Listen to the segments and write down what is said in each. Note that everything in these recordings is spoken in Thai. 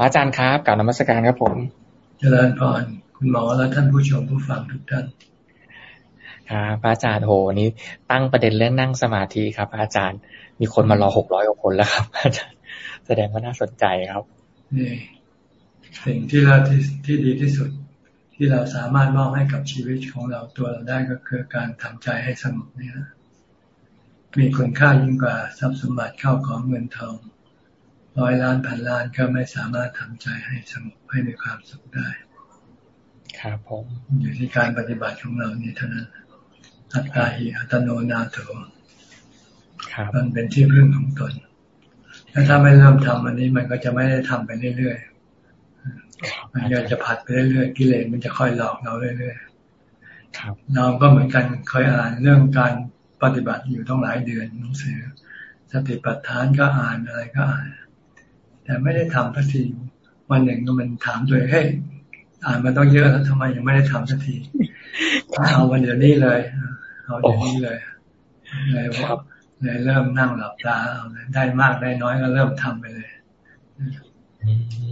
อาจารย์ครับกล่าวนมัสการครับผมเจริญพรคุณหมอและท่านผู้ชมผู้ฟังทุกท่านครับอาจารย์โหนี้ตั้งประเด็นเรื่องนั่งสมาธิครับอาจารย์มีคนมารอหกร้อยกว่าคนแล้วครับ อาจารย์ แสดงว่าน่าสนใจครับนี่สิ่งที่เราที่ที่ดีที่สุด ที่เราสามารถมอบให้กับชีวิตของเราตัวเราได้ก็คือการทำใจให้สงบนี่นะมีคุณค่ายิ่งกว่าทรัพย์สมบัติเข้าของเงินทอง ร้อยล้านพันล้านก็ไม่สามารถทำใจให้สงบให้มีความสุขได้ครับผมอยู่ที่การปฏิบัติของเรานี่เท่านั้นอัตตาหิอัตโนนาโถมันเป็นที่พึ่งของตนแล้วถ้าไม่เริ่มทำอันนี้มันก็จะไม่ได้ทำไปเรื่อยๆมันจะผัดไปเรื่อยๆกิเลสมันจะค่อยหลอกเราเรื่อยๆเราก็เหมือนกันเคยอ่านเรื่องการปฏิบัติอยู่ต้องหลายเดือนหนังสือสติปัฏฐานก็อ่านอะไรก็อ่าน แต่ไม่ได้ทำสักทีวันหนึ่งก็มันถามตัวเฮ้ยอ่านมาต้องเยอะแล้วทำไมยังไม่ได้ทำสักทีเอาวันเดี๋ยวนี้เลย เอาเดี๋ยวนี้เลยเลยว่าเลยเริ่มนั่งหลับตาเอาได้มากได้น้อยก็เริ่มทำไปเลย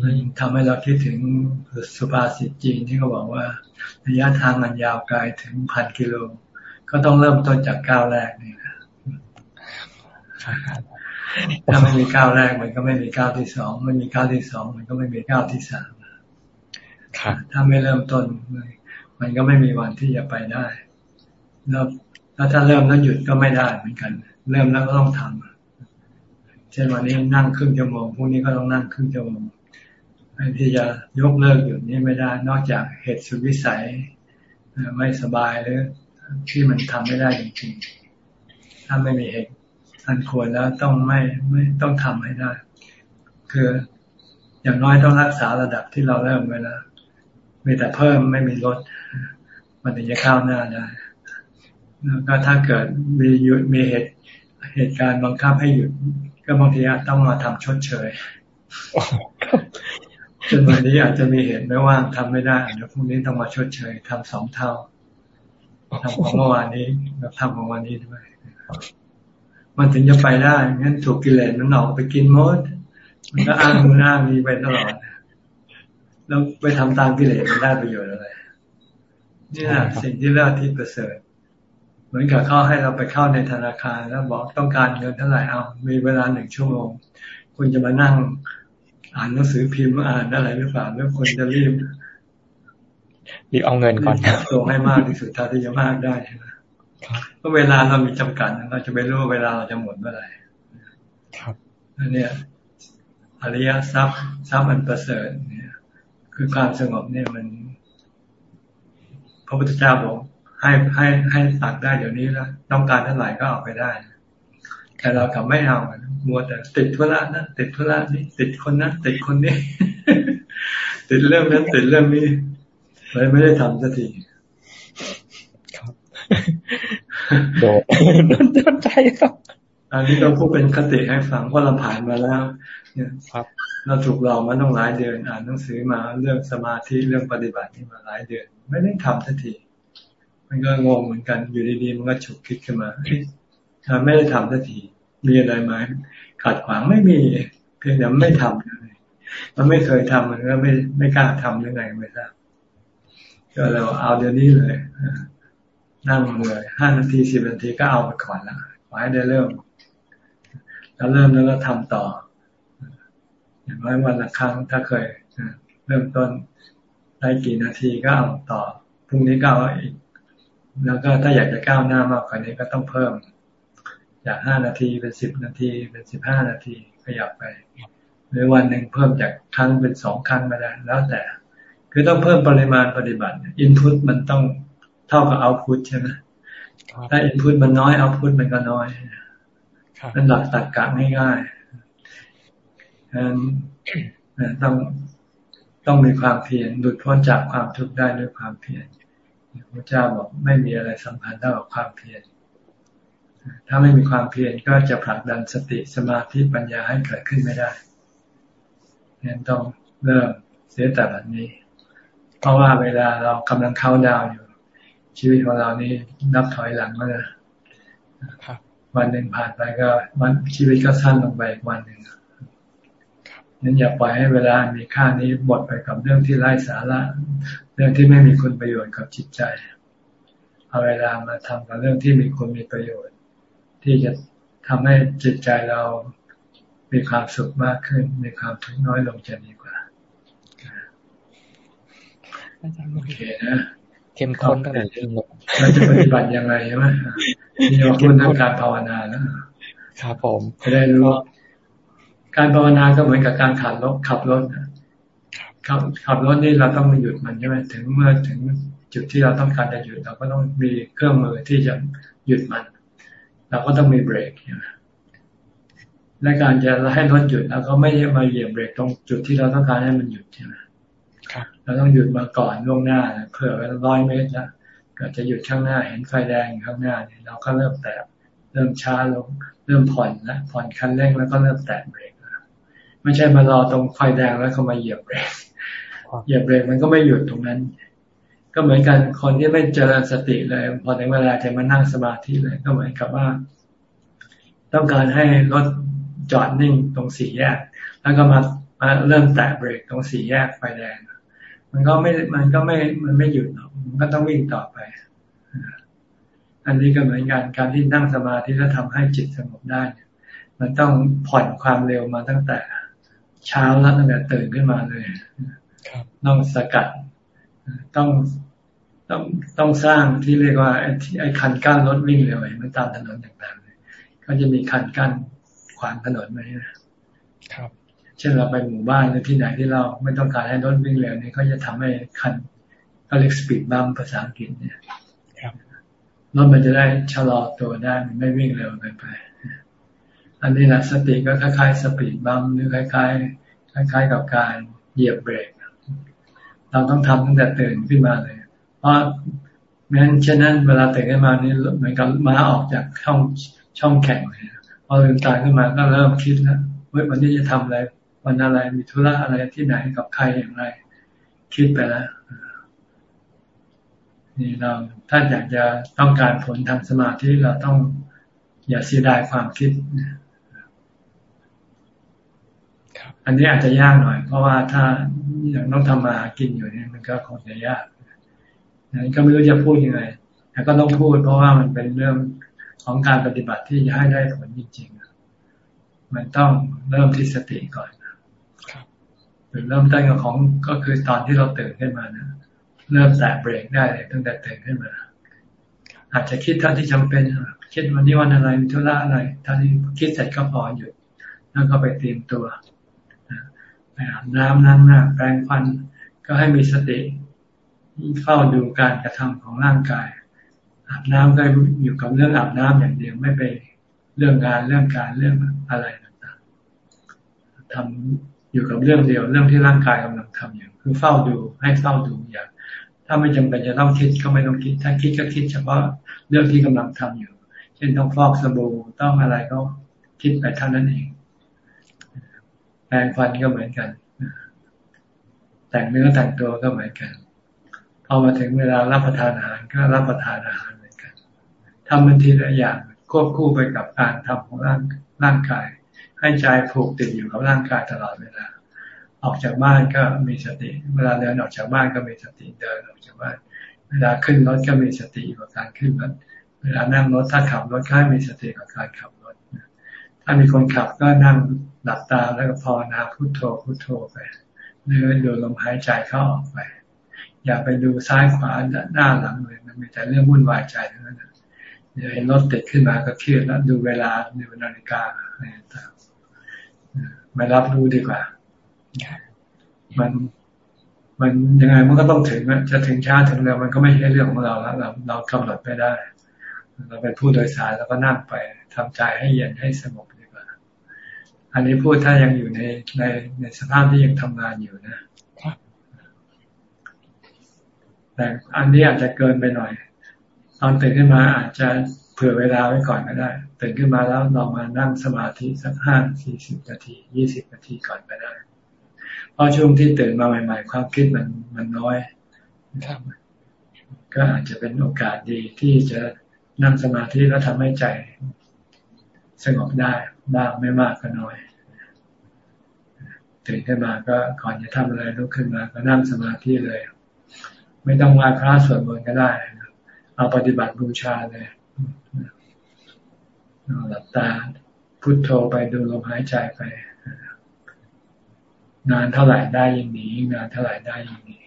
มันทำให้เราคิดถึงสุภาษิตจีนที่เขาบอกว่าระยะทางมันยาวไกลถึงพันกิโลก็ต้องเริ่มต้นจากก้าวแรกนี่นะ ถ้าไม่มีก้าวแรกมันก็ไม่มีก้าวที่สองไม่มีก้าวที่สองมันก็ไม่มีก้าวที่สามถ้าไม่เริ่มต้นมันก็ไม่มีวันที่จะไปได้ แล้วถ้าเริ่มแล้วหยุดก็ไม่ได้เหมือนกัน เริ่มแล้วก็ต้องทำเช่นวันนี้นั่งครึ่งชั่วโมงพรุ่งนี้ก็ต้องนั่งครึ่งชั่วโมงที่จะยกเลิกหยุดนี้ไม่ได้ นอกจากเหตุสุดวิสัยไม่สบายหรือที่มันทำไม่ได้จริงๆถ้าไม่มีเหตุ อันควรแล้วต้องไม่ไม่ต้องทำให้ได้ คืออย่างน้อยต้องรักษาระดับที่เราเริ่มไว้แล้วมีแต่เพิ่มไม่มีลด มันถึงจะข้าวหน้าได้ แล้วก็ถ้าเกิดมีหยุดมีเหตุเหตุการณ์บังคับให้หยุด ก็บางทีต้องมาทำชดเชยจนวันนี้อาจจะมีเหตุไม่ว่างทำไม่ได้เดี๋ยวพรุ่งนี้ต้องมาชดเชยทำสองเท่าทำของเมื่อวานนี้แบบทำของวันนี้ด้วย มันถึงจะไปได้งั้นถูกกิเลสมันหนอกไปกินมด มันก็อ้างมืออ้างนี้ไปตลอดแล้วไปทำตามกิเลสมันได้ประโยชน์อะไรนี่แหละสิ่งที่เลิศที่ประเสริฐ เหมือนกับเขาให้เราไปเข้าในธนาคารแล้วบอกต้องการเงินเท่าไหร่เอามีเวลาหนึ่งชั่วโมง คุณจะมานั่งอ่านหนังสือพิมพ์อ่านอะไรหรือเปล่าแล้วคนจะรีบรีบเอาเงินก่อนส่งให้มากที่สุดเท่าที่จะมากได้ใช่ไหม เพราะเวลาเรามีจำกัดเราจะไม่รู้ว่าเวลาเราจะหมดเมื่อไหร่ครับอันนี้อริยทรัพย์ทรัพย์มันประเสริฐเนี่ย คือความสงบเนี่ยมัน พระพุทธเจ้าบอกให้ให้ให้ตักได้เดี๋ยวนี้แล้วต้องการเท่าไหร่ก็เอาไปได้แต่เรากลับไม่เอามัวแต่ติดธุระนั้นติดธุระนี้ติดคนนั้นติดคนนี้ ติดเรื่องนั้นติดเรื่องนี้เลยไม่ได้ทำสักที โดนโดนใจครับ อันนี้เราพูดเป็นคติให้ฟังว่าเราผ่านมาแล้ว เนี่ยครับเราถูกเรามาต้องหลายเดือนอ่านหนังสือมาเรื่องสมาธิเรื่องปฏิบัตินี่มาหลายเดือน ไม่ได้ทำสักที มันก็งงเหมือนกันอยู่ดีๆมันก็ฉุกคิดขึ้นมาทำไม่ได้ทำสักทีมีอะไรไหมขัดขวางไม่มีเพียงแต่ไม่ทำเลยมันไม่เคยทำมันก็ไม่ไม่กล้าทำยังไงไม่ทราบก็เราเอาเดี๋ยวนี้เลย นั่งเลยห้านาทีสิบนาทีก็เอาไปก่อนละขอให้ได้เริ่ม แล้วเริ่มแล้วก็ทำต่อ อย่างน้อยวันละครั้งถ้าเคยเริ่มต้นได้กี่นาทีก็เอาต่อพรุ่งนี้ก็เอาอีก แล้วก็ถ้าอยากจะก้าวหน้ามากกว่านี้ก็ต้องเพิ่ม จากห้านาทีเป็นสิบนาทีเป็นสิบห้านาทีขยับไปหรือวันหนึ่งเพิ่มจากครั้งเป็นสองครั้งมาได้แล้วแต่ คือต้องเพิ่มปริมาณปฏิบัติอินพุตมันต้อง เท่ากับเอาพุทใช่ไหมถ้าอินพุตมันน้อยเอาพุทมันก็น้อยนั่นหลักตักกะง่ายๆนั้นต้องต้องมีความเพียรหลุดพ้นจากความทุกข์ได้ด้วยความเพียรพระเจ้าบอกไม่มีอะไรสำคัญเท่ากับความเพียรถ้าไม่มีความเพียรก็จะผลักดันสติสมาธิปัญญาให้เกิดขึ้นไม่ได้นั้นต้องเริ่มเสียแต่แบบนี้ เพราะว่าเวลาเรากำลังเข้าดาวอยู่ ชีวิตของเรานี้นับถอยหลังมาเลยวันหนึ่งผ่านไปก็วันชีวิตก็สั้นลงไปอีกวันหนึ่งนั้นอย่าปล่อยให้เวลามีค่านี้หมดไปกับเรื่องที่ไร้สาระ เรื่องที่ไม่มีคุณประโยชน์กับจิตใจ เอาเวลามาทำกับเรื่องที่มีคุณมีประโยชน์ ที่จะทำให้จิตใจเรามีความสุขมากขึ้น มีความทุกข์น้อยลงจะดีกว่าโอเคนะ เข้มข้นตั้งแต่เรื่องเราจะปฏิบัติยังไงใช่ไหมมีคุณทางการภาวนานะครับผมจะได้รู้การภาวนาก็เหมือนกับการขับรถขับรถขับขับรถนี่เราต้องหยุดมันใช่ไหมถึงเมื่อถึงจุดที่เราต้องการจะหยุดเราก็ต้องมีเครื่องมือที่จะหยุดมัน เราก็ต้องมีเบรกใช่ไหมและการจะให้รถหยุดเราก็ไม่มาเหยียบเบรกตรงจุดที่เราต้องการให้มันหยุดใช่ไหม เราต้องหยุดมาก่อนล่วงหน้าเผื่อไว้ร้อยเมตรแล้วก็จะหยุดข้างหน้าเห็นไฟแดงข้างหน้าเนี่ยเราก็เริ่มแตะเริ่มช้าลงเริ่มผ่อนแล้วผ่อนคันเร่งแล้วก็เริ่มแตะเบรกไม่ใช่มารอตรงไฟแดงแล้วเขามาเหยียบเบรกเหยียบเบรกมันก็ไม่หยุดตรงนั้น ก็เหมือนกันคนที่ไม่เจริญสติเลย พอถึงเวลาจะมานั่งสมาธิเลย ก็เหมือนกับว่า ต้องการให้รถจอดนิ่งตรงสี่แยก แล้วก็มามาเริ่มแตะเบรกตรงสี่แยกไฟแดง มันก็ไม่ มันก็ไม่ มันไม่หยุดหรอกมันก็ต้องวิ่งต่อไป อันนี้ก็เหมือนกันการที่นั่งสมาธิแล้วทำให้จิตสงบได้ มันต้องผ่อนความเร็วมาตั้งแต่ เช้าแล้วตั้งแต่ตื่นขึ้นมาเลยต้องสกัด ต้องต้องต้องสร้างที่เรียกว่าไอ้ไอ้คันกั้นรถวิ่งเร็วมันตามถนนต่างๆก็จะมีคันกั้นขวางถนนไว้นะครับ เช่นเราไปหมู่บ้านหรือที่ไหนที่เราไม่ต้องการให้รถวิ่งเร็วนี่ก็จะทำให้คันก็เรียกสปีดบัมภาษาอังกฤษเนี่ยรถมันจะได้ชะลอตัวได้มันไม่วิ่งเร็วเกินไป อันนี้แหละสติก็คล้ายๆ สปีดบัมหรือคล้ายๆคล้าย ๆ กับการเหยียบเบรก เราต้องทำตั้งแต่ตื่นขึ้นมาเลย เพราะไม่งั้นเช่นนั้นเวลาตื่นขึ้นมานี่เหมือนกับม้าออกจากช่องช่องแข่งเลยพอลืมตาขึ้นมาก็เริ่มคิดแล้วเฮ้ยวันนี้จะทำอะไร วันอะไรมีธุระอะไรที่ไหนกับใครอย่างไร คิดไปแล้วนี่เราถ้าอยากจะต้องการผลทางสมาธิเราต้องอย่าเสียดายความคิดอันนี้อาจจะยากหน่อย เพราะว่าถ้าอย่างต้องทำมากินอยู่เนี่ยมันก็คงจะยากนั้นก็ไม่รู้จะพูดยังไงแต่ก็ต้องพูดเพราะว่ามันเป็นเรื่องของการปฏิบัติที่จะให้ได้ผลจริงๆมันต้องเริ่มที่สติก่อน จุดเริ่มต้นของก็คือตอนที่เราตื่นขึ้นมานะเริ่มแตะเบรกได้เลยตั้งแต่ตื่นขึ้นมา อาจจะคิดเท่าที่จำเป็นคิดวันนี้วันอะไรมีธุระอะไรท่านี้คิดเสร็จก็พอหยุดแล้วก็ไปเตรียมตัวไปอาบน้ำนั่งหน้าแปรงฟันก็ให้มีสติเฝ้าดูการกระทำของร่างกาย อาบน้ำก็อยู่กับเรื่องอาบน้ำอย่างเดียวไม่ไปเรื่องงานเรื่องการเรื่องอะไรต่างๆทำ อยู่กับเรื่องเดียวเรื่องที่ร่างกายกำลังทำอยู่คือเฝ้าดูให้เฝ้าดูอย่างถ้าไม่จำเป็นจะต้องคิดก็ไม่ต้องคิด ถ้าคิดก็คิดเฉพาะเรื่องที่กำลังทำอยู่ เช่นต้องฟอกสบู่ต้องอะไรก็คิดไปเท่านั้นเองแปรงฟันก็เหมือนกัน แต่งเนื้อแต่งตัวก็เหมือนกันพอมาถึงเวลารับประทานอาหารก็รับประทานอาหารเหมือนกันทำมันทีละอย่างควบคู่ไปกับการทำของร่างร่างกาย ให้ใจผูกติดอยู่กับร่างกายตลอดเวลา ออกจากบ้านก็มีสติ เวลาเดินออกจากบ้านก็มีสติเดินออกจากบ้าน เวลาขึ้นรถก็มีสติกับการขึ้นรถเวลานั่งรถถ้าขับรถก็มีสติกับการขับรถถ้ามีคนขับก็นั่งหลับตาแล้วก็พอนาพุโทโธพุโทโธไปเดินดูลมหายใจเข้าออกไป อย่าไปดูซ้ายขวาหน้าหลังเลยมันมีแต่เรื่องวุ่นวายใจเท่านั้นเห็นรถติดขึ้นมาก็เครียดแล้วดูเวลาดูนาฬิกาอะไรต่างไม่รับรู้ดีกว่า มันมันยังไงมันก็ต้องถึงจะถึงช้าถึงเร็วมันก็ไม่ใช่เรื่องของเราแล้วเราเรากำหนดไม่ได้ เราเป็นผู้โดยสารแล้วก็นั่งไปทำใจให้เย็นให้สงบดีกว่า อันนี้พูดถ้ายังอยู่ในในในสภาพที่ยังทำงานอยู่นะแต่อันนี้อาจจะเกินไปหน่อย ตอนตื่นขึ้นมาอาจจะเผื่อเวลาไว้ก่อนก็ได้ตื่นขึ้นมาแล้วเรามานั่งสมาธิสักห้าสี่สิบนาทียี่สิบนาทีก่อนก็ได้ เพราะช่วงที่ตื่นมาใหม่ ๆ ความคิดมันมันน้อยครับก็อาจจะเป็นโอกาสดีที่จะนั่งสมาธิแล้วทำให้ใจสงบได้บ้างไม่มากก็น้อยตื่นขึ้นมาก็ก่อนจะทำอะไรลุกขึ้นมาก็นั่งสมาธิเลย ไม่ต้องไหว้พระสวดมนต์ก็ได้เอาปฏิบัติบูชาเลยหลับตาพุทโธไปดูลมหายใจไป นานเท่าไหร่ได้ยิ่งดีนานเท่าไหร่ได้ยิ่งดี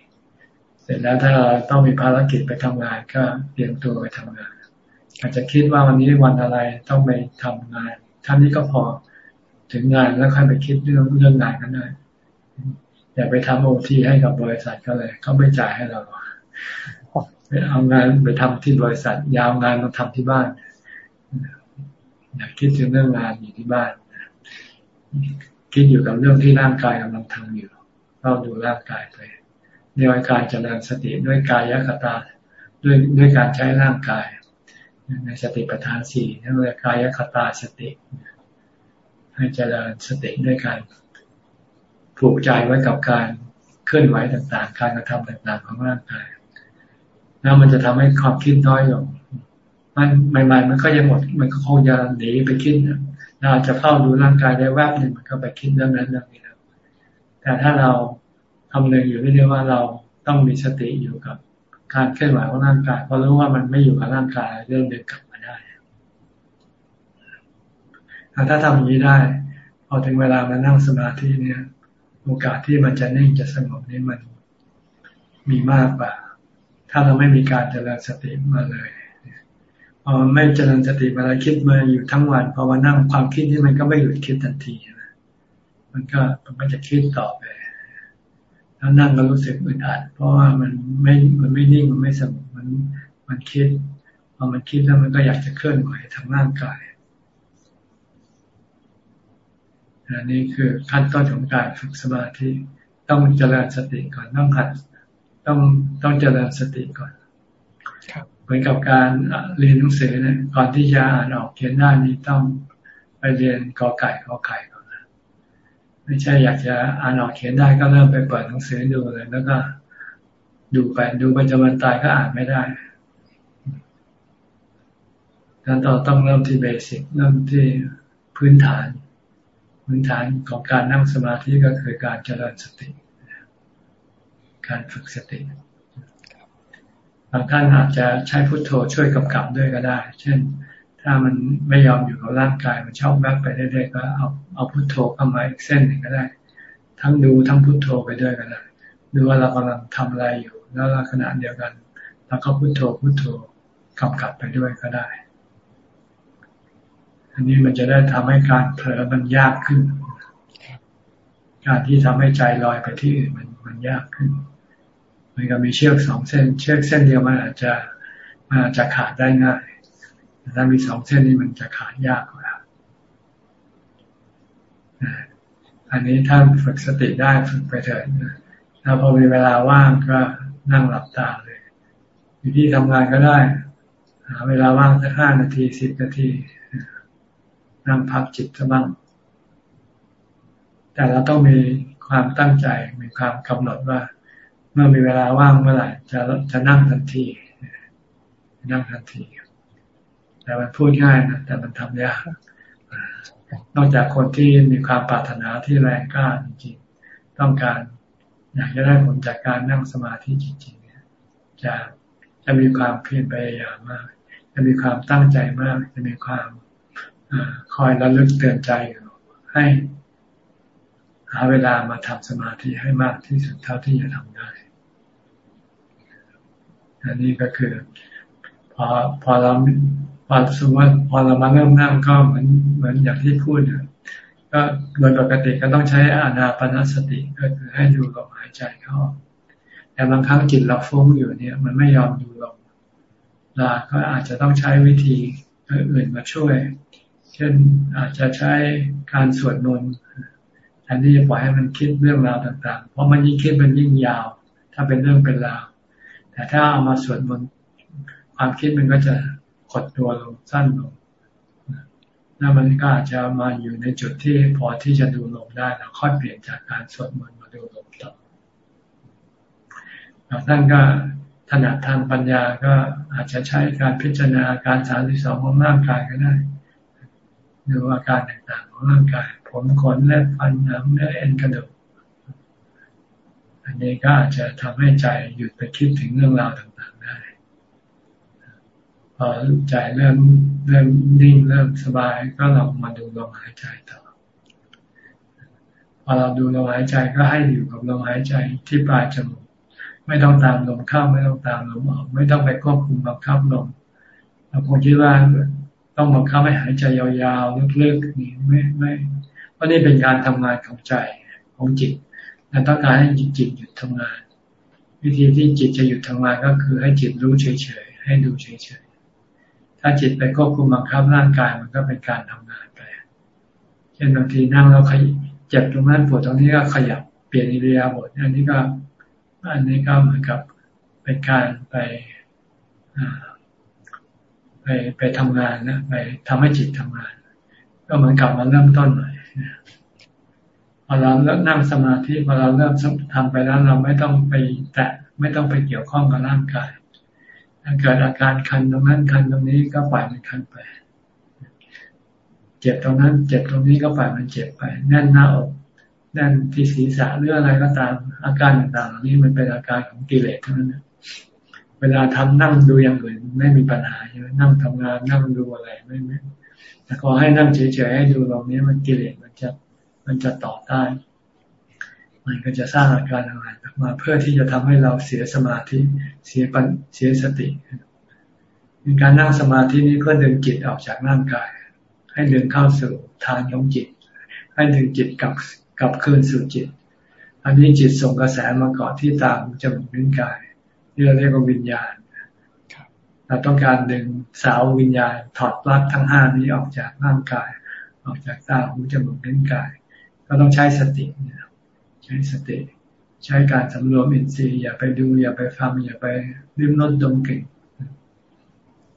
เสร็จแล้วถ้าเราต้องมีภารกิจไปทำงานก็เตรียมตัวไปทำงาน อาจจะคิดว่าวันนี้วันอะไรต้องไปทำงานท่านนี้ก็พอถึงงานแล้วค่อยไปคิดเรื่องเรื่องงานกันได้อย่าไปทำโอทีให้กับบริษัทก็เลยเขาไม่จ่ายให้เราไปเอางานไปทำที่บริษัท ยาวงานมาทำที่บ้าน อย่าคิดถึงเรื่องงานอยู่ที่บ้าน คิดอยู่กับเรื่องที่ร่างกายกำลังทำอยู่เราดูร่างกายไปในวการเจริญสติด้วยกายคตาด้วยด้วยการใช้ร่างกาย ในสติปัฏฐานสี่นั่นเรียกกายคตาสติ ให้เจริญสติด้วยการผูกใจไว้กับการเคลื่อนไหวต่างๆ การกระทำต่างๆ ของร่างกาย แล้วมันจะทำให้ความคิดน้อยลง มันใหม่ๆมันก็ยังหมด มันก็คงจะหนีไปคิด เราจะเข้าดูร่างกายได้แวบหนึ่งมันก็ไปคิดเรื่องนั้นเรื่องนี้แล้วแต่ถ้าเราทำเลยอยู่เรื่อยๆว่าเราต้องมีสติอยู่กับการเคลื่อนไหวของร่างกายเพราะรู้ว่ามันไม่อยู่กับร่างกายเรื่องเดินกลับมาได้ถ้าทำอย่างนี้ได้ พอถึงเวลามานั่งสมาธิเนี่ย โอกาสที่มันจะนิ่งจะสงบนี่มันมีมากกว่า ถ้าเราไม่มีการเจริญสติมาเลย อไม่เจริญสติเวลาคิดมาอยู่ทั้งวันพอมานั่งความคิดนี่มันก็ไม่หยุดคิดทันทีนะมันก็มันก็จะคิดต่อไปแล้วนั่งก็รู้สึกอึดอัด เพราะว่ามันไม่มันไม่นิ่งมันไม่สงบมันมันคิดพอมันคิดแล้วมันก็อยากจะเคลื่อนไหวทางร่างกายอันนี้คือขั้นต้นของการฝึกสมาธิต้องเจริญสติก่อนต้องหัดต้องต้องเจริญสติก่อน ครับ เหมือนกับการเรียนหนังสือเนี่ยก่อนที่จะอ่านออกเขียนได้นี่ต้องไปเรียนกอไก่กอไข่ก่อนนะไม่ใช่อยากจะอ่านออกเขียนได้ก็เริ่มไปเปิดหนังสือดูเลย แล้วก็ดูไปดูไปจนวันตายก็อ่านไม่ได้ดังนั้นเราต้องเริ่มที่เบสิกเริ่มที่พื้นฐาน พื้นฐานของการนั่งสมาธิก็คือการเจริญสติ การฝึกสติ บางท่านอาจจะใช้พุทโธช่วยกำกับด้วยก็ได้ เช่น ถ้ามันไม่ยอมอยู่กับร่างกายมันชอบแวบไปเรื่อยๆก็เอาเอาพุทโธเข้ามาอีกเส้นหนึ่งก็ได้ ทั้งดูทั้งพุทโธไปด้วยก็ได้ดูว่าเรากำลังทำอะไรอยู่ แล้วขณะเดียวกันแล้วก็พุทโธพุทโธกำกับไปด้วยก็ได้ อันนี้มันจะได้ทำให้การเผลอมันยากขึ้น การที่ทำให้ใจลอยไปที่อื่นมันมันยากขึ้น มันก็มีเชือกสองเส้น เชือกเส้นเดียวมันอาจจะมันอาจจะขาดได้ง่ายแต่ถ้ามีสองเส้นนี้มันจะขาดยากกว่าอันนี้ถ้าฝึกสติได้ฝึกไปเถิดแล้วพอมีเวลาว่างก็นั่งหลับตาเลยอยู่ที่ทำงานก็ได้หาเวลาว่างสักห้านาทีสิบนาทีนั่งพักจิตซะบ้างแต่เราต้องมีความตั้งใจมีความกำหนดว่า มื่อมีเวลาว่างเมื่อไหร่จะจะนั่งทันทีนั่งทันที แต่มันพูดง่ายนะแต่มันทำยากนอกจากคนที่มีความปรารถนาที่แรงกล้าจริงๆต้องการอยากจะได้ผลจากการนั่งสมาธิจริงๆเนี่ยจะจะมีความเพียรพยายามมาก จะมีความตั้งใจมาก จะมีความอคอยระลึกเตือนใจให้หาเวลามาทำสมาธิให้มากที่สุดเท่าที่จะทำได้ อันนี้ก็คือ พอพอเราพอสมมติพอเรามาเริ่มนั่งก็เหมือนเหมือนอย่างที่พูดเนี่ยก็โดยปกติก็ต้องใช้อานาปนสติก็คือให้ดูลมหายใจเข้าแต่บางครั้งจิตเราฟุ้งอยู่เนี่ย มันไม่ยอมดูลมเราก็อาจจะต้องใช้วิธีอื่นมาช่วย เช่นอาจจะใช้การสวดมนต์แทนที่จะปล่อยให้มันคิดเรื่องราวต่างๆ เพราะมันยิ่งคิดมันยิ่งยาว ถ้าเป็นเรื่องเป็นราว แต่ถ้าเอามาสวดมนต์ความคิดมันก็จะกดตัวลงสั้นลงแล้วมันก็อาจจะมาอยู่ในจุดที่พอที่จะดูลมได้แล้วค่อยเปลี่ยนจากการสวดมนต์มาดูลมต่อท่านก็ถนัดทางปัญญาก็อาจจะใช้การพิจารณาการสามสิบสองของร่างกายก็ได้ดูอาการต่างๆของร่างกาย ผมขนเล็บฟันหนังเนื้อเอ็นกระดูก อันนี้ก็อาจจะทำให้ใจหยุดไปคิดถึงเรื่องราวต่างๆได้พอใจเริ่มเริ่มนิ่งเริ่มสบายก็เรามาดูลมหายใจต่อพอเราดูลมหายใจก็ให้อยู่กับลมหายใจที่ปลายจมูกไม่ต้องตามลมเข้าไม่ต้องตามลมออก ไม่ต้องไปควบคุมบังคับลมเราคงคิดว่าต้องบังคับให้หายใจยาวๆลึกๆนี่ไม่ไม่เพราะนี่เป็นการทำงานของใจของจิต เราต้องการให้จิตจิตหยุดทำงาน วิธีที่จิตจะหยุดทำงานก็คือให้จิตรู้เฉยๆให้ดูเฉยๆถ้าจิตไปควบคุมบังคับร่างกายมันก็เป็นการทำงานไปเช่นบางทีนั่งแล้วขยเจ็บตรงนั้นปวดตรงนี้ก็ขยับเปลี่ยนอิริยาบถอันนี้ก็อันนี้ก็เหมือนกับเป็นการไปไปไปทำงานนะไปทำให้จิตทำงาน ก็เหมือนกลับมาเริ่มต้นใหม่ พอเราเริ่มนั่งสมาธิพอเราเริ่มทำไปแล้วเราไม่ต้องไปแตะไม่ต้องไปเกี่ยวข้องกับร่างกายถ้าเกิดอาการคันตรงนั้นคันตรงนี้ก็ปล่อยมันคันไป เจ็บตรงนั้น เจ็บตรงนี้ก็ปล่อยมันเจ็บไป แน่นหน้าอกแน่นที่ศีรษะหรืออะไรก็ตาม อาการต่างๆนี้มันเป็นอาการของกิเลสเทั้งนั้นเวลาทำนั่งดูอย่างอื่นไม่มีปัญหาใช่ไหมนั่งทำงานนั่งดูอะไรไม่ไม่แต่ขอให้นั่งเฉยๆให้ดูตรงนี้มันกิเลสมันจะ มันจะต่อได้มันก็จะสร้างอาการต่างๆมาเพื่อที่จะทำให้เราเสียสมาธิเสียปัญเสียสติเป็นการนั่งสมาธินี้เพื่อดึงจิตออกจากร่างกาย ให้ดึงเข้าสู่ฐานของจิต ให้ดึงจิตกลับกลับคืนสู่จิต อันนี้จิตส่งกระแสมาเกาะที่ตามจมูกนิ้วกายที่เราเรียกว่าวิญญาณเราต้องการดึงสาววิญญาณถอดปลั๊กทั้งห้านี้ออกจากร่างกาย ออกจากตาหูจมูกนิ้วกาย ก็ต้องใช้สติใช้สติ ใช้การสำรวมอินทรีย์อย่าไปดู อย่าไปฟังอย่าไปริมรถดมกลิ่น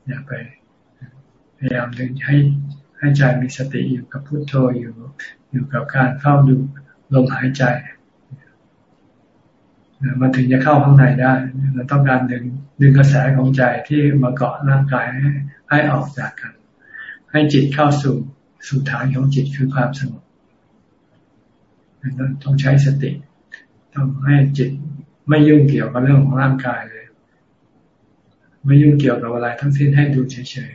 อย่าไปพยายามดึงให้ให้ใจมีสติอยู่กับพุโทโธอยู่อยู่กับการเข้าดูลมหายใจมันถึงจะเข้าข้างในได้เราต้องการดึงดึงกระแสของใจที่มาเกาะร่างกายให้ออกจากกัน ให้จิตเข้าสู่สู่ฐานของจิตคือความสงบ ต้องใช้สติต้องให้จิตไม่ยุ่งเกี่ยวกับเรื่องของร่างกายเลย ไม่ยุ่งเกี่ยวกับอะไรทั้งสิ้นให้ดูเฉย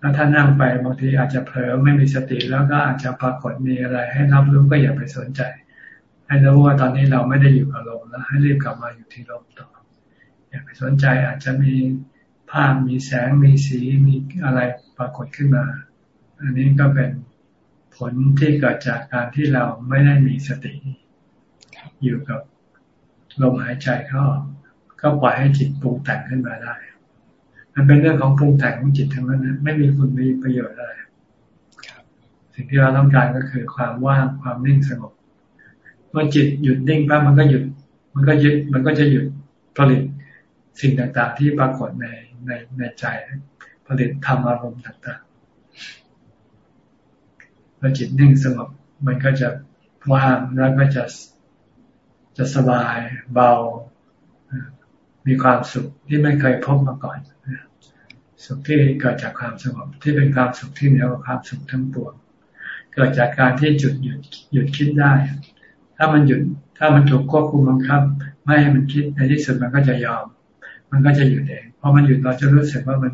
ถ้าท่านนั่งไปบางทีอาจจะเผลอไม่มีสติแล้วก็อาจจะปรากฏมีอะไร ให้รับรู้ก็อย่าไปสนใจ ให้รู้ว่าตอนนี้เราไม่ได้อยู่กับลมแล้ว ให้รีบกลับมาอยู่ที่ลมต่อ อย่าไปสนใจอาจจะมีภาพมีแสงมีสีมีอะไรปรากฏขึ้นมา อันนี้ก็เป็น ผลที่เกิดจากการที่เราไม่ได้มีสติ อยู่กับลมหายใจเข้าก็ปล่อยให้จิตปรุงแต่งขึ้นมาได้ มันเป็นเรื่องของปรุงแต่งของจิตทั้งนั้น ไม่มีคุณมีประโยชน์อะไรสิ่งที่เราต้องการก็คือความว่างความนิ่งสงบ เมื่อจิตหยุดนิ่งปั๊บมันก็หยุด มันก็ยึดมันก็จะหยุดผลิตสิ่งต่างๆ ที่ปรากฏในในในใจ ผลิตธรรมอารมณ์ต่างๆ อจิตนิ่งสงบมันก็จะว่างแล้วก็จะจะสบายเบา มีความสุขที่ไม่เคยพบมาก่อนสุขที่เกิดจากความสงบที่เป็นความสุขที่เหนือกว่าความสุขทั้งปวงเกิดจากการที่จุดหยุดหยุดคิดได้ ถ้ามันหยุดถ้ามันถูกควบคุมบังคับ ไม่ให้มันคิดในที่สุดมันก็จะยอม มันก็จะหยุดเองพอมันหยุดเราจะรู้สึกว่ามัน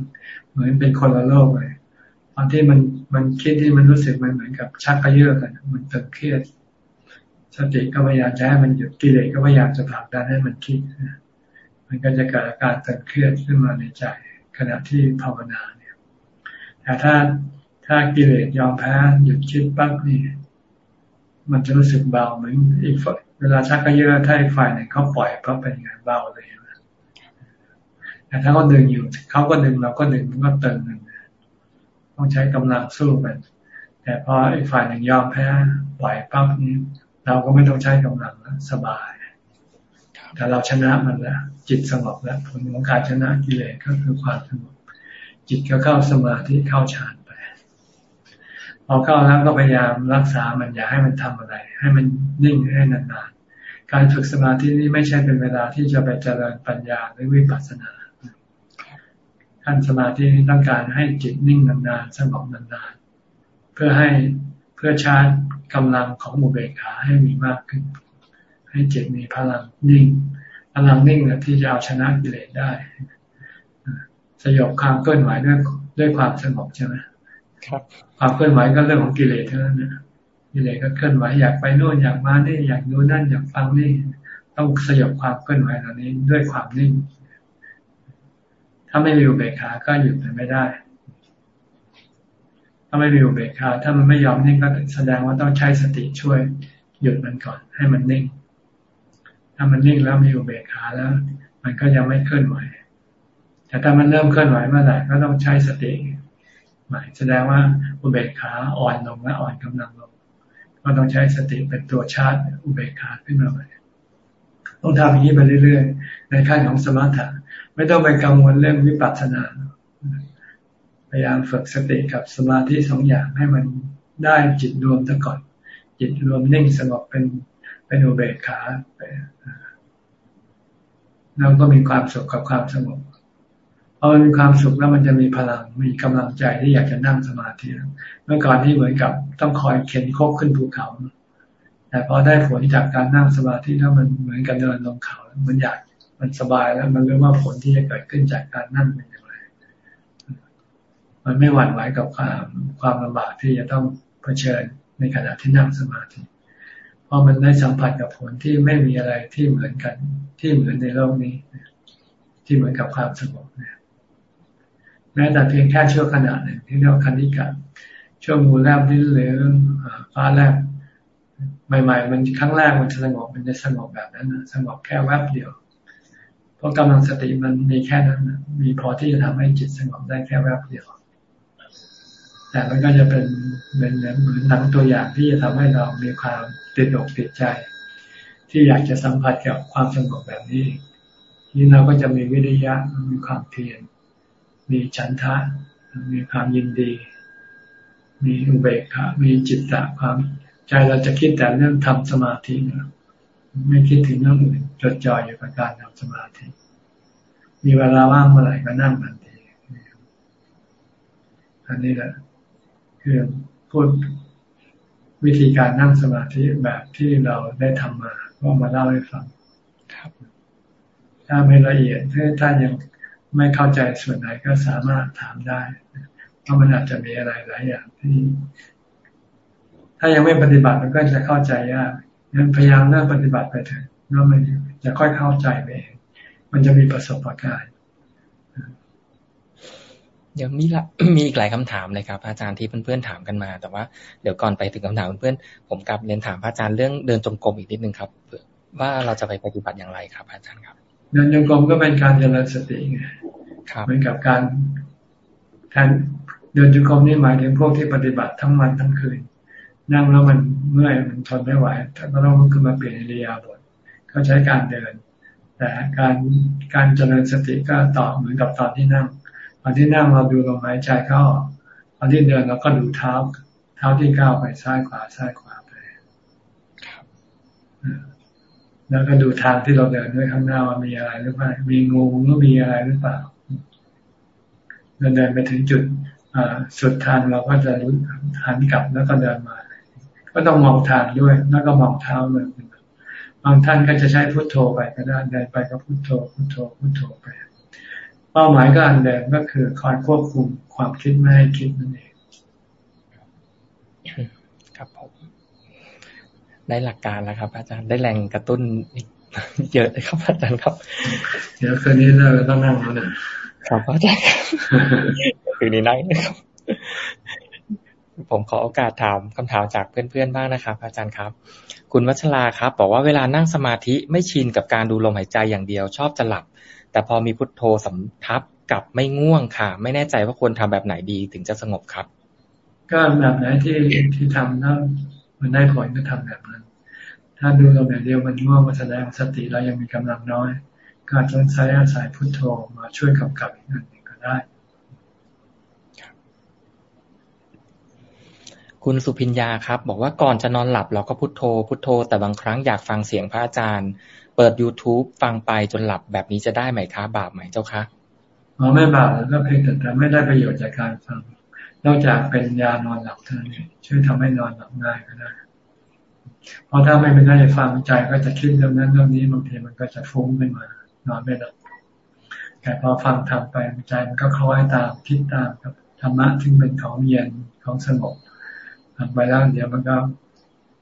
เหมือนเป็นคนละโลกเลย ตอนที่มันมันคิดที่มันรู้สึกมันเหมือนกับชักกระเยาะกันมันตึงเครียด สติก็พยายามจะให้มันหยุดกิเลสก็พยายามจะผลักดันให้มันคิดมันก็จะเกิดอาการตึงเครียดขึ้นมาในใจขณะที่ภาวนาเนี่ยแต่ถ้าถ้ากิเลสยอมแพ้หยุดคิดปั๊บนี่มันจะรู้สึกเบาเหมือนอีกฝ่ายเวลาชักก็เยอะถ้าอีกฝ่ายหนึ่งเขาปล่อยปั๊บเป็นไงเบาเลยแต่ถ้าเขาดึงอยู่เขาก็ดึงเราก็ดึงมันก็เติมนึง ต้องใช้กำลังสู้กันแต่พออีกฝ่ายหนึ่งยอมแพ้ปล่อยปั๊บนี้ เราก็ไม่ต้องใช้กำลังแล้วสบายแต่เราชนะมันแล้วจิตสงบแล้วผลของการชนะกิเลสก็คือความสงบจิตก็เข้าสมาธิเข้าฌานไปพอเข้าแล้วก็พยายามรักษามันอย่าให้มันทำอะไร ให้มันนิ่งให้นานๆการฝึกสมาธินี้ไม่ใช่เป็นเวลาที่จะไปเจริญปัญญาหรือวิปัสสนา ขั้นสมาธินี้ต้องการให้จิตนิ่งนานๆสงบนานๆเพื่อให้เพื่อชาร์จกำลังของมุเบกขาให้มีมากขึ้น ให้จิตมีพลังนิ่งพลังนิ่งนะที่จะเอาชนะกิเลสได้ สยบความเคลื่อนไหวด้วยด้วยความสงบใช่ไหมครับความเคลื่อนไหวก็เรื่องของกิเลสเท่านั้นนะกิเลสก็เคลื่อนไหวอยากไปโน่นอยากมานี่อยากดูนั่นอยากฟังนี่ต้องสยบความเคลื่อนไหวเหล่านี้ด้วยความนิ่ง ถ้าไม่มีอุเบกขาก็หยุดมันไม่ได้ ถ้าไม่มีอุเบกขาถ้ามันไม่ยอมนิ่งก็แสดงว่าต้องใช้สติช่วย หยุดมันก่อน ให้มันนิ่ง ถ้ามันนิ่งแล้วมีอุเบกขาแล้ว มันก็ยังไม่เคลื่อนไหว แต่ถ้ามันเริ่มเคลื่อนไหวเมื่อไหร่ก็ต้องใช้สติใหม่แสดงว่าอุเบกขาอ่อนลงและอ่อนกำลังลง ก็ต้องใช้สติเป็นตัวชาร์จอุเบกขาขึ้นมาใหม่ต้องทำอย่างนี้ไปเรื่อยๆ ในขั้นของสมถะ ไม่ต้องไปกังวลเรื่องวิปัสสนา พยายามฝึกสติกับสมาธิสองอย่างให้มันได้จิตรวมซะก่อน จิตรวมนิ่งสงบเป็นเป็นอุเบกขาไปแล้วก็มีความสุขกับความสงบพอมันมีความสุขแล้วมันจะมีพลังมีกำลังใจที่อยากจะนั่งสมาธิเมื่อก่อนที่เหมือนกับต้องคอยเข็นโคกขึ้นภูเขา แต่พอได้ผลจากการนั่งสมาธิแล้วมันเหมือนกับเดินลงเขา มันอยาก มันสบายแล้วมันรู้ว่าผลที่จะเกิดขึ้นจากการนั่งเป็นอย่างไร มันไม่หวั่นไหวกับความความลำบากที่จะต้องเผชิญในขณะที่นั่งสมาธิ เพราะมันได้สัมผัสกับผลที่ไม่มีอะไรที่เหมือนกันที่เหมือนในโลกนี้ ที่เหมือนกับความสงบเนี่ยแม้แต่เพียงแค่ชั่วขณะหนึ่งที่เรียกว่าคันิกะช่วงมูแลบดิ้นหรือฟ้าแลบใหม่ ๆ มันครั้งแรกมันจะสงบมันจะสงบแบบนั้นนะสงบแค่แวบเดียว เพราะกำลังสติมันมีแค่นั้นมีพอที่จะทำให้จิตสงบได้แค่แวบเดียว แต่มันก็จะเป็นเป็นเหมือนหนังตัวอย่างที่จะทำให้เรามีความติดอกติดใจ ที่อยากจะสัมผัสกับความสงบแบบนี้นี่เราก็จะมีวิริยะมีความเพียรมีฉันทะ มีความยินดี มีอุเบกขามีจิตตะความใจเราจะคิดแต่เรื่องทำสมาธินะ ไม่คิดถึงเรื่องอื่นจดจ่ออยู่กับการทำสมาธิ มีเวลาว่างเมื่อไหร่ก็นั่งทันทีอันนี้แหละคือพูดวิธีการนั่งสมาธิแบบที่เราได้ทำมาก็มาเล่าให้ฟังครับถ้าไม่ละเอียดถ้าท่านยังไม่เข้าใจส่วนไหนก็สามารถถามได้เพราะมันอาจจะมีอะไรหลายอย่างที่ ถ้ายังไม่ปฏิบัติมันก็จะเข้าใจยาก งั้นพยายามเริ่มปฏิบัติไปเถอะแล้วมันจะค่อยเข้าใจไปเองมันจะมีประสบการณ์เดี๋ยวมีละมีอีกหลายคำถามเลยครับ อาจารย์ที่เพื่อนๆถามกันมา แต่ว่าเดี๋ยวก่อนไปถึงคำถามเพื่อนๆผมกลับเรียนถามอาจารย์เรื่องเดินจงกรมอีกนิดนึงครับว่าเราจะไปปฏิบัติอย่างไรครับ อาจารย์ครับ เดินจงกรมก็เป็นการเจริญสติไงเหมือนกับการการเดินจงกรมนี่หมายถึงพวกที่ปฏิบัติทั้งวันทั้งคืน นั่งแล้วมันเมื่อยมันทนไม่ไหวก็ต้องลุกขึ้นมาเปลี่ยนอิริยาบถก็ใช้การเดิน แต่การการเจริญสติก็ต่อเหมือนกับตอนที่นั่ง ตอนที่นั่งเราดูลมหายใจเข้าตอนที่เดินเราก็ดูเท้า เท้าที่ก้าวไปซ้ายขวาซ้ายขวาไปแล้วก็ดูทางที่เราเดินด้วยข้างหน้าว่ามีอะไรหรือเปล่ามีงูหรือมีอะไรหรือเปล่าเราเดินไปถึงจุดสุดทางเราก็จะรู้หันกลับแล้วก็เดินมา ก็ต้องมองทางด้วย แล้วก็มองเท้าเลยบางท่านก็จะใช้พุทโธไปก็ได้เดินไปก็พุทโธพุทโธพุทโธไป เป้าหมายก็อันเดิมก็คือคอยควบคุมความคิดไม่ให้คิดนั่นเองครับผมได้หลักการแล้วครับ อาจารย์ได้แรงกระตุ้นเยอะเลยครับอาจารย์ครับ เดี๋ยวคืนนี้เราต้องนั่งแล้วนะครับอาจารย์คืนนี้นั่งนะครับ ผมขอโอกาสถามคำถามจากเพื่อนๆบ้างนะครับ อาจารย์ครับ คุณวัชราครับ บอกว่าเวลานั่งสมาธิไม่ชินกับการดูลมหายใจอย่างเดียว ชอบจะหลับ แต่พอมีพุทโธสำทับกับไม่ง่วงค่ะ ไม่แน่ใจว่าควรทำแบบไหนดีถึงจะสงบครับ ก็แบบไหนที่ที่ทำแล้วมันได้ผลก็ทำแบบนั้น ถ้าดูลมอย่างเดียวมันง่วงมันแสดงสติเรายังมีกำลังน้อย ก็จนใช้อาศัยพุทโธมาช่วยกำกับอีกนั่นเองก็ได้ คุณสุพิญญาครับ บอกว่าก่อนจะนอนหลับเราก็พุโทโธ พุโทโธ แต่บางครั้งอยากฟังเสียงพระอาจารย์ เปิด youtube ฟังไปจนหลับแบบนี้จะได้ไหมคะบาปไหมเจ้าคะอ๋อไม่บาปก็เพียงแต่ไม่ได้ประโยชน์จากการฟัง นอกจากเป็นยานอนหลับเท่านั้นช่วยทำให้นอนหลับง่ายก็ได้เพราะถ้าไม่ไปได้ฟังใจก็จะคิดเรื่องนั้นเรื่องนี้บางทีมันก็จะฟุ้งขึ้นมานอนไม่หลับแต่พอฟังทำไปใจมันก็คล้อยตามคิดตามครับธรรมะที่เป็นของเย็นของสงบ ทำไปแล้วเดี๋ยวมันก็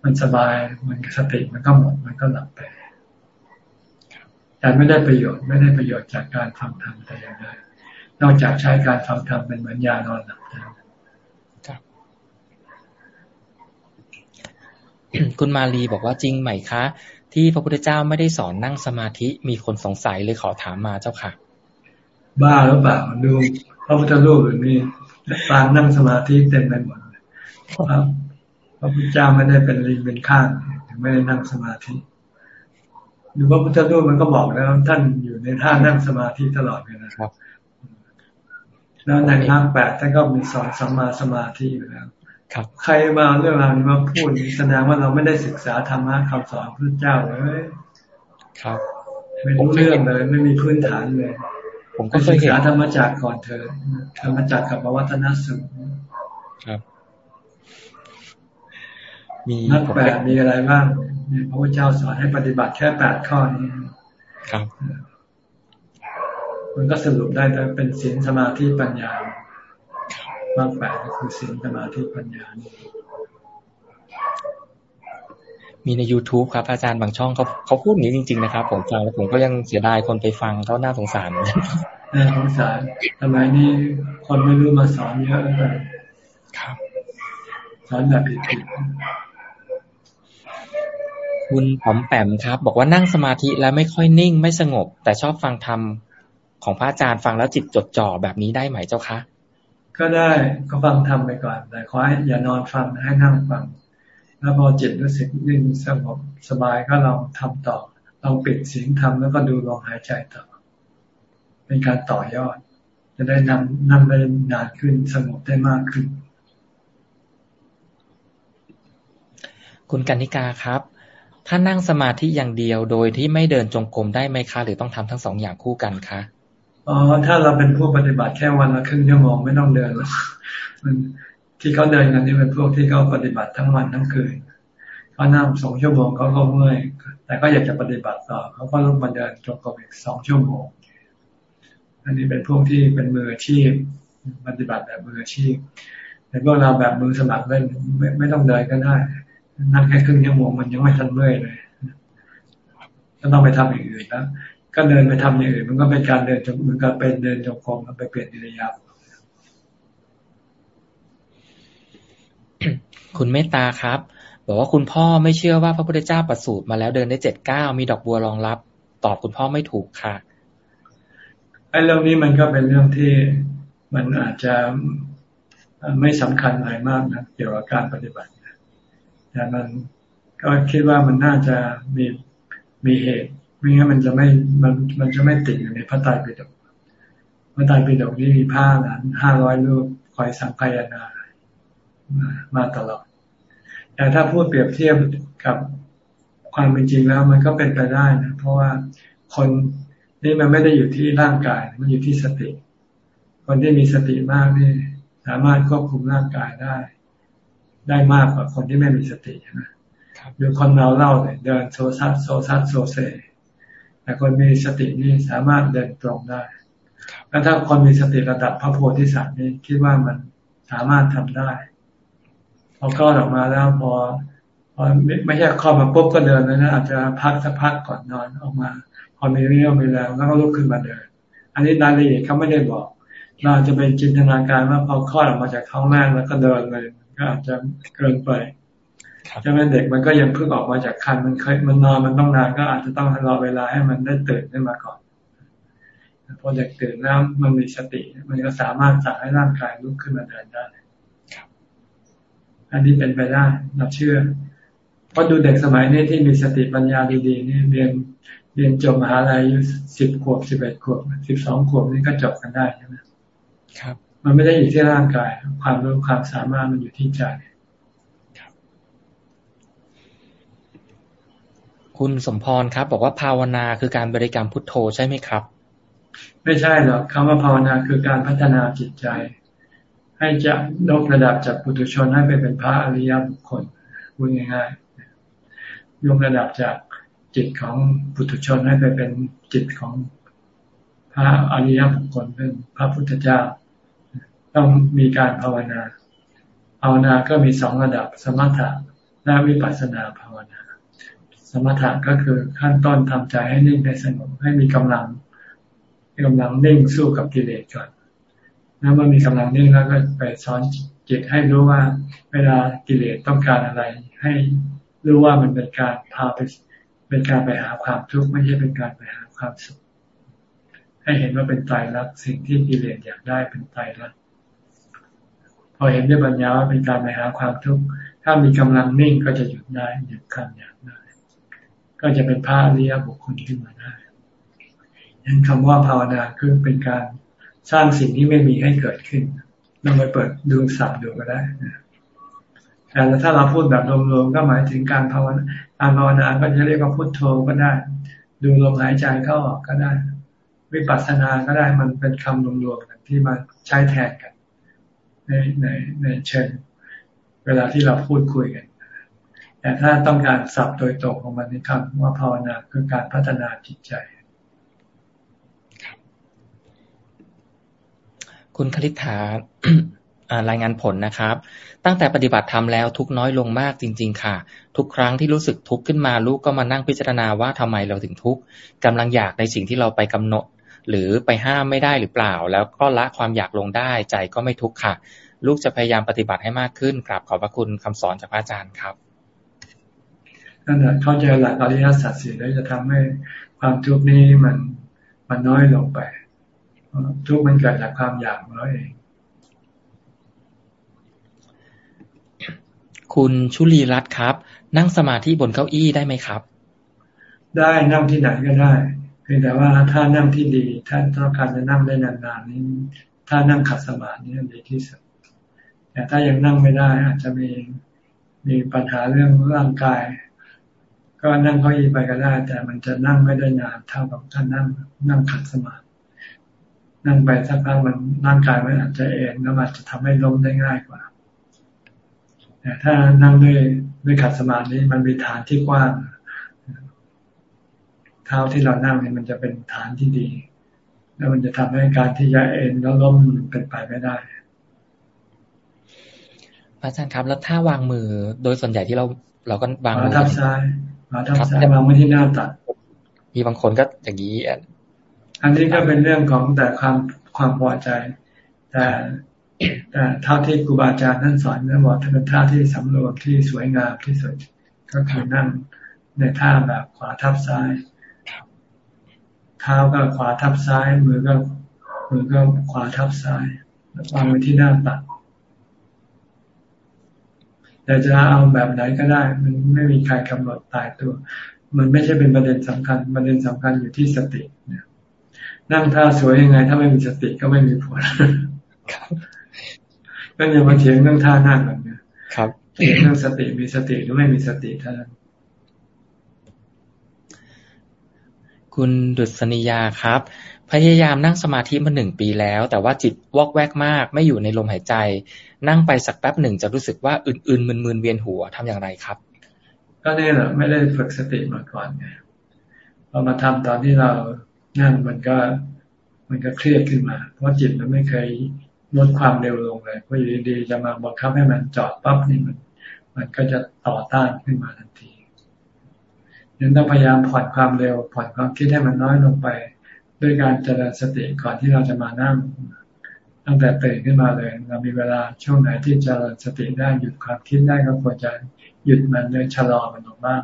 มันสบายมันสติมันก็หมดมันก็หลับไปแต่ไม่ได้ประโยชน์ไม่ได้ประโยชน์จากการฟังธรรมแต่อย่างใดนอกจากใช้การฟังธรรมเป็นเหมือนยานอนหลับครับคุณมาลีบอกว่าจริงไหมคะ ที่พระพุทธเจ้าไม่ได้สอนนั่งสมาธิมีคนสงสัยเลยขอถามมาเจ้าค่ะ บ้าหรือเปล่าดูพระพุทธรูปหรือมีปางนั่งสมาธิเต็มไปหมดครับ พระพุทธเจ้าไม่ได้เป็นลิงเป็นข้างไม่ได้นั่งสมาธิดูพระพุทธรูปมันก็บอกแล้ว ท่านอยู่ในท่านั่งสมาธิตลอดเลยนะครับ แล้วในทางแปดท่านก็มีสอนสัมมาสมาธิอยู่แล้วครับ ใครมาเรื่องราวนี้มาพูดแสดงว่าเราไม่ได้ศึกษาธรรมะคำสอนพระเจ้าเลยครับไม่รู้เรื่องเลย ไม่มีพื้นฐานเลย ผมก็เคยเห็นธรรมจักก่อนเธอธรรมจักกับวัฒนสุขครับ มีนักแปดมีอะไรบ้างพระพุทธเจ้าสอนให้ปฏิบัติแค่แปดข้อนี้ครับมันก็สรุปได้เป็นศีลสมาธิปัญญามากแปดก็คือศีลสมาธิปัญญามีใน youtube ครับ อาจารย์บางช่องเขาเขาพูดอย่างนี้จริง ๆ นะครับ ผมฟังแล้วผมก็ยังเสียดายคนไปฟังเขาน่าสงสารน่าสงสารทำไมนี่คนไม่รู้มาสอนเยอะเลยครับสอนแบบผิด คุณผอมแปมครับ บอกว่านั่งสมาธิแล้วไม่ค่อยนิ่งไม่สงบ แต่ชอบฟังธรรมของพระอาจารย์ฟังแล้วจิตจดจ่อแบบนี้ได้ไหมเจ้าคะ ก็ได้ก็ฟังทำไปก่อน แต่ขอให้อย่านอนฟังให้นั่งฟัง แล้วพอจิตรู้สึกนิ่งสงบสบายก็ลองทำต่อลองปิดเสียงทำแล้วก็ดูลมหายใจต่อ เป็นการต่อยอด จะได้นำนั่งได้นานขึ้นสงบได้มากขึ้น คุณกันิกาครับ ถ้านั่งสมาธิอย่างเดียวโดยที่ไม่เดินจงกรมได้ไหมคะ หรือต้องทำทั้งสองอย่างคู่กันคะอ๋อถ้าเราเป็นผู้ปฏิบัติแค่วันละครึ่งชั่วโมงไม่ต้องเดินแล้วมันที่เขาเดินกันนี่เป็นพวกที่เขาปฏิบัติทั้งวันทั้งคืนเขานั่งสองชั่วโมงเขาก็เมื่อยแต่ก็อยากจะปฏิบัติต่อเขาก็ลุกมาเดินจงกรมอีกสองชั่วโมง อันนี้เป็นพวกที่เป็นมืออาชีพ ปฏิบัติแบบมืออาชีพแต่พวกเราแบบมือสมัครเล่นไม่ไม่ต้องเดินก็ได้ นั่งแค่ครึ่งชั่วโมงมันยังไม่ทันเมื่อยเลยก็ต้องไปทำอย่างอื่นแล้วก็เดินไปทำอย่างอื่น มันก็เป็นการเดินจงมันก็เป็นเดินจงกรมมันไปเปลี่ยนอิริยาบถคุณเมตตาครับ บอกว่าคุณพ่อไม่เชื่อว่าพระพุทธเจ้าประสูติมาแล้วเดินได้เจ็ดเก้ามีดอกบัวรองรับ ตอบคุณพ่อไม่ถูกค่ะไอ้เรื่องนี้มันก็เป็นเรื่องที่มันอาจจะไม่สำคัญอะไรมากนะเกี่ยวกับการปฏิบัติ แต่มันก็คิดว่ามันน่าจะมีมีเหตุไม่งั้นมันจะไม่มันมันจะไม่ติดอยู่ในพระไตรปิฎกพระไตรปิฎกนี่มีผ้านั้นห้าร้อยรูปคอยสังขยานามาตลอดแต่ถ้าพูดเปรียบเทียบกับความเป็นจริงแล้ว มันก็เป็นไปได้นะเพราะว่าคนนี่มันไม่ได้อยู่ที่ร่างกาย มันอยู่ที่สติ คนที่มีสติมากนี่สามารถควบคุมร่างกายได้ ได้มากกว่าคนที่ไม่มีสตินะดูคนเมาเหล้าเนี่ยเดินโซซัดโซซัดโซเซแต่คนมีสตินี่สามารถเดินตรงได้แล้วถ้าคนมีสติระดับพระโพธิสัตว์นี่คิดว่ามันสามารถทำได้พอคลอดออกมาแล้วพอพอไม่ใช่คลอดมาปุ๊บก็เดินเลยนะอาจจะพักสักพักก่อนนอนออกมา พอมีเรี่ยวมีแรงแล้วก็ลุกขึ้นมาเดิน อันนี้รายละเอียดเขาไม่ได้บอก เราจะเป็นจินตนาการว่าพอคลอดออกมาจากท้องแม่แล้วก็เดินเลย ก็อาจจะเกินไปใช่ไหมเด็กมันก็ยังเพิ่งออกมาจากคันมันเคยมันนอนมันต้องนานก็อาจจะต้องรอเวลาให้มันได้ตื่นขึ้นมาก่อนพอเด็กตื่นแล้วมันมีสติ มันก็สามารถสั่งให้ร่างกายลุกขึ้นมาเดินได้อันนี้เป็นไปได้เราเชื่อเพราะดูเด็กสมัยนี้ที่มีสติปัญญาดีๆนี่เรียนเรียนจบมหาลัยอายุสิบขวบสิบเอ็ดขวบสิบสองขวบนี่ก็จบกันได้ใช่ไหมครับ มันไม่ได้อยู่ที่ร่างกาย ความรู้ความสามารถมันอยู่ที่ใจคุณสมพรครับ บอกว่าภาวนาคือการบริกรรมพุทโธใช่ไหมครับ ไม่ใช่หรอกคำว่าภาวนาคือการพัฒนาจิตใจ ให้จะลกระดับจากปุถุชนให้ไปเป็นพระอริยบุคคลพูดง่ายยกระดับจากจิตของปุถุชนให้ไปเป็นจิตของพระอริยบุคคลเป็นพระพุทธเจ้า ต้องมีการภาวนา ภาวนาก็มีสองระดับ สมถะและวิปัสสนาภาวนา สมถะก็คือขั้นต้นทำใจให้นิ่งให้สงบให้มีกำลังกำลังนิ่งสู้กับกิเลสก่อน แล้วเมื่อมีกำลังนิ่งแล้วก็ไปสอนจิตให้รู้ว่า เวลากิเลสต้องการอะไร ให้รู้ว่ามันเป็นการพาไปเป็นการไปหาความทุกข์ไม่ใช่เป็นการไปหาความสุข ให้เห็นว่าเป็นตายรักสิ่งที่กิเลสอยากได้เป็นตายรัก พอเห็นด้วยปัญญาว่าเป็นการไปหาความทุกข์ถ้ามีกำลังนิ่งก็จะหยุดได้หยุดความอยากได้ ก็จะเป็นพระอริยบุคคลขึ้นมาได้ยันคำว่าภาวนาคือเป็นการสร้างสิ่งที่ไม่มีให้เกิดขึ้นลองไปเปิดดูสับดูก็ได้แต่ถ้าเราพูดแบบรวมๆก็หมายถึงการภาวนาการภาวนาก็จะเรียกว่าพุทโธก็ได้ ดูลมหายใจเข้าออกก็ได้ วิปัสสนาก็ได้มันเป็นคำรวมๆกันที่มาใช้แทนกัน ในในในเชิงเวลาที่เราพูดคุยกัน แต่ถ้าต้องการสับโดยตรงของมันนี่คำว่าภาวนาคือการพัฒนาจิตใจ คุณคลิษฐารายงานผลนะครับ ตั้งแต่ปฏิบัติธรรมแล้วทุกน้อยลงมากจริง ๆ ค่ะ ทุกครั้งที่รู้สึกทุกข์ขึ้นมาลูกก็มานั่งพิจารณาว่าทำไมเราถึงทุกข์กำลังอยากในสิ่งที่เราไปกำหนด หรือไปห้ามไม่ได้หรือเปล่า แล้วก็ละความอยากลงได้ใจก็ไม่ทุกข์ค่ะ ลูกจะพยายามปฏิบัติให้มากขึ้นกราบขอบพระคุณคำสอนจากพระอาจารย์ครับนั่นแหละเข้าใจหลักอริยสัจสี่แล้วจะทำให้ความทุกข์นี้มันมันน้อยลงไป ทุกข์มันเกิดจากความอยากของเราเองคุณชุลีรัตน์ครับ นั่งสมาธิบนเก้าอี้ได้ไหมครับ ได้นั่งที่ไหนก็ได้เพียงแต่ว่าถ้านั่งที่ดี ถ้าต้องการจะนั่งได้นานๆนี้ถ้านั่งขัดสมาธินี่ดีที่สุดแต่ถ้ายังนั่งไม่ได้อาจจะมีมีปัญหาเรื่องร่างกาย ก็นั่งเก้าอี้ไปก็ได้ แต่มันจะนั่งไม่ได้นานเท่ากับถ้านั่งนั่งขัดสมาธินั่งไปสักพักมันร่างกายมันอาจจะเอ็นแล้วอาจจะทำให้ล้มได้ง่ายกว่าแต่ถ้านั่งด้วยด้วยขัดสมาธิมันมีฐานที่กว้าง เท้าที่เรานั่งเนี่ยมันจะเป็นฐานที่ดี แล้วมันจะทำให้การที่จะเอ็นแล้วล้มมันเป็นไปไม่ได้อาจารย์ครับ แล้วถ้าวางมือโดยส่วนใหญ่ที่เราเราก็วางมือทับซ้ายมาทับซ้ายวางไว้ที่หน้าตัด มีบางคนก็อย่างนี้อันนี้ก็เป็นเรื่องของแต่ความความพอใจ แต่แต่เท่าที่ครูบาอาจารย์ท่านสอนนะบอกถ้าเป็นท่าที่สำรวมที่สวยงามที่สุดก็คือนั่งในท่าแบบขวาทับซ้าย เท้าก็ขวาทับซ้าย มือก็มือก็ขวาทับซ้ายวางไว้ที่หน้าตักแต่จะเอาแบบไหนก็ได้ มันไม่มีใครกำหนดตายตัว มันไม่ใช่เป็นประเด็นสำคัญ ประเด็นสำคัญอยู่ที่สติเนี่ยนั่งท่าสวยยังไง ถ้าไม่มีสติก็ไม่มีผลก็อย่ามาเถียงเรื่องท่านั่งแบบนี้ครับเถียงเรื่องสติมีสติหรือไม่มีสติเท่านั้น คุณดุษณียาครับ พยายามนั่งสมาธิมาหนึ่งปีแล้ว แต่ว่าจิตวอกแวกมาก ไม่อยู่ในลมหายใจ นั่งไปสักแป๊บหนึ่งจะรู้สึกว่าอื่นๆมึนๆเวียนหัวทำอย่างไรครับ ก็เนี่ยแหละไม่ได้ฝึกสติมาก่อนไงพอมาทำตอนที่เรานั่นมันก็ มันก็เครียดขึ้นมา เพราะจิตมันไม่เคยลดความเร็วลงเลยเพออยู่ดีๆจะมาบังคับให้มันจอดปั๊บนี่มัน มันก็จะต่อต้านขึ้นมาทันที ยังต้องพยายามผ่อนความเร็ว ผ่อนความคิดให้มันน้อยลงไป ด้วยการเจริญสติก่อนที่เราจะมานั่ง ตั้งแต่ตื่นขึ้นมาเลย เรามีเวลาช่วงไหนที่จะเจริญสติได้หยุดความคิดได้ก็ควรจะหยุดมันเลยชะลอมันลงบ้าง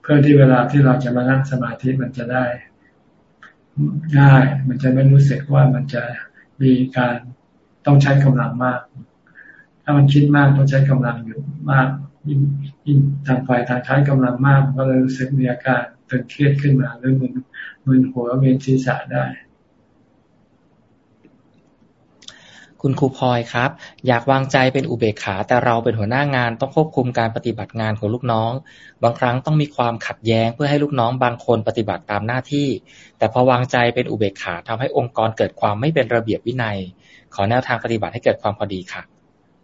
เพื่อที่เวลาที่เราจะมานั่งสมาธิมันจะได้ง่าย มันจะไม่รู้สึกว่ามันจะมีการต้องใช้กำลังมาก ถ้ามันคิดมากต้องใช้กำลังอยู่มาก ยิ่งยิ่งทางฝ่ายทางใช้กำลังมากก็เลยรู้สึกมีอาการตึงเครียดขึ้นมาหรือมึนมึนหัวเวียนศีรษะได้ คุณครูพลอยครับ อยากวางใจเป็นอุเบกขาแต่เราเป็นหัวหน้างานต้องควบคุมการปฏิบัติงานของลูกน้อง บางครั้งต้องมีความขัดแย้งเพื่อให้ลูกน้องบางคนปฏิบัติตามหน้าที่ แต่พอวางใจเป็นอุเบกขาทำให้องค์กรเกิดความไม่เป็นระเบียบวินัย ขอแนวทางปฏิบัติให้เกิดความพอดีค่ะ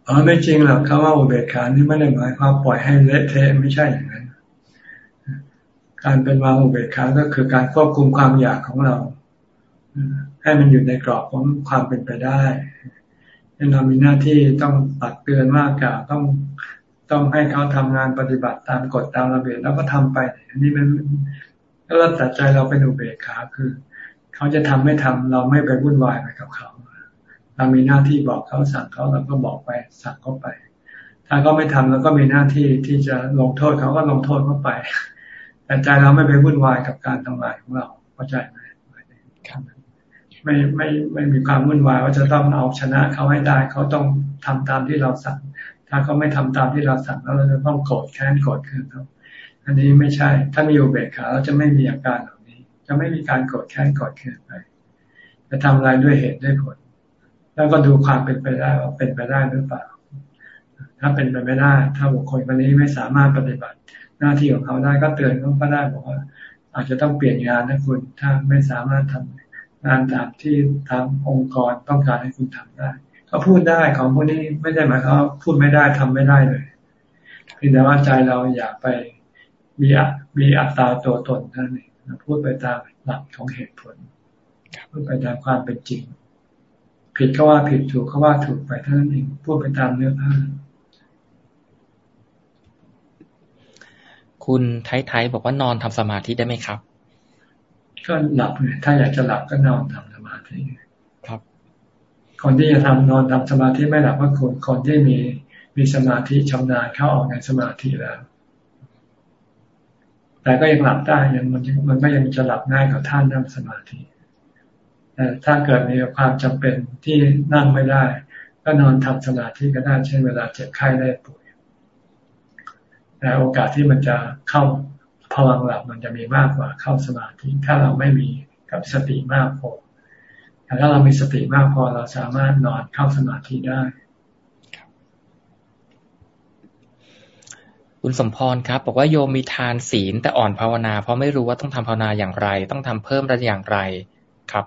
อ๋อไม่จริงหรอกคำว่าอุเบกขานี่ไม่ได้หมายความปล่อยให้เละเทะไม่ใช่อย่างนั้น การเป็นวางอุเบกขาก็คือการควบคุมความอยากของเรา ให้มันอยู่ในกรอบของความเป็นไปได้เรามีหน้าที่ต้องตักเตือนว่ากกล่าวต้องต้องให้เขาทำงานปฏิบัติตามกฎตามระเบียบแล้วก็ทำไป อันนี้มันก็เราตัดใจเราเป็นอุเบกขาคือ เขาจะทำไม่ทำเราไม่ไปวุ่นวายไปกับเขา เรามีหน้าที่บอกเขาสั่งเขาเราก็บอกไป สั่งเขาไป ถ้าเขาไม่ทำเราก็มีหน้าที่ที่จะลงโทษเขาก็ลงโทษเขาไป แต่ใจเราไม่ไปวุ่นวายกับการทำงานของเราเข้าใจไหมไม่ไม่ไม่มีความวุ่นวายว่าจะต้องเอาชนะเขาให้ได้ เขาต้องทำตามที่เราสั่ง ถ้าเขาไม่ทำตามที่เราสั่งแล้วเราจะต้องโกรธแค้นโกรธเคืองเขาอันนี้ไม่ใช่ ถ้ามีอุเบกขาเราจะไม่มีอาการเหล่านี้ จะไม่มีการโกรธแค้นโกรธเคืองไปจะทำอะไรด้วยเหตุด้วยผล แล้วก็ดูความเป็นไปได้ว่าเป็นไปได้หรือเปล่า ถ้าเป็นไปไม่ได้ ถ้าบุคคลคนนี้ไม่สามารถปฏิบัติ หน้าที่ของเขาได้ก็เตือนเขาก็ได้บอกว่า อาจจะต้องเปลี่ยนงานนะคุณ ถ้าไม่สามารถทำงานตามที่ทางองค์กรต้องการให้คุณทำได้ก็พูดได้ของพวกนี้ไม่ได้หมายความพูดไม่ได้ทำไม่ได้เลยเพียงแต่ว่าใจเราอยากไปมีมีอัตราตัวตนนั่นเองพูดไปตามหลักของเหตุผลพูดไปตามความเป็นจริง ผิดก็ว่าผิดถูกก็ว่าถูกไปเท่านั้นเองพูดไปตามเนื้อผ้าคุณไทยๆบอกว่านอนทำสมาธิได้ไหมครับ ก็หลับไงถ้าอยากจะหลับก็นอนทำสมาธิครับ คนที่จะทำนอนทำสมาธิไม่หลับก็คนคนที่มีมีสมาธิชำนาญเข้าออกในสมาธิแล้ว แต่ก็ยังหลับได้ยังมันมันก็ยังจะหลับง่ายกว่าท่านนั่งสมาธิ แต่ถ้าเกิดมีความจำเป็นที่นั่งไม่ได้ ก็นอนทำสมาธิก็ได้เช่นเวลาเจ็บไข้ได้ป่วยแต่โอกาสที่มันจะเข้าพลังหลับมันจะมีมากกว่าเข้าสมาธิ ถ้าเราไม่มีกับสติมากพอแต่ถ้าเรามีสติมากพอเราสามารถนอนเข้าสมาธิได้คุณสมพรครับ บอกว่าโยมมีทานศีลแต่อ่อนภาวนา เพราะไม่รู้ว่าต้องทำภาวนาอย่างไร ต้องทำเพิ่มระอย่างไรครับ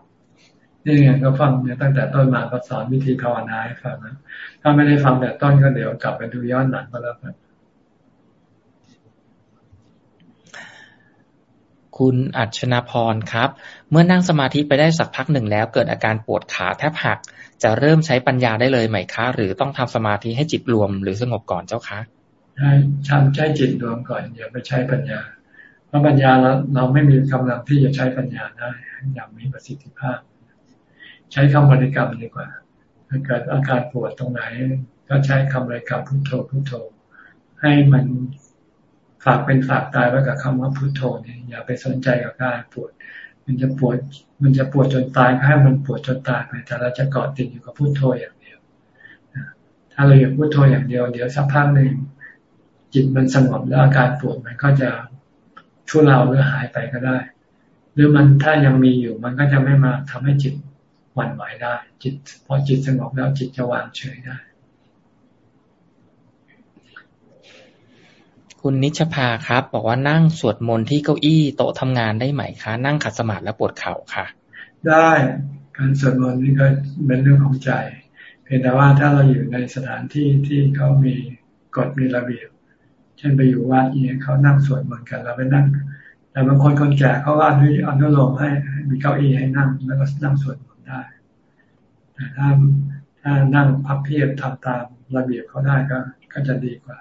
นี่ไงก็ฟังเนี่ยตั้งแต่ต้นมาก็สอนวิธีภาวนาให้ฟังนะถ้าไม่ได้ฟังแต่ต้นก็เดี๋ยวกลับไปดูย้อนหลังก็แล้วกันคุณอัชนาพรครับ เมื่อนั่งสมาธิไปได้สักพักหนึ่งแล้ว เกิดอาการปวดขาแทบหัก จะเริ่มใช้ปัญญาได้เลยไหมคะ หรือต้องทำสมาธิให้จิตรวมหรือสงบก่อนเจ้าคะใช่ทำใช้จิตรวมก่อนอย่าไปใช้ปัญญา เพราะปัญญาเราเราไม่มีกำลังที่จะใช้ปัญญาได้อย่างมีประสิทธิภาพ ใช้คำบริกรรมดีกว่าถ้าเกิดอาการปวดตรงไหน ก็ใช้คำบริกรรมพุทโธพุทโธ ให้มันฝากเป็นฝากตายไว้กับคำว่าพุทโธเนี่ยอย่าไปสนใจกับการปวด มันจะปวด มันจะปวดจนตายก็ให้มันปวดจนตายไป แต่เราจะเกาะติดอยู่กับพุทโธอย่างเดียว ถ้าเราอยู่พุทโธอย่างเดียวเดี๋ยวสักพักหนึ่งจิตมันสงบแล้วอาการปวดมันก็จะชั่วเราหรือหายไปก็ได้ หรือมันถ้ายังมีอยู่มันก็จะไม่มาทำให้จิต หวั่นไหวได้ จิตพอจิตสงบแล้วจิตจะวางเฉยได้ คุณนิชภาครับ บอกว่านั่งสวดมนต์ที่เก้าอี้โต๊ะทำงานได้ไหมคะ นั่งขัดสมาธิแล้วปวดเข่าค่ะ ได้การสวดมนต์นี่ก็เป็นเรื่องของใจ เพียงแต่ว่าถ้าเราอยู่ในสถานที่ที่เขามีกฎมีระเบียบเช่นไปอยู่วัดเนี่ยเขานั่งสวดมนต์กันเราไปนั่งแต่บางคนคนแก่เขาก็อนุอนุโลมให้มีเก้าอี้ให้นั่งแล้วก็นั่งสวดมนต์ได้ แต่ถ้าถ้านั่งพับเพียบทำตามระเบียบเขาได้ก็ ก็จะดีกว่า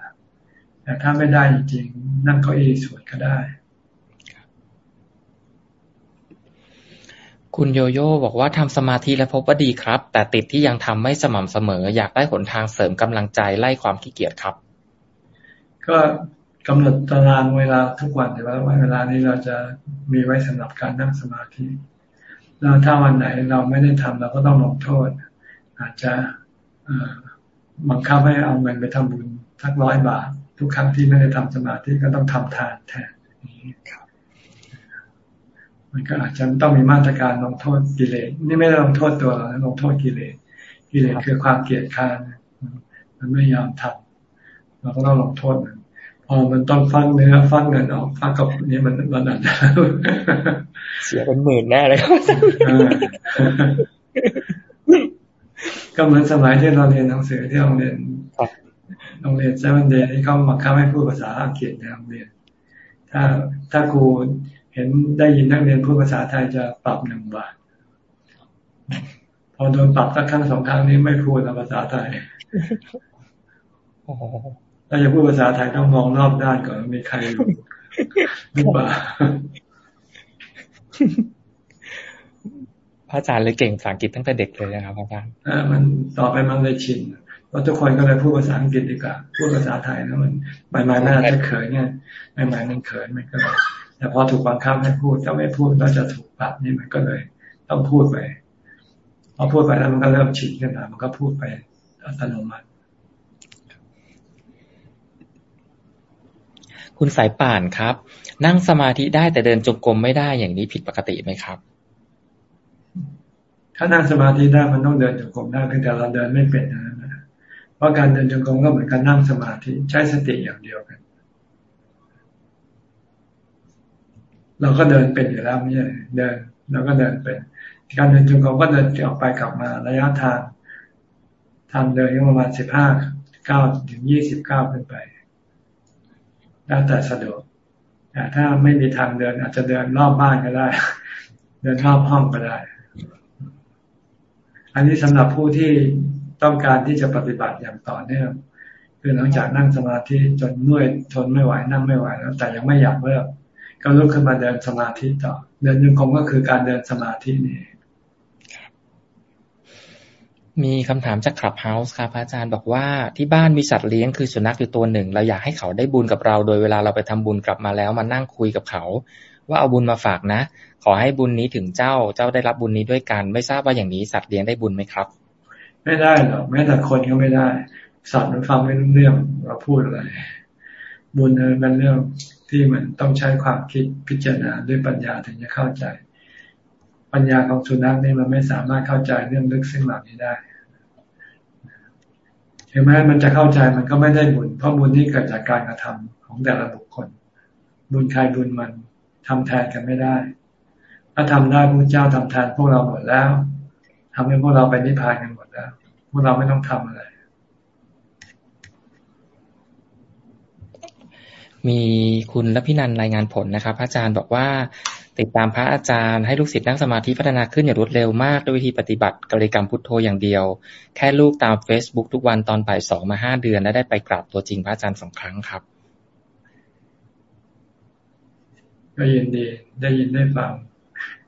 แต่ถ้าไม่ได้จริงๆนั่งเก้าอี้สวดก็ได้ คุณโยโย่บอกว่าทำสมาธิแล้วพบว่าดีครับ แต่ติดที่ยังทำไม่สม่ำเสมอ อยากได้หนทางเสริมกำลังใจไล่ความขี้เกียจครับ ก็กำหนดตารางเวลาทุกวันแต่ว่าเวลานี้เราจะมีไว้สำหรับการนั่งสมาธิ แล้วถ้าวันไหนเราไม่ได้ทำเราก็ต้องลงโทษ อาจจะบังคับให้เอาเงินไปทำบุญทักร้อยบาท ทุกครั้งที่ไม่ได้ทำสมาธิก็ต้องทำทานแทนมันก็อาจจะต้องมีมาตรการลงโทษกิเลสนี่ไม่ได้ลงโทษตัวเราลงโทษกิเลสกิเลสคือความเกียจคร้านมันไม่ยอมทำเราก็ต้องลงโทษมัน พอมันต้องควักเนื้อควักเงินออกควักกับนี้มันมันอาจจะเสียเป็นหมื่นแน่เลยครับก็เหมือนสมัยที่เราเรียนหนังสือที่โรงเรียนโรงเรียน Seventh Day ที่เขาบังคับให้พูดภาษาอังกฤษในโรงเรียน ถ้าถ้าครูเห็นได้ยินนักเรียนพูดภาษาไทยจะปรับหนึ่งบาท พอโดนปรับสักครั้งสองครั้งนี้ไม่พูดภาษาไทย ถ้าจะพูดภาษาไทยต้องมองรอบด้านก่อนมีใครหรือเปล่าพระอาจารย์เลยเก่งภาษาอังกฤษตั้งแต่เด็กเลยนะครับอาจารย์อ่ามันต่อไปมันเลยชินเพราะทุกคนก็เลยพูดภาษาอังกฤษดีกว่าพูดภาษาไทยแล้วมันใหม่ๆน่าจะเขินเนี่ยใหม่ๆมันเขินมันก็แต่พอถูกบังคับให้พูดถ้าไม่พูดก็จะถูกปรับนี่มันก็เลย ต้องพูดไปพอพูดไปแล้วมันก็เริ่มชินขึ้นมามันก็พูดไปอัตโนมัติ คุณสายป่านครับ นั่งสมาธิได้แต่เดินจงกรมไม่ได้อย่างนี้ผิดปกติไหมครับ ถ้านั่งสมาธิได้มันต้องเดินจงกรมได้เพียงแต่เราเดินไม่เป็นนะเพราะการเดินจงกรมก็เหมือนการนั่งสมาธิใช้สติอย่างเดียวกัน เราก็เดินเป็นอยู่แล้วไม่ใช่เดินเราก็เดินเป็นการเดินจงกรมก็เดินออกไปกลับมาระยะทางทางเดินประมาณสิบห้าเก้าถึงยี่สิบเก้าขึ้นไป แล้วแต่สะดวกแต่ถ้าไม่มีทางเดิน อาจจะเดินรอบบ้านก็ได้ เดินรอบห้องก็ได้ อันนี้สำหรับผู้ที่ต้องการที่จะปฏิบัติอย่างต่อเนื่องคือหลังจากนั่งสมาธิจนเมื่อยทนไม่ไหวนั่งไม่ไหวแล้ว แต่ยังไม่อยากเลิกก็ลุกขึ้นมาเดินสมาธิต่อ เดินยังคงก็คือการเดินสมาธินี่ มีคำถามจากคลับเฮาส์ครับอาจารย์บอกว่าที่บ้านมีสัตว์เลี้ยงคือสุนัขอยู่ตัวหนึ่ง เราอยากให้เขาได้บุญกับเรา โดยเวลาเราไปทำบุญกลับมาแล้วมานั่งคุยกับเขา ว่าเอาบุญมาฝากนะ ขอให้บุญนี้ถึงเจ้าเจ้าได้รับบุญนี้ด้วยกัน ไม่ทราบว่าอย่างนี้สัตว์เลี้ยงได้บุญไหมครับ ไม่ได้หรอกแม้แต่คนก็ไม่ได้ สัตว์มันฟังไม่รู้เรื่องเราพูดอะไร บุญเป็นเรื่องที่มันต้องใช้ความคิดพิจารณาด้วยปัญญาถึงจะเข้าใจ ปัญญาของสุนัขนี่มันไม่สามารถเข้าใจเรื่องลึกซึ้งเหล่านี้ได้ถึงแม้มันจะเข้าใจมันก็ไม่ได้บุญ เพราะบุญที่เกิดจากการกระทำของแต่ละบุคคล บุญใครบุญมันทำแทนกันไม่ได้ ถ้าทำได้พระเจ้าทำแทนพวกเราหมดแล้วทำให้พวกเราไปนิพพานกันหมดแล้ว พวกเราไม่ต้องทำอะไร มีคุณและพี่นันรายงานผลนะครับ อาจารย์บอกว่า ติดตามพระอาจารย์ให้ลูกศิษย์นั่งสมาธิพัฒนาขึ้นอย่างรวดเร็วมาก ด้วยวิธีปฏิบัติกริกรรมพุทโธอย่างเดียว แค่ลูกตาม Facebook ทุกวันตอนบ่ายสองมาห้าเดือน และได้ไปกราบตัวจริงพระอาจารย์สองครั้งครับ ก็ยินดีได้ยินได้ฟัง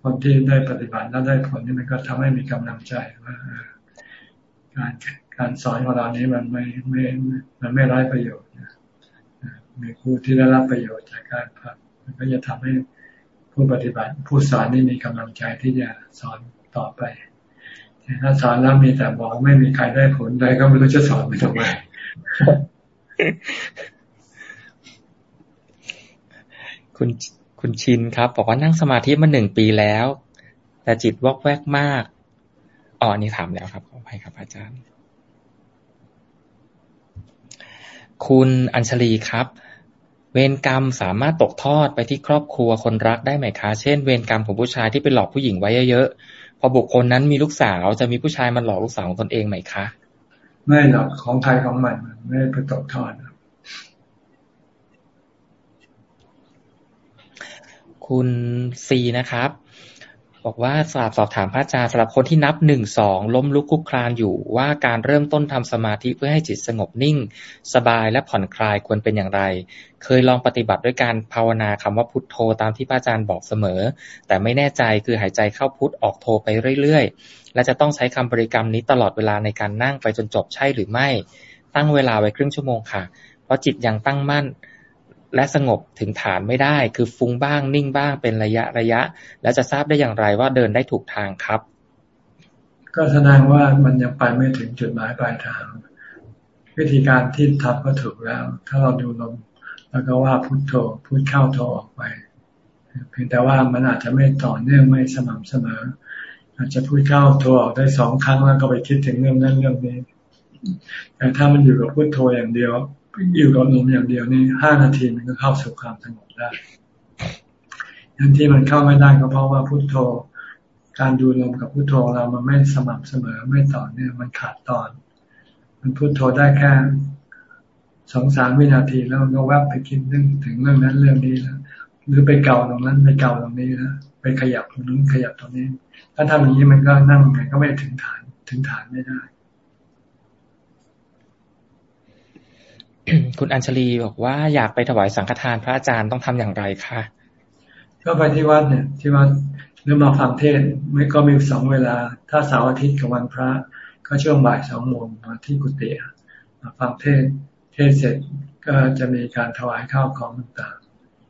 คนที่ได้ปฏิบัติแล้วได้ผลนี่มันก็ทำให้มีกำลังใจว่าการการสอนของเรานี้มันไม่ไม่มันไม่ไร้ประโยชน์มีผู้ที่ได้รับประโยชน์จากการพักมันก็จะทำให้ ผู้ปฏิบัติ ผู้สอนนี่มีกำลังใจที่จะสอนต่อไปถ้าสอนแล้วมีแต่บอกไม่มีใครได้ผลใดก็ไม่รู้จะสอนไปทำไมคุณคุณชินครับ บอกว่านั่งสมาธิมาหนึ่งปีแล้ว แต่จิตวอกแวกมากอ๋อนี่ถามแล้วครับขออภัยครับ อาจารย์ คุณอัญชลีครับ เวรกรรมสามารถตกทอดไปที่ครอบครัวคนรักได้ไหมคะ เช่น เวรกรรมของผู้ชายที่ไปหลอกผู้หญิงไว้เยอะๆ พอบุคคลนั้นมีลูกสาวจะมีผู้ชายมาหลอกลูกสาวของตนเองไหมคะ ไม่หรอกของใครของมันไม่ไปตกทอด คุณซีนะครับ บอกว่าสอบสอบถามพระอาจารย์สำหรับคนที่นับหนึ่งสองล้มลุกคุกคลานอยู่ว่าการเริ่มต้นทำสมาธิเพื่อให้จิตสงบนิ่ง สบายและผ่อนคลายควรเป็นอย่างไร เคยลองปฏิบัติด้วยการภาวนาคำว่าพุทโธตามที่พระอาจารย์บอกเสมอ แต่ไม่แน่ใจคือหายใจเข้าพุทออกโธไปเรื่อยๆ และจะต้องใช้คำบริกรรมนี้ตลอดเวลาในการนั่งไปจนจบใช่หรือไม่ ตั้งเวลาไว้ครึ่งชั่วโมงค่ะ เพราะจิตยังตั้งมั่น และสงบถึงฐานไม่ได้ คือฟุ้งบ้างนิ่งบ้างเป็นระยะระยะ แล้วจะทราบได้อย่างไรว่าเดินได้ถูกทางครับ ก็แสดงว่ามันยังไปไม่ถึงจุดหมายปลายทาง วิธีการที่ทำก็ถูกแล้ว ถ้าเราดูลมแล้วก็ว่าพุทโธพุทเข้าโธออกไป เพียงแต่ว่ามันอาจจะไม่ต่อเนื่องไม่สม่ำเสมอ อาจจะพูดเข้าโทรออกได้สองครั้งแล้วก็ไปคิดถึงเรื่องนั้นเรื่องนี้แต่ถ้ามันอยู่กับพุทโธอย่างเดียว อยู่กับลมอย่างเดียวนี่ห้านาทีมันก็เข้าสู่ความสงบได้ยันที่มันเข้าไม่ได้ก็เพราะว่าพุโทโธ การดูลมกับพุโทโธเรามันไม่สม่ำเสมอไม่ต่อเนื่องมันขาดตอน มันพุโทโธได้แค่สองสามวินาทีแล้วมันก็แวบไปคิดเรื่องถึงเรื่องนั้นเรื่องนี้แล้วหรือไปเก่าตรงนั้นไปเก่าตรงนี้นะไปขยับตรงนู้นขยับตรงนี้ ถ้าทำอย่างนี้มันก็นั่งไงก็ไม่ถึงฐานถึงฐานไม่ได้ คุณอัญชลีบอกว่าอยากไปถวายสังฆทานพระอาจารย์ต้องทำอย่างไรคะก็ไปที่วัดเนี่ย ที่วัดหรือมาฟังเทศไม่ก็มีสองเวลา ถ้าเสาร์อาทิตย์กับวันพระ ก็ช่วงบ่ายสองโมงมาที่กุฏิมาฟังเทศเทศเสร็จก็จะมีการถวายข้าวของต่าง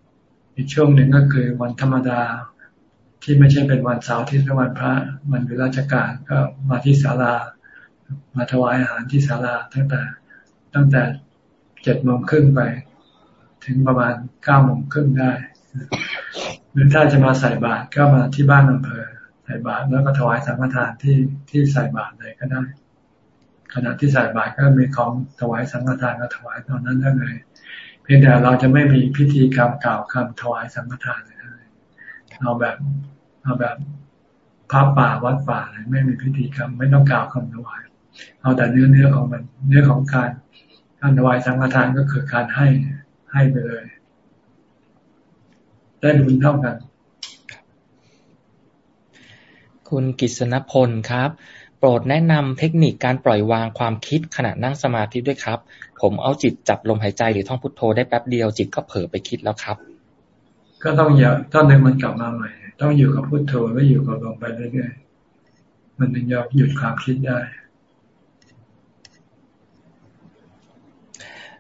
ๆอีกช่วงหนึ่งก็คือวันธรรมดาที่ไม่ใช่เป็นวันเสาร์อาทิตย์หรือวันพระมันเป็นราชการก็มาที่ศาลา มาถวายอาหารที่ศาลาตั้งแต่ตั้งแต่ เจ็ดโมงครึ่งไป ถึงประมาณเก้าโมงครึ่งได้ หรือถ้าจะมาใส่บาตรก็มาที่บ้านอำเภอใส่บาตรแล้วก็ถวายสังฆทานที่ที่ใส่บาตรเลยก็ได้ ขณะที่ใส่บาตรก็มีของถวายสังฆทานก็ถวายตอนนั้นได้เลยเพียงแต่เราจะไม่มีพิธีกรรมกล่าวคำถวายสังฆทานเลยเอาแบบเอาแบบพระป่าวัดป่าเลยไม่มีพิธีกรรมไม่ต้องกล่าวคำถวาย เอาแต่เนื้อเนื้อของมัน เนื้อของการ การถวายสังฆทานก็คือการให้ให้ไปเลย ได้บุญเท่ากัน คุณกิษณพลครับ โปรดแนะนำเทคนิคการปล่อยวางความคิดขณะนั่งสมาธิด้วยครับ ผมเอาจิตจับลมหายใจหรือท่องพุทโธได้แป๊บเดียวจิตก็เผลอไปคิดแล้วครับ ก็ต้องอย่าต้องดึงมันกลับมาใหม่ต้องอยู่กับพุทโธแล้วอยู่กับลมไปเรื่อยๆมันถึงจะหยุดความคิดได้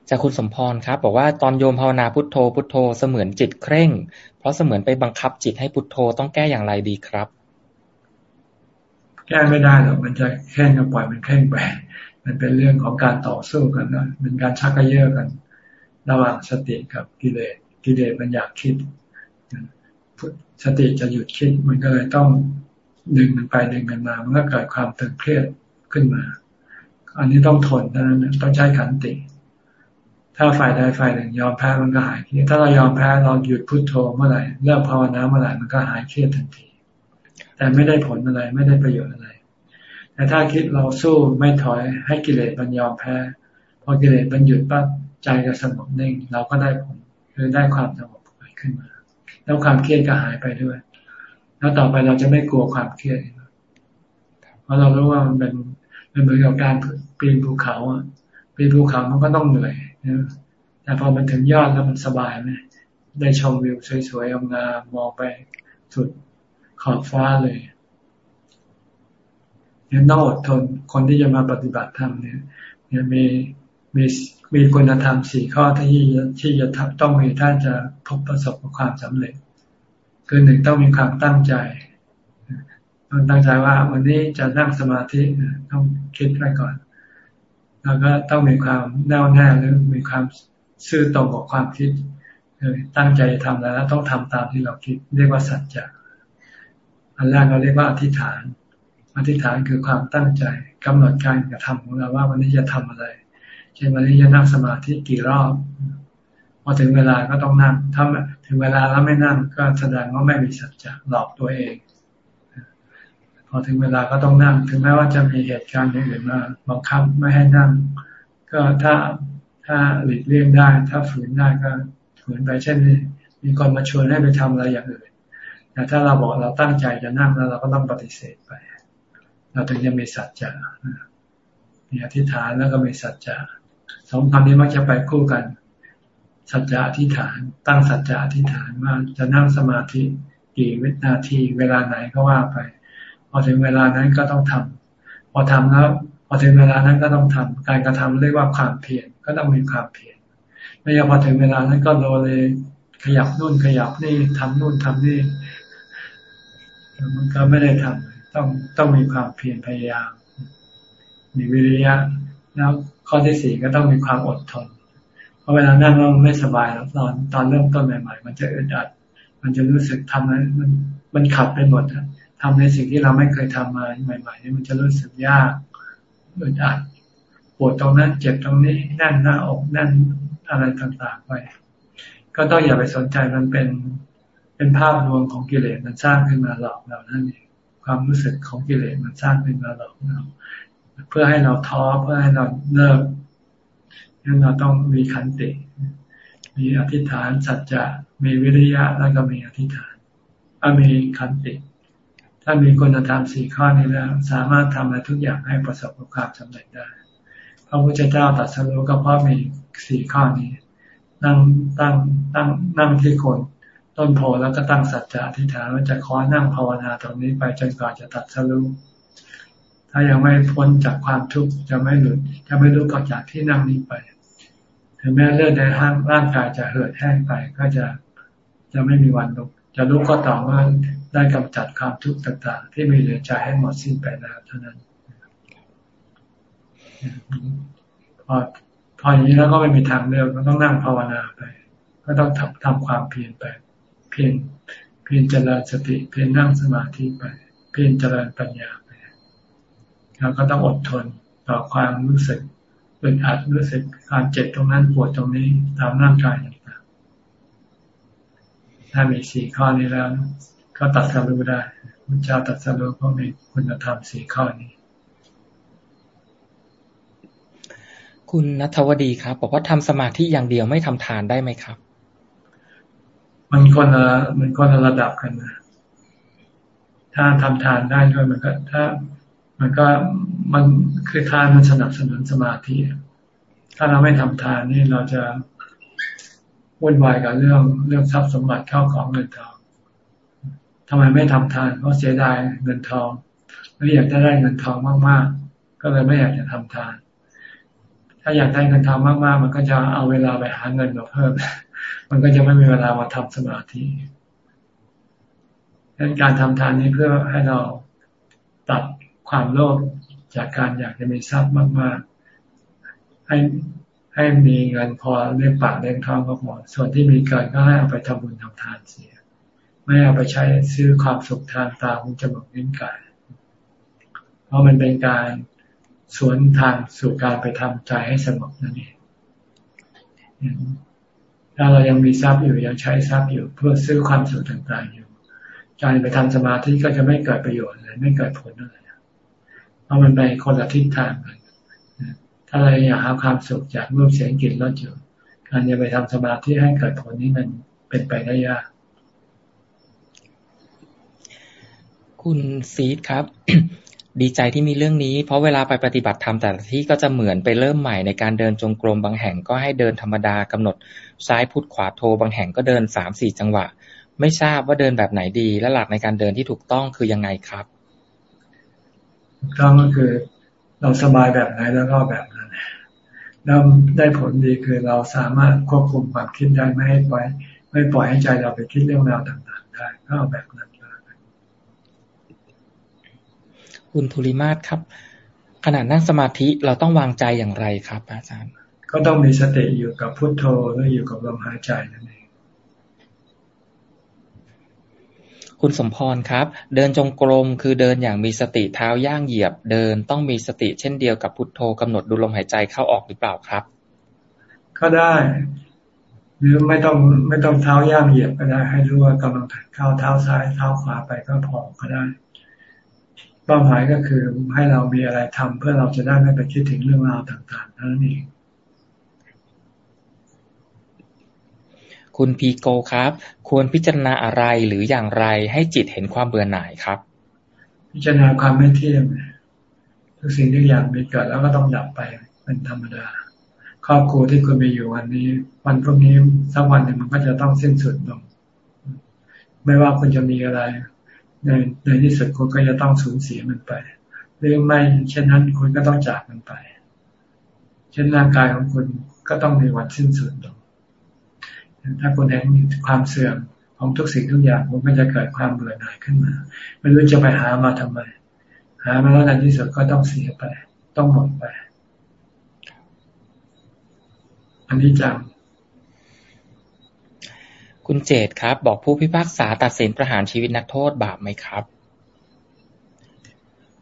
จากคุณสมพรครับ บอกว่าตอนโยมภาวนาพุทโธพุทโธเสมือนจิตเคร่ง เพราะเสมือนไปบังคับจิตให้พุทโธต้องแก้อย่างไรดีครับ แก้ไม่ได้หรอกมันจะแค่งก็ปล่อยมันแค่งไปมันเป็นเรื่องของการต่อสู้กันนะเป็นการชักกระเยาะกัน ระหว่างสติกับกิเลสกิเลสมันอยากคิดสติจะหยุดคิดมันก็เลยต้องดึงมันไปดึงมันมา มันก็เกิดความตึงเครียดขึ้นมา อันนี้ต้องทนนะต้องใช้ขันติ ถ้าฝ่ายใดฝ่ายหนึ่งยอมแพ้มันก็หายเครียดถ้าเรายอมแพ้เราหยุดพุดโทโธเมื่อไหร่เลิกภาวนาเมื่อไหร่มันก็หายเครียดทันที แต่ไม่ได้ผลอะไรไม่ได้ประโยชน์อะไร แต่ถ้าคิดเราสู้ไม่ถอยให้กิเลสมันยอมแพ้พอกิเลสมันหยุดปั๊บใจก็สงบนิ่ง เราก็ได้ผลคือได้ความสงบเกิดขึ้นมา แล้วความเครียดก็หายไปด้วย แล้วต่อไปเราจะไม่กลัวความเครียดเพราะเรารู้ว่ามันเป็นมันเหมือนกับการปีนภูเขาอะปีนภูเขามันก็ต้องเหนื่อย แต่พอมันถึงยอดแล้วมันสบายไหมได้ชมวิวสวยๆงามมองไปสุดขอบฟ้าเลยเนี่ยต้องอดทนคนที่จะมาปฏิบัติธรรมเนี่ยเนี่ยมีมีมีคุณธรรมสี่ข้อที่ที่จะต้องมีถ้าจะพบประสบกับความสำเร็จ คือหนึ่งต้องมีความตั้งใจต้องตั้งใจว่าวันนี้จะนั่งสมาธิต้องคิดไว้ก่อน แล้วก็ต้องมีความแน่วแน่หรือมีความซื่อตรงกับความคิดตั้งใจทำแล้วต้องทำตามที่เราคิด เรียกว่าสัจจะอันแรกเราเรียกว่าอธิษฐาน อธิษฐานคือความตั้งใจกำหนดการกระทำของเราว่าวันนี้จะทำอะไรเช่นวันนี้จะนั่งสมาธิกี่รอบพอถึงเวลาก็ต้องนั่งถ้าถึงเวลาแล้วไม่นั่งก็แสดงว่าไม่มีสัจจะหลอกตัวเอง พอถึงเวลาก็ต้องนั่ง ถึงแม้ว่าจะมีเหตุการณ์อื่นมาบังคับไม่ให้นั่ง ก็ถ้าถ้าหลีกเลี่ยงได้ ถ้าฝืนได้ก็ฝืนไปเช่นนี้มีคนมาชวนให้ไปทำอะไรอย่างอื่นแต่ถ้าเราบอกเราตั้งใจจะนั่งแล้วเราก็ต้องปฏิเสธไป เราถึงจะมีสัจจะมีอธิษฐานแล้วก็มีสัจจะสองคำนี้มักจะไปคู่กัน สัจจะอธิษฐาน ตั้งสัจจะอธิษฐานว่าจะนั่งสมาธิกี่วินาทีเวลาไหนก็ว่าไป อถึงเวลานั้นก็ต้องทำพอทำแล้ว พอถึงเวลานั้นก็ต้องทำการกระทำเรียกว่าความเพียรก็ต้องมีความเพียรไม่ใช่พอถึงเวลานั้นก็โลเลยขยับนู่นขยับนี่ทำนู่นทำนี่มันก็ไม่ได้ทำต้องต้องมีความเพียรพยายาม มีวิริยะแล้วข้อที่สี่ก็ต้องมีความอดทน เพราะเวลานั่งเราไม่สบายตอนตอนเริ่มต้นใหม่ ๆ มันจะอึดอัด มันจะรู้สึกทำนั้นมันมันขัดไปหมดอะ ทำในสิ่งที่เราไม่เคยทำมาใหม่ๆนี่มันจะรู้สึกยากอึดอัดปวดตรงนั้นเจ็บตรงนี้แน่นหน้าอกแน่นอะไรต่างๆไป ก็ต้องอย่าไปสนใจมันเป็นเป็นภาพรวมของกิเลสมันสร้างขึ้นมาหลอกเรานั่นเองความรู้สึกของกิเลสมันสร้างขึ้นมาหลอกเรา เพื่อให้เราท้อเพื่อให้เราเลิกนั้นเราต้องมีขันติ มีอธิษฐานสัจจะมีวิริยะแล้วก็มีอธิษฐานมีขันติ ถ้ามีคุณธรรมสี่ข้อนี้แล้ว สามารถทำอะไรทุกอย่างให้ประสบความสำเร็จได้ พระพุทธเจ้าตรัสรู้ก็เพราะมีสี่ข้อนี้ นั่งตั้งตั้งนั่งที่โคนต้นโพแล้วก็ตั้งสัจจะอธิษฐานว่าจะขอนั่งภาวนาตรงนี้ไปจนกว่าจะตัดสรู้ถ้ายังไม่พ้นจากความทุกข์จะไม่หลุด จะไม่รู้ก็จากที่นั่งนี้ไป ถึงแม้เลือดในร่างกายจะเหือดแห้งไปก็จะจะไม่มีวันลุก จะลุกก็ต่อเมื่อ ได้กำจัดความทุกข์ต่าง ๆ ที่มีในใจให้หมดสิ้นไปแล้วเท่านั้น พอพออย่างนี้แล้วก็ไม่มีทางเลือกก็ต้องนั่งภาวนาไป ก็ต้องทำทำความเพียรไป เพียรเพียรเจริญสติเพียรนั่งสมาธิไป เพียรเจริญปัญญาไปแล้วก็ต้องอดทนต่อความรู้สึกเป็นอัดรู้สึกการเจ็บตรงนั้นปวดตรงนี้ตามร่างกายต่างๆถ้ามีสี่ข้อนี้แล้ว ก็ตัดสรู้ได้พระเจ้าตัดสรู้ก็มีคุณธรรมสี่ข้อนี้ คุณนัทวดีครับ บอกว่าทำสมาธิอย่างเดียวไม่ทำทานได้ไหมครับ มันคนละมันคนละระดับกันนะถ้าทำทานได้ด้วยมันก็ ถ้ามันก็มันคือทานมันสนับสนุนสมาธิถ้าเราไม่ทำทานนี่เราจะวุ่นวายกับเรื่องเรื่องทรัพย์สมบัติเข้าของเงินทอง ทำไมไม่ทำทานเพราะเสียดายเงินทองไม่อยากจะได้เงินทองมากๆ ก็เลยไม่อยากจะทำทาน ถ้าอยากได้เงินทำมากๆ มันก็จะเอาเวลาไปหาเงินมาเพิ่ม มันก็จะไม่มีเวลามาทำสมาธิดังนั้นการทำทานนี้เพื่อให้เราตัดความโลภจากการอยากจะมีทรัพย์มากๆ ให้ให้มีเงินพอเลี้ยงปากเลี้ยงท้องก็พอส่วนที่มีเกินก็ให้เอาไปทำบุญทำทานเสีย ไม่เอาไปใช้ซื้อความสุขทางตาหูจมูกนิ้วกาย เพราะมันเป็นการสวนทางสู่การไปทำใจให้สงบนั่นเองถ้าเรายังมีทรัพย์อยู่ยังใช้ทรัพย์อยู่ เพื่อซื้อความสุขต่างๆอยู่การไปทำสมาธิก็จะไม่เกิดประโยชน์เลยไม่เกิดผลอะไรเพราะมันไปคนละทิศทางกันถ้าเราอยากหาความสุขจากรูปเสียงกลิ่นรสอยู่การจะไปทำสมาธิให้เกิดผลนี้มันเป็นไปได้ยาก คุณซีดครับ ดีใจที่มีเรื่องนี้ เพราะเวลาไปปฏิบัติธรรมแต่ที่ก็จะเหมือนไปเริ่มใหม่ในการเดินจงกรมบางแห่งก็ให้เดินธรรมดากำหนดซ้ายพุทขวาโทบางแห่งก็เดินสามสี่จังหวะ ไม่ทราบว่าเดินแบบไหนดี และหลักในการเดินที่ถูกต้องคือยังไงครับถูกต้องก็คือเราสบายแบบไหนแล้วก็แบบนั้นแล้วได้ผลดีคือเราสามารถควบคุมความคิดได้ไม่ให้ปล่อยไม่ปล่อยให้ใจเราไปคิดเรื่องราวต่างๆได้ก็เอาแบบนั้น คุณธุริมาศครับ ขณะนั่งสมาธิเราต้องวางใจอย่างไรครับ อาจารย์ ก็ต้องมีสติอยู่กับพุทโธแลวอยู่กับลมหายใจนั่นเองคุณสมพรครับ เดินจงกรมคือเดินอย่างมีสติเท้าย่างเหยียบ เดินต้องมีสติเช่นเดียวกับพุทโธกำหนดดูลมหายใจเข้าออกหรือเปล่าครับ ก็ได้ หรือไม่ต้องไม่ต้องเท้าย่างเหยียบก็ได้ ให้รู้ว่ากำลังเข้าเท้าซ้ายเท้าขวาไปก็พอก็ได้ เป้าหมายก็คือให้เรามีอะไรทำเพื่อเราจะได้ไม่ไปคิดถึงเรื่องราวต่างๆนั่นเองคุณพีโกครับ ควรพิจารณาอะไรหรืออย่างไรให้จิตเห็นความเบื่อหน่ายครับ พิจารณาความไม่เที่ยงทุกสิ่งทุกอย่างมีเกิดแล้วก็ต้องดับไปเป็นธรรมดา ครอบครัวที่คุณมีอยู่วันนี้ วันพรุ่งนี้สักวันหนึ่งมันก็จะต้องสิ้นสุดลงไม่ว่าคุณจะมีอะไร ในในที่สุดคุณก็จะต้องสูญเสียมันไป หรือไม่เช่นนั้นคุณก็ต้องจากมันไป เช่นร่างกายของคุณก็ต้องมีวันสิ้นสุดลงถ้าคุณเห็นความเสื่อมของทุกสิ่งทุกอย่างคุณก็จะเกิดความเบื่อหน่ายขึ้นมา ไม่รู้จะไปหามาทำไม หามาแล้วในที่สุดก็ต้องเสียไป ต้องหมดไป อันนี้จัง คุณเจตครับ บอกผู้พิพากษาตัดสินประหารชีวิตนักโทษบาปไหมครับ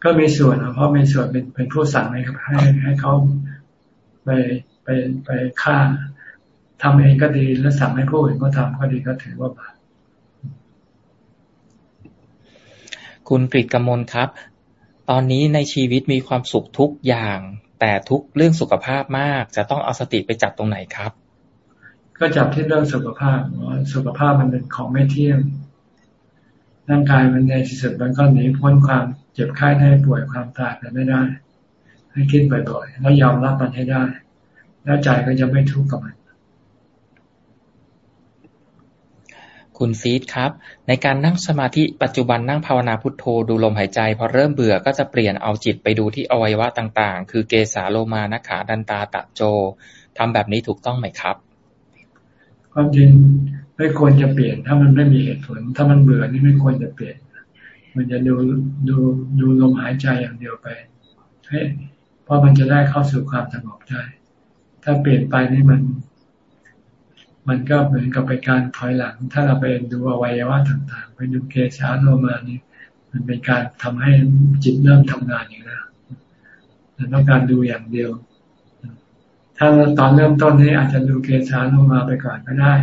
ก็มีส่วนเพราะมีส่วนเป็นเป็นผู้สั่งให้ให้ให้เขาไปไปไปฆ่าทำเองก็ดีแล้วสั่งให้ผู้อื่นก็ทำก็ดีก็ถือว่าบาปคุณกฤตกมลครับ ตอนนี้ในชีวิตมีความสุขทุกอย่าง แต่ทุกเรื่องสุขภาพมาก จะต้องเอาสติไปจับตรงไหนครับ ก็จับที่เรื่องสุขภาพสุขภาพมันเป็นของไม่เที่ยงร่างกายมันในที่สุดมันก็หนีพ้นความเจ็บไข้ได้ป่วยความตายไปไม่ได้ ให้คิดบ่อยๆแล้วยอมรับมันให้ได้ แล้วใจก็จะไม่ทุกข์กับมัน คุณซีดครับ ในการนั่งสมาธิปัจจุบันนั่งภาวนาพุทโธดูลมหายใจ พอเริ่มเบื่อก็จะเปลี่ยนเอาจิตไปดูที่อวัยวะต่างๆ คือเกสาโลมานะขาดันตาตะโจทำแบบนี้ถูกต้องไหมครับ ความจริงไม่ควรจะเปลี่ยน ถ้ามันไม่มีเหตุผล ถ้ามันเบื่อนี่ไม่ควรจะเปลี่ยน มันจะดูดูดูลมหายใจอย่างเดียวไปเพราะมันจะได้เข้าสู่ความสงบได้ ถ้าเปลี่ยนไปนี่มัน มันก็เหมือนกับเป็นการถอยหลัง ถ้าเราไปดูอวัยวะต่างๆ ไปดูเกสาโลมานี่มันเป็นการทำให้จิตเริ่มทำงานอย่างนั้นเราต้องการดูอย่างเดียว ถ้าตอนเริ่มต้นนี้อาจจะดูเกสาโลมาไปก่อนก็ได้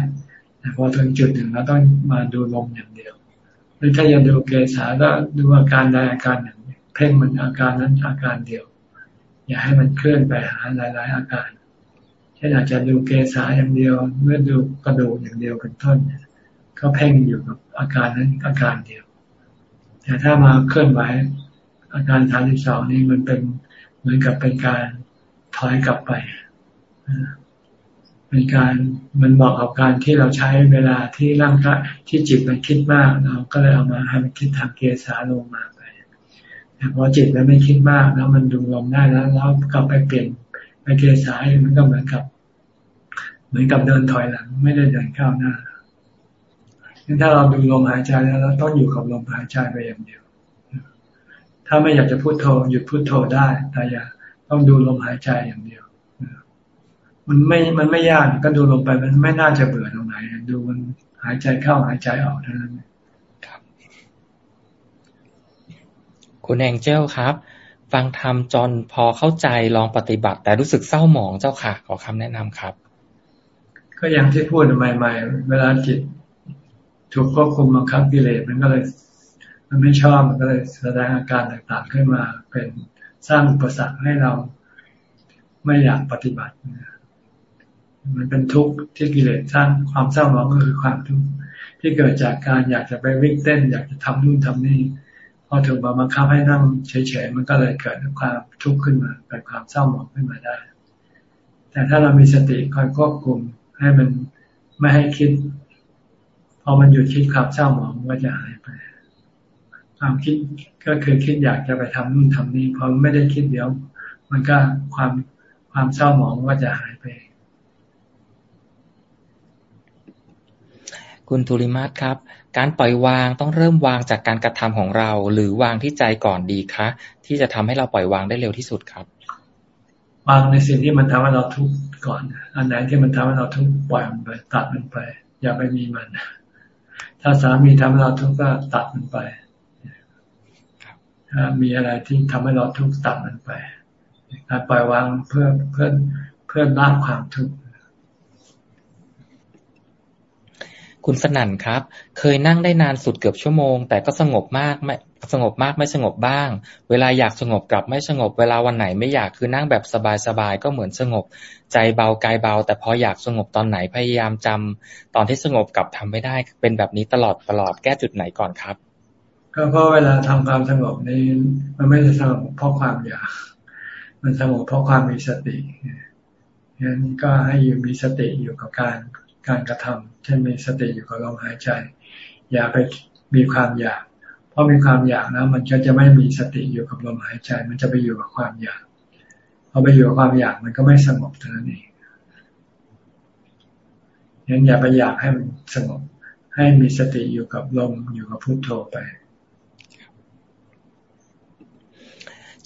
แต่พอถึงจุดหนึ่งเราต้องมาดูลมอย่างเดียว หรือถ้ายากดูเกสาก็ดูอาการใดอาการหนึ่งเพ่งมันอาการนั้นอาการเดียว อย่าให้มันเคลื่อนไปหาหลาย ๆ อาการเช่นอาจจะดูเกสาอย่างเดียวเมื่อดูกระดูกอย่างเดียวเป็นต้นก็เพ่งอยู่กับอาการนั้นอาการเดียว แต่ถ้ามาเคลื่อนไหวอาการฐานที่สองนี้มันเป็นเหมือนกับเป็นการถอยกลับไป เป็นการมันเหมาะกับการที่เราใช้เวลาที่ร่างกายที่จิตมันคิดมาก เราก็เลยเอามาให้มันคิดทางเกสาลงมาไปแต่พอจิตมันไม่คิดมากแล้วมันดูลมได้แล้วแล้วกลับไปเปลี่ยนไปเกสายมันก็เหมือนกับ เหมือนกับเดินถอยหลัง ไม่ได้เดินข้าวหน้าถ้าเราดูลมหายใจแล้วเราต้องอยู่กับลมหายใจไปอย่างเดียว ถ้าไม่อยากจะพูดโทหยุดพูดโทได้แต่อย่าต้องดูลมหายใจอย่างเดียว มันไม่มันไม่ยากก็ดูลงไปมันไม่น่าจะเบื่อตรงไหน ดูมันหายใจเข้าหายใจออกเท่านั้นครับ คุณแองเจลครับ ฟังธรรมจนพอเข้าใจลองปฏิบัติ แต่รู้สึกเศร้าหมองเจ้าค่ะ ขอคำแนะนำครับ ก็อย่างที่พูดใหม่ๆเวลาจิตถูกควบคุมบังคับกิเลสมันก็เลย มันไม่ชอบมันก็เลยแสดงอาการต่างๆขึ้นมาเป็นสร้างอุปสรรคให้เราไม่อยากปฏิบัติ มันเป็นทุกข์ที่กิเลสสร้างความเศร้าหมองก็คือความทุกข์ที่เกิดจากการอยากจะไปวิ่งเต้น อยากจะทำนู่นทำนี่พอถูกบังคับให้นั่งเฉยๆมันก็เลยเกิดความทุกข์ขึ้นมาเกิดความเศร้าหมองขึ้นมาได้ แต่ถ้าเรามีสติคอยควบคุมให้มันไม่ให้คิด พอมันหยุดคิดความเศร้าหมองมันก็จะหายไป ความคิดก็คือคิดอยากจะไปทำนู่นทำนี่พอไม่ได้คิดเดี๋ยว มันก็ความความเศร้าหมองก็จะหายไป คุณธุริมาศครับ การปล่อยวางต้องเริ่มวางจากการกระทำของเรา หรือวางที่ใจก่อนดีคะ ที่จะทำให้เราปล่อยวางได้เร็วที่สุดครับ วางในสิ่งที่มันทำให้เราทุกข์ก่อน อันไหนที่มันทำให้เราทุกข์ปล่อยมันไปตัดมันไป อย่าไปมีมัน ถ้าสามีทำให้เราทุกข์ก็ตัดมันไปถ้ามีอะไรที่ทำให้เราทุกข์ตัดมันไป การปล่อยวางเพื่อเพื่อเพื่อละความทุกข์ คุณสนั่นครับ เคยนั่งได้นานสุดเกือบชั่วโมง แต่ก็สงบมากไม่สงบมากไม่สงบบ้าง เวลาอยากสงบกลับไม่สงบ เวลาวันไหนไม่อยากคือนั่งแบบสบายๆก็เหมือนสงบ ใจเบากายเบา แต่พออยากสงบตอนไหนพยายามจำตอนที่สงบกลับทำไม่ได้ เป็นแบบนี้ตลอดตลอดแก้จุดไหนก่อนครับ ก็เพราะเวลาทำความสงบนี้มันไม่ได้สงบเพราะความอยาก มันสงบเพราะความมีสติงั้นก็ให้อยู่มีสติอยู่กับการ การกระทำเช่นมีสติอยู่กับลมหายใจ อย่าไปมีความอยาก เพราะมีความอยากนะมันก็จะไม่มีสติอยู่กับลมหายใจ มันจะไปอยู่กับความอยากพอไปอยู่กับความอยากมันก็ไม่สงบเท่านั้นเองยังอย่าไปอยากให้มันสงบ ให้มีสติอยู่กับลมอยู่กับพุโทโธไป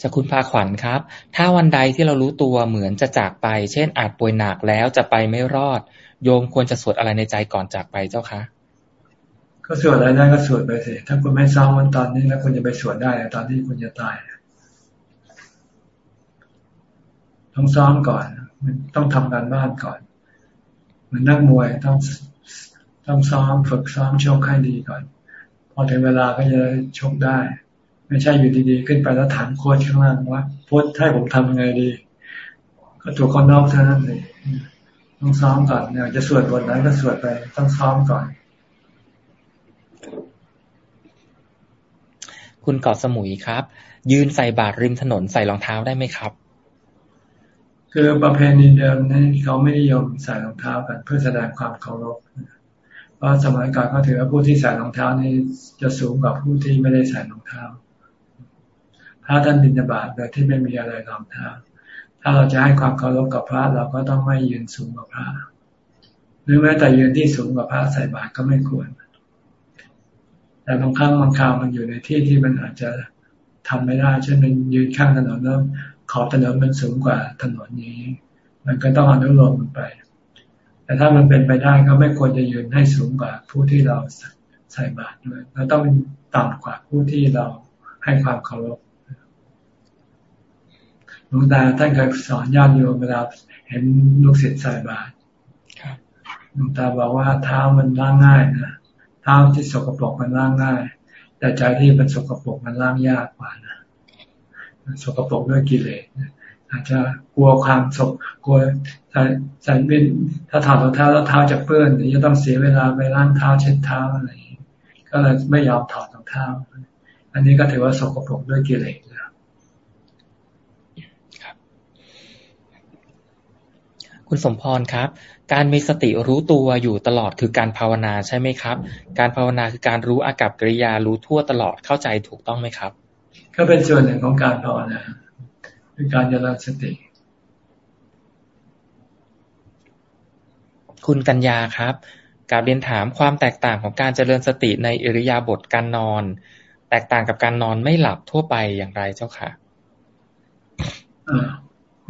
จากคุณพาขวัญครับ ถ้าวันใดที่เรารู้ตัวเหมือนจะจากไป เช่นอาจป่วยหนักแล้วจะไปไม่รอด โยมควรจะสวดอะไรในใจก่อนจากไปเจ้าคะก็สวดอะไรได้ก็สวดไปสิถ้าคุณไม่ซ้อมวันตอนนี้แล้วคุณจะไปสวดได้ตอนที่คุณจะตายต้องซ้อมก่อน มันต้องทำการบ้านก่อนมือนนักมวยต้องต้องซ้อมฝึกซ้อมชกให้ดีก่อน พอถึงเวลาก็จะชกได้ ไม่ใช่อยู่ดีๆ ขึ้นไปแล้วถามโค้ชข้างล่างว่าโค้ชให้ผมทำยังไงดี ก็ถูกคนนอกเท่านั้นเลย ต้องซ้อมก่อนอยากจะสวดบทนั้นก็สวดไป ต้องซ้อมก่อน คุณเกาะสมุยครับ ยืนใส่บาตรริมถนนใส่รองเท้าได้ไหมครับ คือประเพณีเดิมนี่เขาไม่นิยมใส่รองเท้ากัน เพื่อแสดงความเคารพเพราะสมัยก่อนเขาถือว่าผู้ที่ใส่รองเท้านี่จะสูงกว่าผู้ที่ไม่ได้ใส่รองเท้าพระท่านบิณฑบาตโดยที่ไม่มีอะไรรองเท้า ถ้าเราจะให้ความเคารพกับพระ เราก็ต้องไม่ยืนสูงกว่าพระ หรือแม้แต่ยืนที่สูงกว่าพระใส่บาตรก็ไม่ควร แต่บางครั้งบางคราวมันอยู่ในที่ที่มันอาจจะทำไม่ได้ เช่นเป็นยืนข้างถนนแล้วขอบถนนมันสูงกว่าถนนนี้ มันก็ต้องอนุโลมมันไป แต่ถ้ามันเป็นไปได้ก็ไม่ควรจะยืนให้สูงกว่าผู้ที่เราใส่บาตรด้วยเราต้องต่ำกว่าผู้ที่เราให้ความเคารพ ลวงตาท่านเคยสอนญาติโยมเวลาเห็นลูกศิษย์ใส่บาตรหลวงตาบอกว่าเท้ามันล้างง่ายนะเท้าที่สกปรกมันล้างง่าย แต่ใจที่เป็นสกปรกมันล้างยากกว่านะสกปรกด้วยกิเลสอาจจะกลัวความสกกลัวใส่ใส่เป็นถ้าถอดรองเท้าแล้วเท้าจะเปื้อนจะต้องเสียเวลาไปล้างเท้าเช็ดเท้าอะไรก็เลยไม่ยอมถอดรองเท้า อันนี้ก็ถือว่าสกปรกด้วยกิเลส คุณสมพรครับ การมีสติรู้ตัวอยู่ตลอดคือการภาวนาใช่ไหมครับ การภาวนาคือการรู้อากับกิริยารู้ทั่วตลอดเข้าใจถูกต้องไหมครับ ก็เป็นส่วนหนึ่งของการภาวนาคือการเจริญสติ คุณกัญญาครับกับเรียนถามความแตกต่างของการเจริญสติในอิริยาบถการนอน แตกต่างกับการนอนไม่หลับทั่วไปอย่างไรเจ้าค่ะ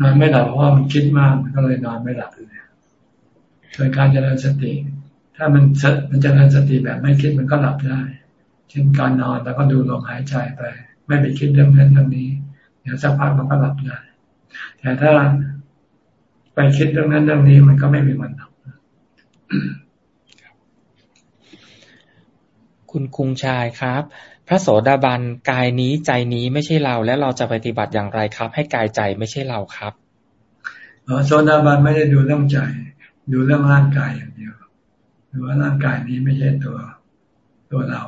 นอนไม่หลับเพราะว่ามันคิดมากมันก็เลยนอนไม่หลับเลยส่วนการเจริญสติ ถ้ามันมันเจริญสติแบบไม่คิดมันก็หลับได้ เช่นการนอนแล้วก็ดูลมหายใจไป ไม่ไปคิดเรื่องนั้นเรื่องนี้ เดี๋ยวสักพักมันก็หลับได้ แต่ถ้าไปคิดเรื่องนั้นเรื่องนี้มันก็ไม่มีวันหลับคุณคุงชายครับ พระโสดาบันกายนี้ใจนี้ไม่ใช่เรา และเราจะปฏิบัติอย่างไรครับ ให้กายใจไม่ใช่เราครับโสดาบันไม่ได้ดูเรื่องใจ ดูเรื่องร่างกายอย่างเดียวดูว่าร่างกายนี้ไม่ใช่ตัวตัวเรา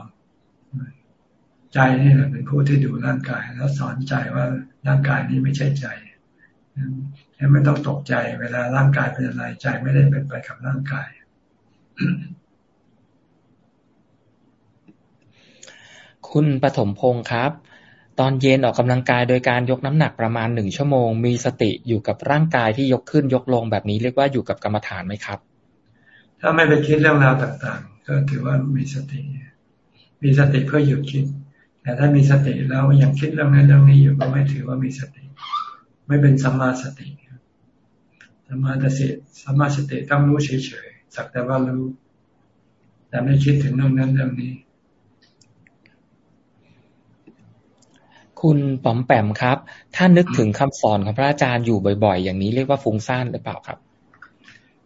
ใจนี่แหละเป็นผู้ที่ดูร่างกาย แล้วสอนใจว่าร่างกายนี้ไม่ใช่ใจไม่ต้องตกใจเวลาร่างกายเป็นอะไรใจไม่ได้เป็นไปกับร่างกาย คุณปฐมพงศ์ครับ ตอนเย็นออกกำลังกายโดยการยกน้ำหนักประมาณหนึ่งชั่วโมง มีสติอยู่กับร่างกายที่ยกขึ้นยกลงแบบนี้เรียกว่าอยู่กับกรรมฐานไหมครับ ถ้าไม่ไปคิดเรื่องราวต่างๆ ก็ถือว่ามีสติ มีสติเพื่อหยุดคิด แต่ถ้ามีสติแล้วยังคิดเรื่องนั้นเรื่องนี้อยู่ก็ไม่ถือว่ามีสติ ไม่เป็นสัมมาสติสัมมาสติสัมมาสติต้องรู้เฉยๆสักแต่ว่ารู้แต่ไม่คิดถึงเรื่องนั้นเรื่องนี้ คุณป๋อมแปมครับ ถ้านึกถึงคำสอนของพระอาจารย์อยู่บ่อยๆ อย่างนี้เรียกว่าฟุ้งซ่านหรือเปล่าครับ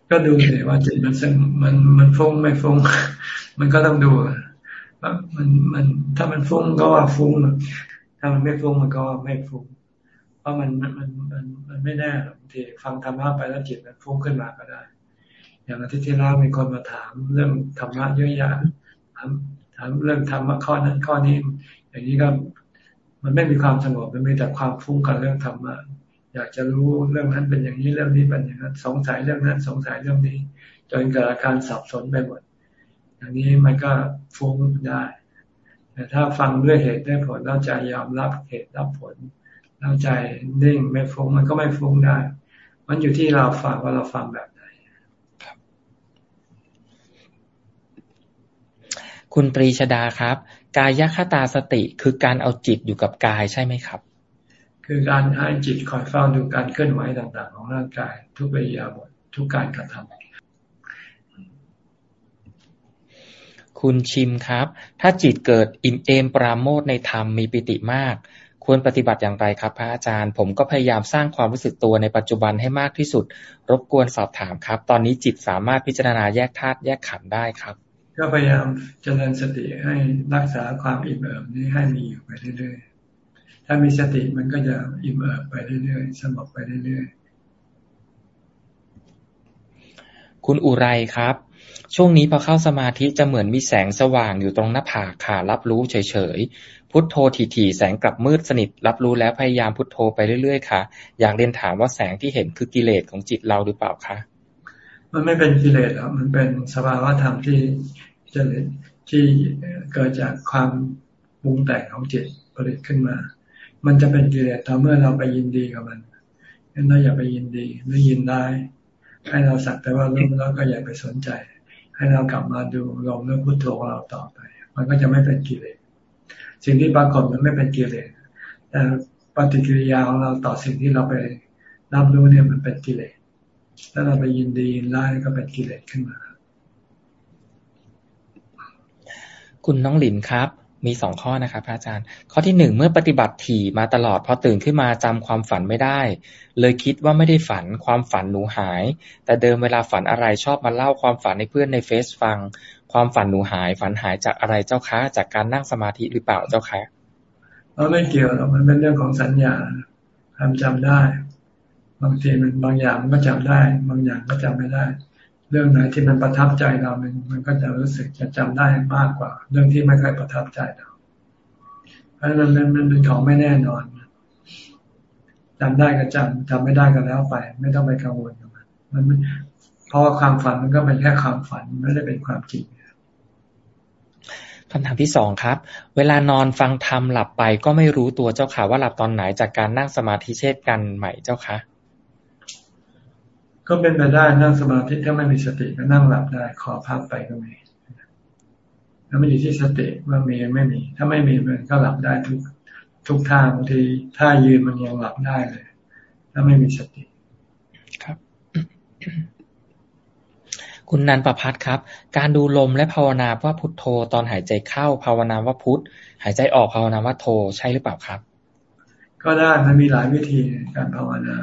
ก็ดูเลยว่าจิตมันมันมันฟุ้งไม่ฟุ้ง มันก็ต้องดูว่ามันมันถ้ามันฟุ้งก็ว่าฟุ้งถ้ามันไม่ฟุ้งมันก็ว่าไม่ฟุ้งเพราะมันมันมันมันไม่แน่บางทีฟังธรรมะไปแล้วจิตมันฟุ้งขึ้นมาก็ได้ อย่างอาทิตย์ที่แล้วมีคนมาถามเรื่องธรรมะเยอะแยะถามถามเรื่องธรรมะข้อนั้นข้อนี้ อย่างนี้ก็ มันไม่มีความสงบมันมีแต่ความฟุ้งกันเรื่องธรรมะอยากจะรู้เรื่องนั้นเป็นอย่างนี้เรื่องนี้เป็นอย่างนั้น สงสัยเรื่องนั้น สงสัยเรื่องนี้ จนเกิดอาการสับสนไปหมดอย่างนี้มันก็ฟุ้งได้แต่ถ้าฟังด้วยเหตุได้ผลแล้วใจยอมรับเหตุรับผลแล้วใจนิ่งไม่ฟุ้งมันก็ไม่ฟุ้งได้ มันอยู่ที่เราฟังว่าเราฟังแบบไหนคุณปรีชดาครับ กายคตาสติคือการเอาจิตอยู่กับกายใช่ไหมครับ คือการให้จิตคอยเฝ้าดูการเคลื่อนไหวต่าง ๆ ของร่างกาย ทุกเรียบททุกการกระทำคุณชิมครับ ถ้าจิตเกิดอิ่มเอมปราโมทในธรรมมีปิติมาก ควรปฏิบัติอย่างไรครับ พระอาจารย์ ผมก็พยายามสร้างความรู้สึกตัวในปัจจุบันให้มากที่สุด รบกวนสอบถามครับ ตอนนี้จิตสามารถพิจารณาแยกธาตุแยกขันธ์ได้ครับ ก็พยายามเจริญสติให้รักษาความอิ่มเอิบนี้ให้มีอยู่ไปเรื่อยๆ ถ้ามีสติมันก็จะอิ่มเอิบไปเรื่อยๆ สงบไปเรื่อยคุณอุไรครับ ช่วงนี้พอเข้าสมาธิจะเหมือนมีแสงสว่างอยู่ตรงหน้าผากค่ะ รับรู้เฉยๆ พุทโธถี่ๆ แสงกลับมืดสนิท รับรู้แล้วพยายามพุทโธไปเรื่อยๆ ค่ะ อยากเรียนถามว่าแสงที่เห็นคือกิเลสของจิตเราหรือเปล่าคะมันไม่เป็นกิเลสหรอกมันเป็นสภาวะธรรมที่ จะที่เกิดจากความปรุงแต่งของจิตผลิตขึ้นมา มันจะเป็นกิเลสต่อเมื่อเราไปยินดีกับมันงั้นเราอย่าไปยินดีหรือยินได้ ให้เราสักแต่ว่ารู้แล้วก็อย่าไปสนใจ ให้เรากลับมาดูลมเรื่องพุทโธของเราต่อไป มันก็จะไม่เป็นกิเลส สิ่งที่ปรากฏมันไม่เป็นกิเลส แต่ปฏิกิริยาของเราต่อสิ่งที่เราไปรับรู้เนี่ยมันเป็นกิเลส ถ้าเราไปยินดียินไล่ก็เป็นกิเลสขึ้นมา คุณน้องหลินครับ มีสองข้อนะครับอาจารย์ ข้อที่หนึ่งเมื่อปฏิบัติถี่มาตลอดพอตื่นขึ้นมาจำความฝันไม่ได้ เลยคิดว่าไม่ได้ฝันความฝันหนูหาย แต่เดิมเวลาฝันอะไรชอบมาเล่าความฝันให้เพื่อนในเฟซฟัง ความฝันหนูหาย ฝันหายจากอะไรเจ้าคะจากการนั่งสมาธิหรือเปล่าเจ้าคะเราไม่เกี่ยวหรอกมันเป็นเรื่องของสัญญาความจำได้ บางทีมันบางอย่างมันก็จำได้ บางอย่างก็จำไม่ได้ เรื่องไหนที่มันประทับใจเรามันมันก็จะรู้สึกจะจำได้มากกว่า เรื่องที่ไม่ค่อยประทับใจเรา เพราะนั้นมันมันเป็นของไม่แน่นอนจำได้ก็จำจำไม่ได้ก็แล้วไป ไม่ต้องไปกังวลกับมันมันเพราะว่าความฝันมันก็เป็นแค่ความฝันไม่ได้เป็นความจริงคำถามที่สองครับ เวลานอนฟังธรรมหลับไปก็ไม่รู้ตัวเจ้าค่ะว่าหลับตอนไหนจากการนั่งสมาธิเช่นกันใหม่เจ้าค่ะ ก็เป็นไปได้นั่งสมาธิถ้าไม่มีสติก็นั่งหลับได้ขอพักไปก็มีแล้วไม่อยู่ที่สติว่ามีไม่มี ถ้าไม่มีมันก็หลับได้ทุกทุกท่าบางทีถ้ายืนมันยังหลับได้เลย ถ้าไม่มีสติครับ คุณนันประพัฒครับ การดูลมและภาวนาว่าพุทโธตอนหายใจเข้าภาวนาว่าพุทหายใจออกภาวนาว่าโธใช่หรือเปล่าครับ ก็ได้มันมีหลายวิธีการภาวนา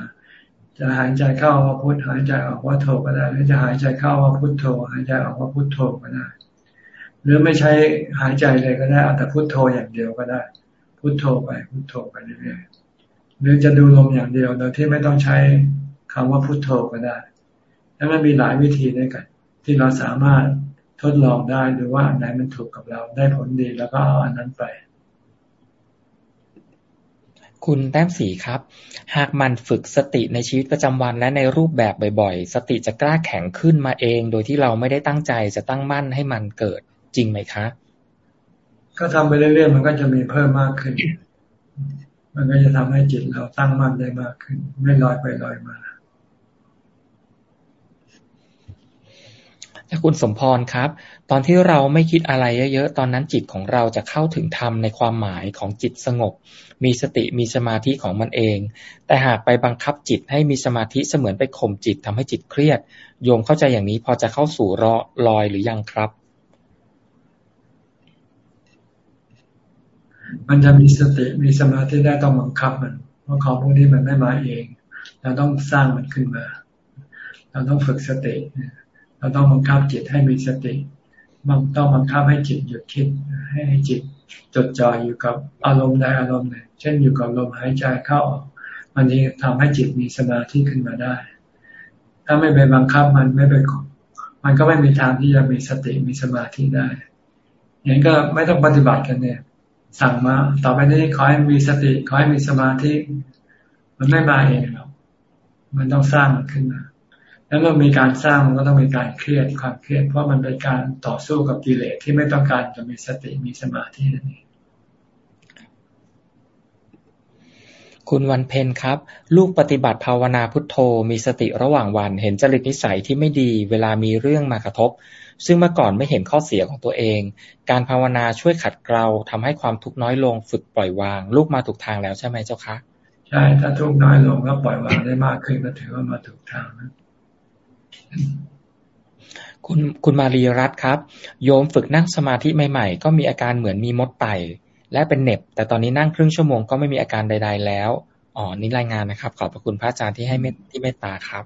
จะหายใจเข้าว่าพุทหายใจออกว่าโทก็ได้หรือจะหายใจเข้าว่าพุทโธหายใจออกว่าพุทโธก็ได้ หรือไม่ใช้หายใจเลยก็ได้อาแต่พุทโธอย่างเดียวก็ได้ พุทโธไปพุทโธไปเรื่อยๆหรือจะดูลมอย่างเดียวโดยที่ไม่ต้องใช้คำว่าพุทโธก็ได้ แล้วมันมีหลายวิธีด้วยกัน ที่เราสามารถทดลองได้หรือว่าอันไหนมันถูกกับเราได้ผลดีแล้วก็เอาอันนั้นไป คุณแต้มสีครับ หากมันฝึกสติในชีวิตประจำวันและในรูปแบบบ่อยๆ สติจะกล้าแข็งขึ้นมาเอง โดยที่เราไม่ได้ตั้งใจจะตั้งมั่นให้มันเกิดจริงไหมคะ ก็ทำไปเรื่อยๆมันก็จะมีเพิ่มมากขึ้น มันก็จะทำให้จิตเราตั้งมั่นได้มากขึ้น ไม่ลอยไปลอยมา ถ้าคุณสมพรครับ ตอนที่เราไม่คิดอะไรเยอะๆ ตอนนั้นจิตของเราจะเข้าถึงธรรมในความหมายของจิตสงบ มีสติมีสมาธิของมันเอง แต่หากไปบังคับจิตให้มีสมาธิเสมือนไปข่มจิตทำให้จิตเครียด โยมเข้าใจอย่างนี้พอจะเข้าสู่รอลอยหรือยังครับ มันจะมีสติมีสมาธิได้ต้องบังคับมัน เพราะของพวกนี้มันไม่มาเอง เราต้องสร้างมันขึ้นมา เราต้องฝึกสติ เราต้องบังคับจิตให้มีสติมันต้องบังคับให้จิตหยุดคิด ให้จิตจดจ่ออยู่กับอารมณ์ใดอารมณ์หนึ่ง เช่นอยู่กับลมหายใจเข้าออกมันนี้ทำให้จิตมีสมาธิขึ้นมาได้ ถ้าไม่ไปบังคับมันไม่ไปมันก็ไม่มีทางที่จะมีสติมีสมาธิได้อย่างนี้ก็ไม่ต้องปฏิบัติกันเนี่ย สั่งมา ต่อไปนี้ขอให้มีสติขอให้มีสมาธิ มันไม่มาเองหรอกมันต้องสร้างมันขึ้นมา แล้วเมื่อมีการสร้างมันก็ต้องมีการเครียดความเครียด เพราะมันเป็นการต่อสู้กับกิเลสที่ไม่ต้องการจะมีสติมีสมาธินั่นเองคุณวันเพนครับ ลูกปฏิบัติภาวนาพุทโธมีสติระหว่างวัน เห็นจริตนิสัยที่ไม่ดีเวลามีเรื่องมากระทบ ซึ่งเมื่อก่อนไม่เห็นข้อเสียของตัวเอง การภาวนาช่วยขัดเกลาทำให้ความทุกข์น้อยลงฝึกปล่อยวาง ลูกมาถูกทางแล้วใช่ไหมเจ้าคะ ใช่ ถ้าทุกข์น้อยลงก็ปล่อยวางได้มากขึ้นก็ถือว่ามาถูกทางนะ คุณคุณมารีรัตครับ โยมฝึกนั่งสมาธิใหม่ๆ ก็มีอาการเหมือนมีมดไต่และเป็นเน็บ แต่ตอนนี้นั่งครึ่งชั่วโมงก็ไม่มีอาการใด ๆ แล้วอ๋อนี่รายงานนะครับ ขอบพระคุณพระอาจารย์ที่ให้เมตที่เมตตาครับ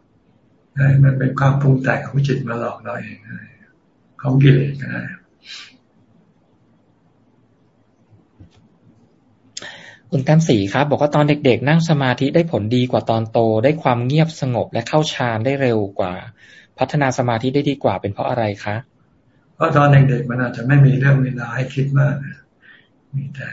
ใช่มันเป็นความปรุงแต่งของจิตมาหลอกเราเองของกิเลสก็ได้ คุณแต้มสีครับ บอกว่าตอนเด็ก ๆ นั่งสมาธิได้ผลดีกว่าตอนโต ได้ความเงียบสงบและเข้าฌานได้เร็วกว่า พัฒนาสมาธิได้ดีกว่าเป็นเพราะอะไรคะเพราะตอนเด็กๆมันอาจจะไม่มีเรื่องเวลาให้คิดมากมีแต่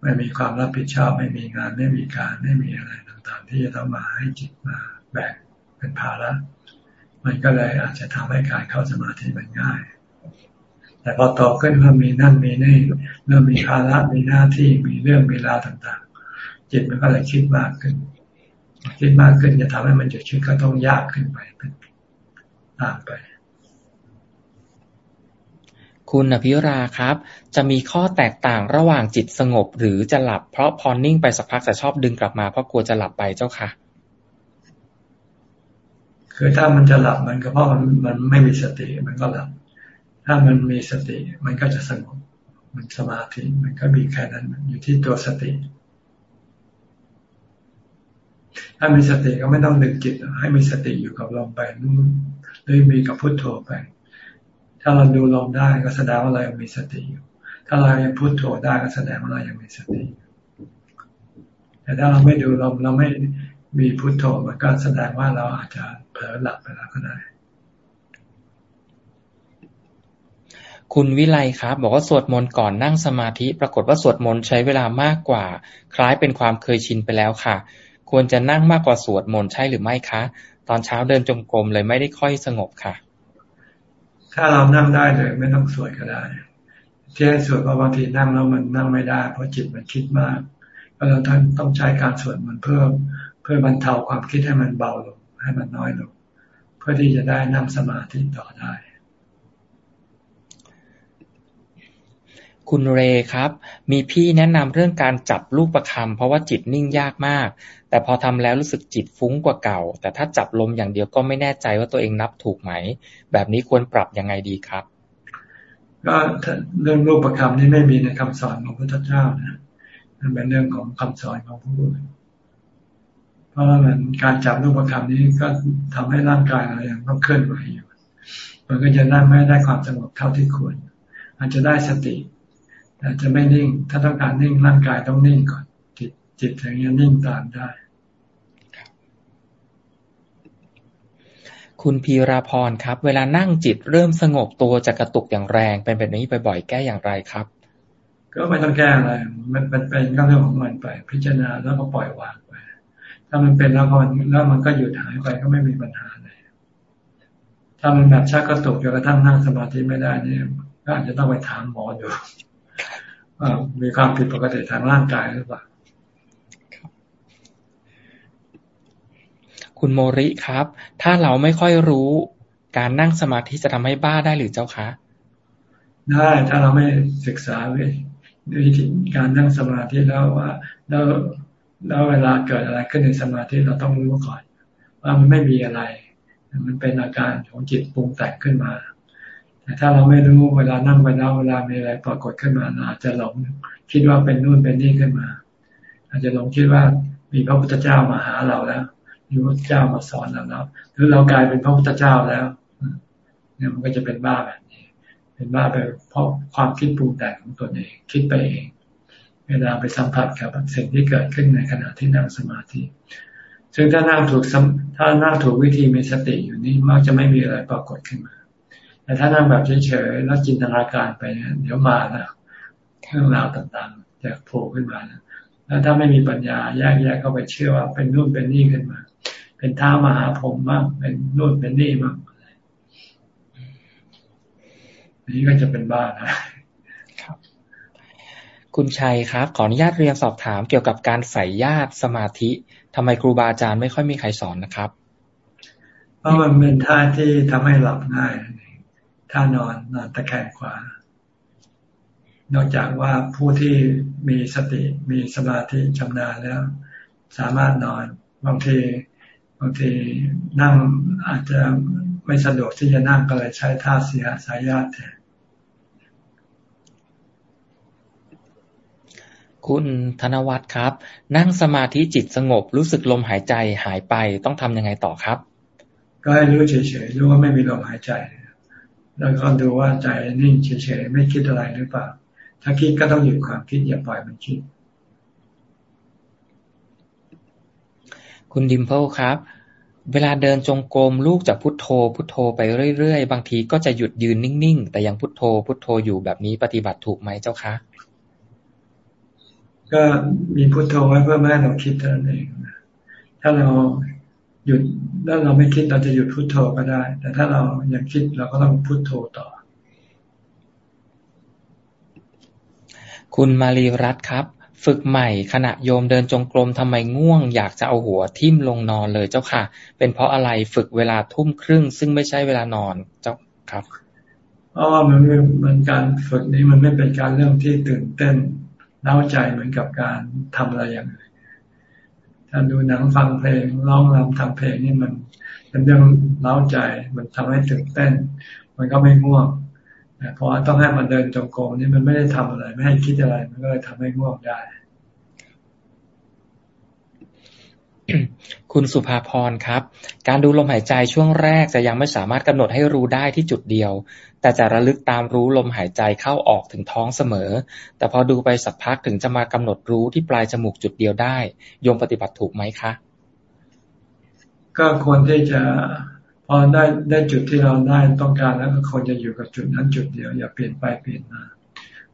ไม่มีความรับผิดชอบไม่มีงานไม่มีการไม่มีอะไรต่างๆ ที่จะต้องมาให้จิตมาแบกเป็นภาระมันก็เลยอาจจะทำให้การเข้าสมาธิมันง่าย แต่พอโตขึ้นเริ่มมีนั่นมีนี่เริ่มมีภาระมีหน้าที่มีเรื่องเวลาต่างๆ จิตมันก็เลยคิดมากขึ้น คิดมากขึ้นจะทำให้มันหยุดคิดก็ต้องยากขึ้นไปเป็นตามไป คุณอภิราครับ จะมีข้อแตกต่างระหว่างจิตสงบหรือจะหลับ เพราะพอนิ่งไปสักพักจะชอบดึงกลับมาเพราะกลัวจะหลับไปเจ้าค่ะคือถ้ามันจะหลับมันก็เพราะมันมันไม่มีสติมันก็หลับ ถ้ามันมีสติ มันก็จะสงบ มันสมาธิ มันก็มีแค่นั้นอยู่ที่ตัวสติ ถ้ามีสติก็ไม่ต้องดึงจิต ให้มีสติอยู่กับลมไปนู่นหรือมีกับพุทโธไป ถ้าเราดูลมได้ก็แสดงว่าเรายังมีสติอยู่ ถ้าเรายังพุโทโธได้ก็แสดงว่าเรายังมีสติ แต่ถ้าเราไม่ดูลมเราไม่มีพุโทโธมันก็แสดงว่าเราอาจจะเผลอหลับไปแล้วก็ได้ คุณวิไลครับ บอกว่าสวดมนต์ก่อนนั่งสมาธิ ปรากฏว่าสวดมนต์ใช้เวลามากกว่า คล้ายเป็นความเคยชินไปแล้วค่ะ ควรจะนั่งมากกว่าสวดมนต์ใช่หรือไม่คะ ตอนเช้าเดินจงกรมเลยไม่ได้ค่อยสงบค่ะ ถ้าเรานั่งได้เลยไม่ต้องสวดก็ได้ที่ให้สวดเพราะบางทีนั่งแล้วมันนั่งไม่ได้ เพราะจิตมันคิดมากก็เราท่านต้องใช้การสวดมันเพิ่มเพื่อบรรเทาความคิดให้มันเบาลงให้มันน้อยลงเพื่อที่จะได้นั่งสมาธิต่อได้ คุณเรครับ มีพี่แนะนำเรื่องการจับลูกประคำเพราะว่าจิตนิ่งยากมาก แต่พอทำแล้วรู้สึกจิตฟุ้งกว่าเก่า แต่ถ้าจับลมอย่างเดียวก็ไม่แน่ใจว่าตัวเองนับถูกไหม แบบนี้ควรปรับยังไงดีครับ ก็เรื่องรูปประคำนี่ไม่มีในคำสอนของพระพุทธเจ้านะมันเป็นเรื่องของคำสอนของผู้อื่นเพราะว่ามันการจับรูปประคำนี้ก็ทำให้ร่างกายเรายังต้องเคลื่อนไหวอยู่มันก็จะนั่งไม่ได้ความสงบเท่าที่ควร อาจจะได้สติ แต่จะไม่นิ่ง ถ้าต้องการนิ่งร่างกายต้องนิ่งก่อนจิตถึงจะนิ่งตามได้ คุณพีราพรครับ เวลานั่งจิตเริ่มสงบตัวจะกระตุกอย่างแรง เป็นแบบนี้บ่อยๆแก้อย่างไรครับ ก็ไม่ต้องแก้อะไร มันเป็นเป็นก็เรื่องของมันไป พิจารณาแล้วก็ปล่อยวางไป ถ้ามันเป็นแล้วมันแล้วมันก็หยุดหายไปก็ไม่มีปัญหาเลยถ้ามันแบบชักกระตุกจนกระทั่งนั่งสมาธิไม่ได้นี่ก็อาจจะต้องไปถามหมอดูว่า มีความผิดปกติทางร่างกายหรือเปล่าคุณโมริครับ ถ้าเราไม่ค่อยรู้การนั่งสมาธิจะทำให้บ้าได้หรือเจ้าคะ ได้ถ้าเราไม่ศึกษาวิธีการนั่งสมาธิแล้วว่าแล้วแล้วเวลาเกิดอะไรขึ้นในสมาธิเราต้องรู้ก่อน ว่ามันไม่มีอะไร มันเป็นอาการของจิตปรุงแต่งขึ้นมา แต่ถ้าเราไม่รู้เวลานั่งไปแล้วเวลามีอะไรปรากฏขึ้นมาอาจจะหลงคิดว่าเป็นนู่นเป็นนี่ขึ้นมา อาจจะหลงคิดว่ามีพระพุทธเจ้ามาหาเราแล้วมีพระเจ้ามาสอนเราแล้วหรือเรากลายเป็นพระพุทธเจ้าแล้วเนี่ยมันก็จะเป็นบ้าแบบนี้ เป็นบ้าไปเพราะความคิดปรุงแต่งของตนเองคิดไปเอง เวลาไปสัมผัสกับสิ่งที่เกิดขึ้นในขณะที่นั่งสมาธิ ซึ่งถ้านั่งถูกถ้านั่งถูกวิธีมีสติอยู่นี่มักจะไม่มีอะไรปรากฏขึ้นมา แต่ถ้านั่งแบบเฉยๆแล้วจินตนาการไปเนี่ยเดี๋ยวมาแล้วเรื่องราวต่างๆจะโผล่ขึ้นมาแล้วแล้วถ้าไม่มีปัญญาแยกแยกเข้าไปเชื่อว่าเป็นนู่นเป็นนี่ขึ้นมา เป็นท้ามหาผมบ้างเป็นนู่นเป็นนี่บ้างนี่ก็จะเป็นบ้านะครับ คุณชัยครับ ขออนุญาตเรียนสอบถามเกี่ยวกับการใส่ญาติสมาธิทำไมครูบาอาจารย์ไม่ค่อยมีใครสอนนะครับ เพราะมันเป็นท่าที่ทำให้หลับง่าย ท่านอนนอนตะแคงขวา นอกจากว่าผู้ที่มีสติมีสมาธิชำนาญแล้ว สามารถนอนบางทีบางทีนั่งอาจจะไม่สะดวกที่จะนั่งก็เลยใช้ท่าเสียสายญาติแทนคุณธนวัฒน์ครับ นั่งสมาธิจิตสงบรู้สึกลมหายใจหายไปต้องทำยังไงต่อครับ ก็ให้รู้เฉยๆรู้ว่าไม่มีลมหายใจ แล้วก็ดูว่าใจนิ่งเฉยๆไม่คิดอะไรหรือเปล่า ถ้าคิดก็ต้องหยุดความคิดอย่าปล่อยมันคิด คุณดิมเพิลครับ เวลาเดินจงกรมลูกจะพุทโธ พุทโธไปเรื่อยๆ บางทีก็จะหยุดยืนนิ่งๆ แต่ยังพุทโธ พุทโธอยู่แบบนี้ปฏิบัติถูกไหมเจ้าคะก็มีพุทโธไว้เพื่อไม่ให้เราคิดเท่านั้นเองถ้าเรา หยุดแล้วเราไม่คิดเราจะหยุดพุทโธก็ได้ แต่ถ้าเรายังคิดเราก็ต้องพุทโธต่อ คุณมารีรัตครับ ฝึกใหม่ขณะโยมเดินจงกรมทำไมง่วง อยากจะเอาหัวทิ่มลงนอนเลยเจ้าค่ะ เป็นเพราะอะไรฝึกเวลาทุ่มครึ่ง ซึ่งไม่ใช่เวลานอนเจ้าครับเพราะว่ามันมันการฝึกนี้มันไม่เป็นการเรื่องที่ตื่นเต้นเล้าใจเหมือนกับการทำอะไรอย่างอื่น ถ้าดูหนังฟังเพลงร้องรำทำเพลงนี่มันเป็นเรื่องเล้าใจมันทำให้ตื่นเต้น มันก็ไม่ง่วงเพราะต้องให้มันเดินจงกรมนี่มันไม่ได้ทำอะไร ไม่ให้คิดอะไร มันก็เลยทำให้ง่วงได้ คุณสุภาพรครับ การดูลมหายใจช่วงแรกจะยังไม่สามารถกำหนดให้รู้ได้ที่จุดเดียว แต่จะระลึกตามรู้ลมหายใจเข้าออกถึงท้องเสมอ แต่พอดูไปสักพักถึงจะมากำหนดรู้ที่ปลายจมูกจุดเดียวได้ โยมปฏิบัติถูกไหมคะ ก็ควรที่จะพอได้ได้จุดที่เราได้ต้องการแล้วก็ควรจะอยู่กับจุดนั้นจุดเดียวอย่าเปลี่ยนไปเปลี่ยนมา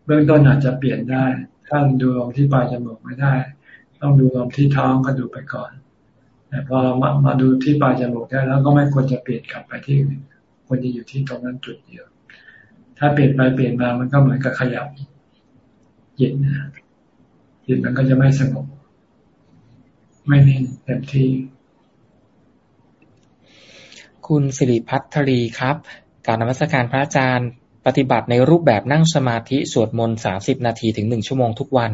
เบื้องต้นอาจจะเปลี่ยนได้ ถ้าดูลมที่ปลายจมูกไม่ได้ ต้องดูลมที่ท้องก็ดูไปก่อน แต่พอมามาดูที่ปลายจมูกได้แล้วก็ไม่ควรจะเปลี่ยนกลับไปที่อื่นควรจะอยู่ที่ตรงนั้นจุดเดียว ถ้าเปลี่ยนไปเปลี่ยนมามันก็เหมือนกับขยับจิตนะจิตมันก็จะไม่สงบ ไม่นิ่งเต็มที่ คุณสิริพัฒรีครับ การนมัสการพระอาจารย์ปฏิบัติในรูปแบบนั่งสมาธิสวดมนต์สามสิบนาทีถึงหนึ่งชั่วโมงทุกวัน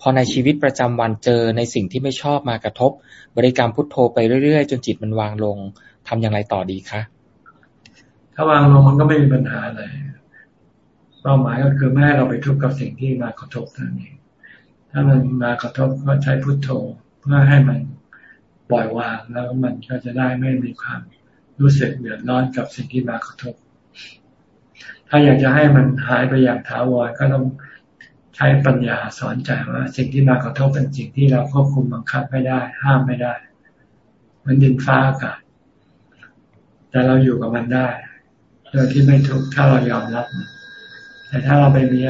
พอในชีวิตประจำวันเจอในสิ่งที่ไม่ชอบมากระทบ บริกรรมพุทโธไปเรื่อยๆ จนจิตมันวางลงทำอย่างไรต่อดีคะ ถ้าวางลงมันก็ไม่มีปัญหาอะไร เป้าหมายก็คือไม่ให้เราไปทุกข์กับสิ่งที่มากระทบนั่นเองถ้ามันมากระทบก็ใช้พุทโธเพื่อให้มันปล่อยวางแล้วมันก็จะได้ไม่มีความรู้สึกเดือดร้อนกับสิ่งที่มากระทบ ถ้าอยากจะให้มันหายไปอย่างถาวรก็ต้องใช้ปัญญาสอนใจว่า สิ่งที่มากระทบเป็นสิ่งที่เราควบคุมบังคับไม่ได้ ห้ามไม่ได้ มันดินฟ้าอากาศ แต่เราอยู่กับมันได้โดยที่ไม่ทุกข์ถ้าเรายอมรับมัน แต่ถ้าเราไปมี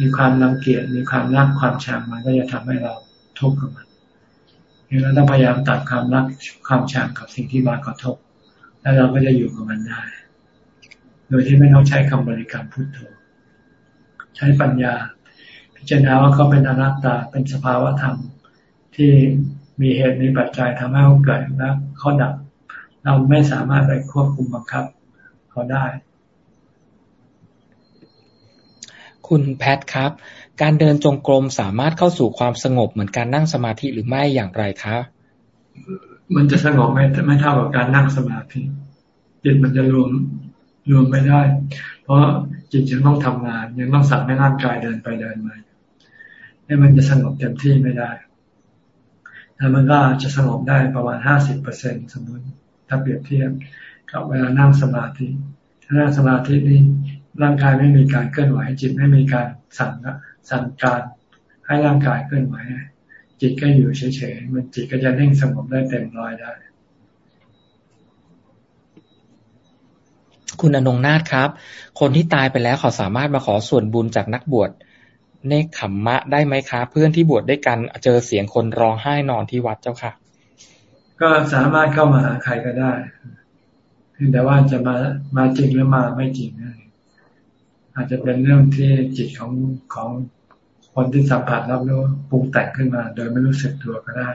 มีความรังเกียจมีความรักความชังมันก็จะทำให้เราทุกข์กับมันเราต้องพยายามตัดความรักความชังกับสิ่งที่มากระทบ แล้วเราก็จะอยู่กับมันได้ โดยที่ไม่ต้องใช้คำบริกรรมพุทโธ ใช้ปัญญา พิจารณาว่าเขาเป็นอนัตตาเป็นสภาวะธรรมที่มีเหตุมีปัจจัยทำให้เขาเกิดแล้วเขาดับ เราไม่สามารถไปควบคุมบังคับเขาได้ คุณแพทครับ การเดินจงกรมสามารถเข้าสู่ความสงบเหมือนการนั่งสมาธิหรือไม่อย่างไรคะ มันจะสงบไม่ไม่เท่ากับการนั่งสมาธิจิตมันจะรวมรวมไม่ได้ เพราะจิตยังต้องทำงาน ยังต้องสั่งให้ร่างกายเดินไปเดินมาให้มันจะสงบเต็มที่ไม่ได้แต่มันก็จะสงบได้ประมาณห้าสิบเปอร์เซ็นสมมติถ้าเปรียบเทียบกับเวลานั่งสมาธิถ้านั่งสมาธินี้ ร่างกายไม่มีการเคลื่อนไหว จิตไม่มีการสั่งสั่งการให้ร่างกายเคลื่อนไหว จิตก็อยู่เฉยๆมันจิตก็จะนิ่งสงบได้เต็มร้อยได้ คุณอนงนาถครับ คนที่ตายไปแล้วเขาสามารถมาขอส่วนบุญจากนักบวชเนคขมมะได้ไหมคะ เพื่อนที่บวชได้กันเจอเสียงคนร้องไห้นอนที่วัดเจ้าค่ะ ก็สามารถเข้ามาหาใครก็ได้แต่ว่าจะมามาจริงหรือมาไม่จริงนะ อาจจะเป็นเรื่องที่จิตของของคนที่สัมผัสรับรู้ปรุงแต่งขึ้นมา โดยไม่รู้สึกตัวก็ได้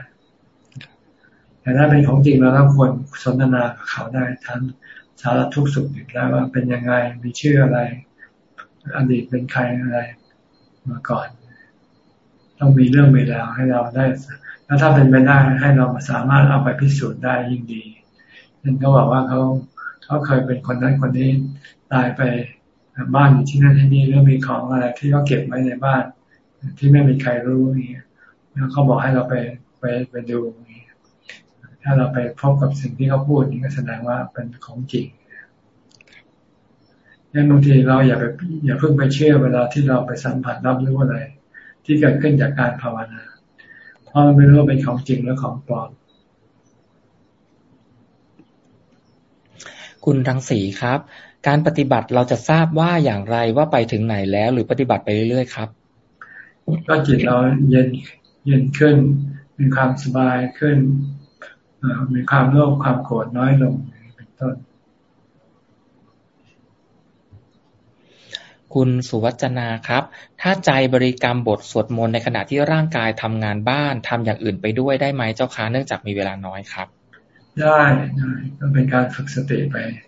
แต่ถ้าเป็นของจริงเราต้องควรสนทนากับเขาได้ทั้งสารทุกข์สุขดิบแล้วว่าเป็นยังไงมีชื่ออะไรอดีตเป็นใครอะไรมาก่อน ต้องมีเรื่องเวลาให้เราได้แล้วถ้าเป็นไปได้ให้เราสามารถเอาไปพิสูจน์ได้ยิ่งดีนั่นก็บอกว่าเขาเขาเคยเป็นคนนั้นคนนี้ตายไป บ้านอยู่ที่นั่นที่นี่แล้วมีของอะไรที่เขาเก็บไว้ในบ้าน ที่ไม่มีใครรู้นี่แล้วเขาบอกให้เราไปไปไปดูนี่ถ้าเราไปพบกับสิ่งที่เขาพูดนี่ก็แสดงว่าเป็นของจริงงั้นบางทีเราอย่าไปอย่าเพิ่งไปเชื่อเวลาที่เราไปสัมผัสรับรู้อะไร ที่เกิดขึ้นจากการภาวนาเพราะมันไม่รู้ว่าเป็นของจริงหรือของปลอมคุณรังสีครับ การปฏิบัติเราจะทราบว่าอย่างไรว่าไปถึงไหนแล้ว หรือปฏิบัติไปเรื่อยๆครับก็จิตเราเย็นเย็นขึ้น มีความสบายขึ้นมีความโลภความโกรธน้อยลงเป็นต้น คุณสุวัจนาครับ ถ้าใจบริกรรมบทสวดมนต์ในขณะที่ร่างกายทำงานบ้านทำอย่างอื่นไปด้วยได้ไหมเจ้าคะเนื่องจากมีเวลาน้อยครับ ได้ได้ก็เป็นการฝึกสติไปเ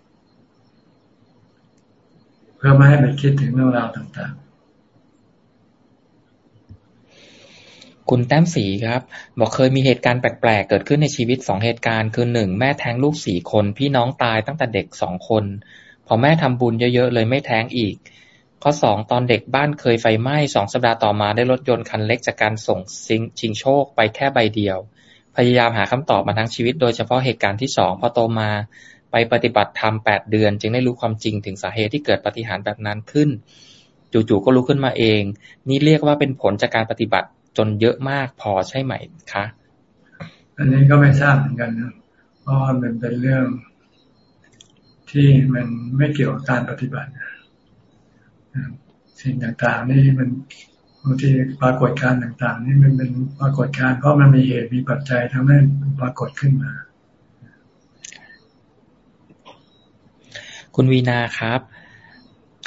พื่อไม่ให้ไปคิดถึงเรื่องราวต่างๆ คุณแต้มสีครับ บอกเคยมีเหตุการณ์แปลกๆ เกิดขึ้นในชีวิตสองเหตุการณ์ คือหนึ่งแม่แท้งลูกสี่คน พี่น้องตายตั้งแต่เด็กสองคน พอแม่ทำบุญเยอะๆ เลยไม่แท้งอีก ข้อสองตอนเด็กบ้านเคยไฟไหม้สองสัปดาห์ต่อมาได้รถยนต์คันเล็กจากการส่งซิงชิงโชคไปแค่ใบเดียว พยายามหาคำตอบมาทั้งชีวิต โดยเฉพาะเหตุการณ์ที่สองพอโตมา ไปปฏิบัติธรรมแปดเดือน จึงได้รู้ความจริงถึงสาเหตุที่เกิดปฏิหารแบบนั้นขึ้น จู่ๆก็รู้ขึ้นมาเอง นี่เรียกว่าเป็นผลจากการปฏิบัติจนเยอะมากพอใช่ไหมคะ อันนี้ก็ไม่ทราบเหมือนกันนะเพราะมันเป็นเรื่องที่มันไม่เกี่ยวกับการปฏิบัติสิ่งต่างๆนี่มันบางทีปรากฏการต่าง ๆ นี่มันเป็นปรากฏการเพราะมันมีเหตุมีปัจจัยทำให้ปรากฏขึ้นมา คุณวีนาครับ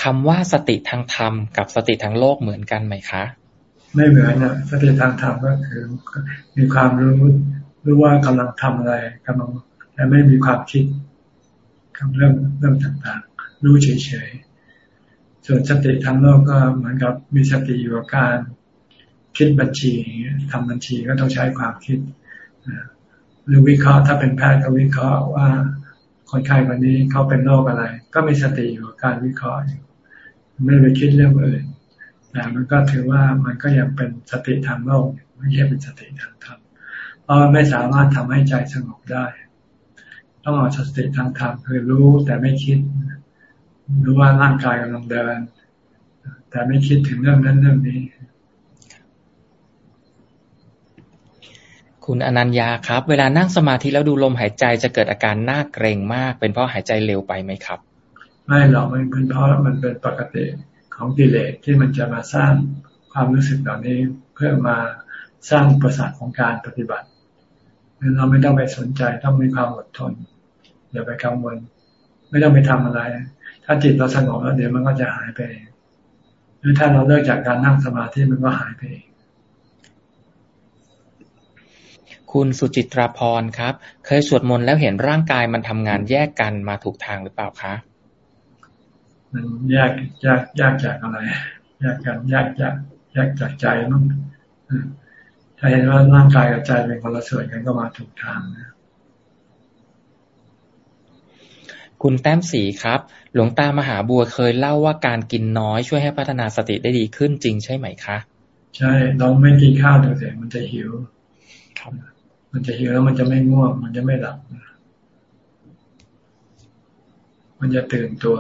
คำว่าสติทางธรรมกับสติทางโลกเหมือนกันไหมคะ ไม่เหมือนนะสติทางธรรมก็คือ มีความรู้รู้ว่ากำลังทำอะไรกำลังแต่ไม่มีความคิดกับเรื่องเรื่องต่างๆ รู้เฉยๆ ส่วนสติทางโลกก็เหมือนกับมีสติอยู่กับการคิดบัญชีทำบัญชีก็ต้องใช้ความคิดหรือวิเคราะห์ถ้าเป็นแพทย์ก็วิเคราะห์ว่า คนไข้คนนี้เขาเป็นโรคอะไร ก็มีสติอยู่การวิเคราะห์อยู่ไม่ไปคิดเรื่องอื่นแต่มันก็ถือว่ามันก็ยังเป็นสติทางโลกไม่ใช่เป็นสติทางธรรมเพราะไม่สามารถทำให้ใจสงบได้ ต้องเอาสติทางธรรมคือรู้แต่ไม่คิดรู้ว่าร่างกายกำลังเดิน แต่ไม่คิดถึงเรื่องนั้นเรื่องนี้ คุณอนัญญาครับ เวลานั่งสมาธิแล้วดูลมหายใจจะเกิดอาการหน่าเกรงมาก เป็นเพราะหายใจเร็วไปไหมครับ ไม่หรอกมันเป็นเพราะมันเป็นปกติของกิเลสที่มันจะมาสร้างความรู้สึกเหล่านี้เพื่อมาสร้างประสาทของการปฏิบัติเราไม่ต้องไปสนใจต้องมีความอดทนอย่าไปกังวล ไม่ต้องไปทำอะไร ถ้าจิตเราสงบแล้วเดี๋ยวมันก็จะหายไปหรือถ้าเราเลิกจากการนั่งสมาธิมันก็หายไปเอง คุณสุจิตราพรครับ เคยสวดมนต์แล้วเห็นร่างกายมันทำงานแยกกันมาถูกทางหรือเปล่าคะมันแยกแยกแยกจากอะไรแยกกันแยกจากแยกจากใจมั้งถ้าเห็นว่าร่างกายกับใจเป็นคนละส่วนกันก็มาถูกทางนะคุณแต้มสีครับ หลวงตามหาบัวเคยเล่าว่าการกินน้อยช่วยให้พัฒนาสติได้ดีขึ้นจริงใช่ไหมคะ ใช่ เราไม่กินข้าวเดี๋ยวมันจะหิว ครับ มันจะหิวแล้วมันจะไม่ง่วง มันจะไม่หลับ มันจะตื่นตัว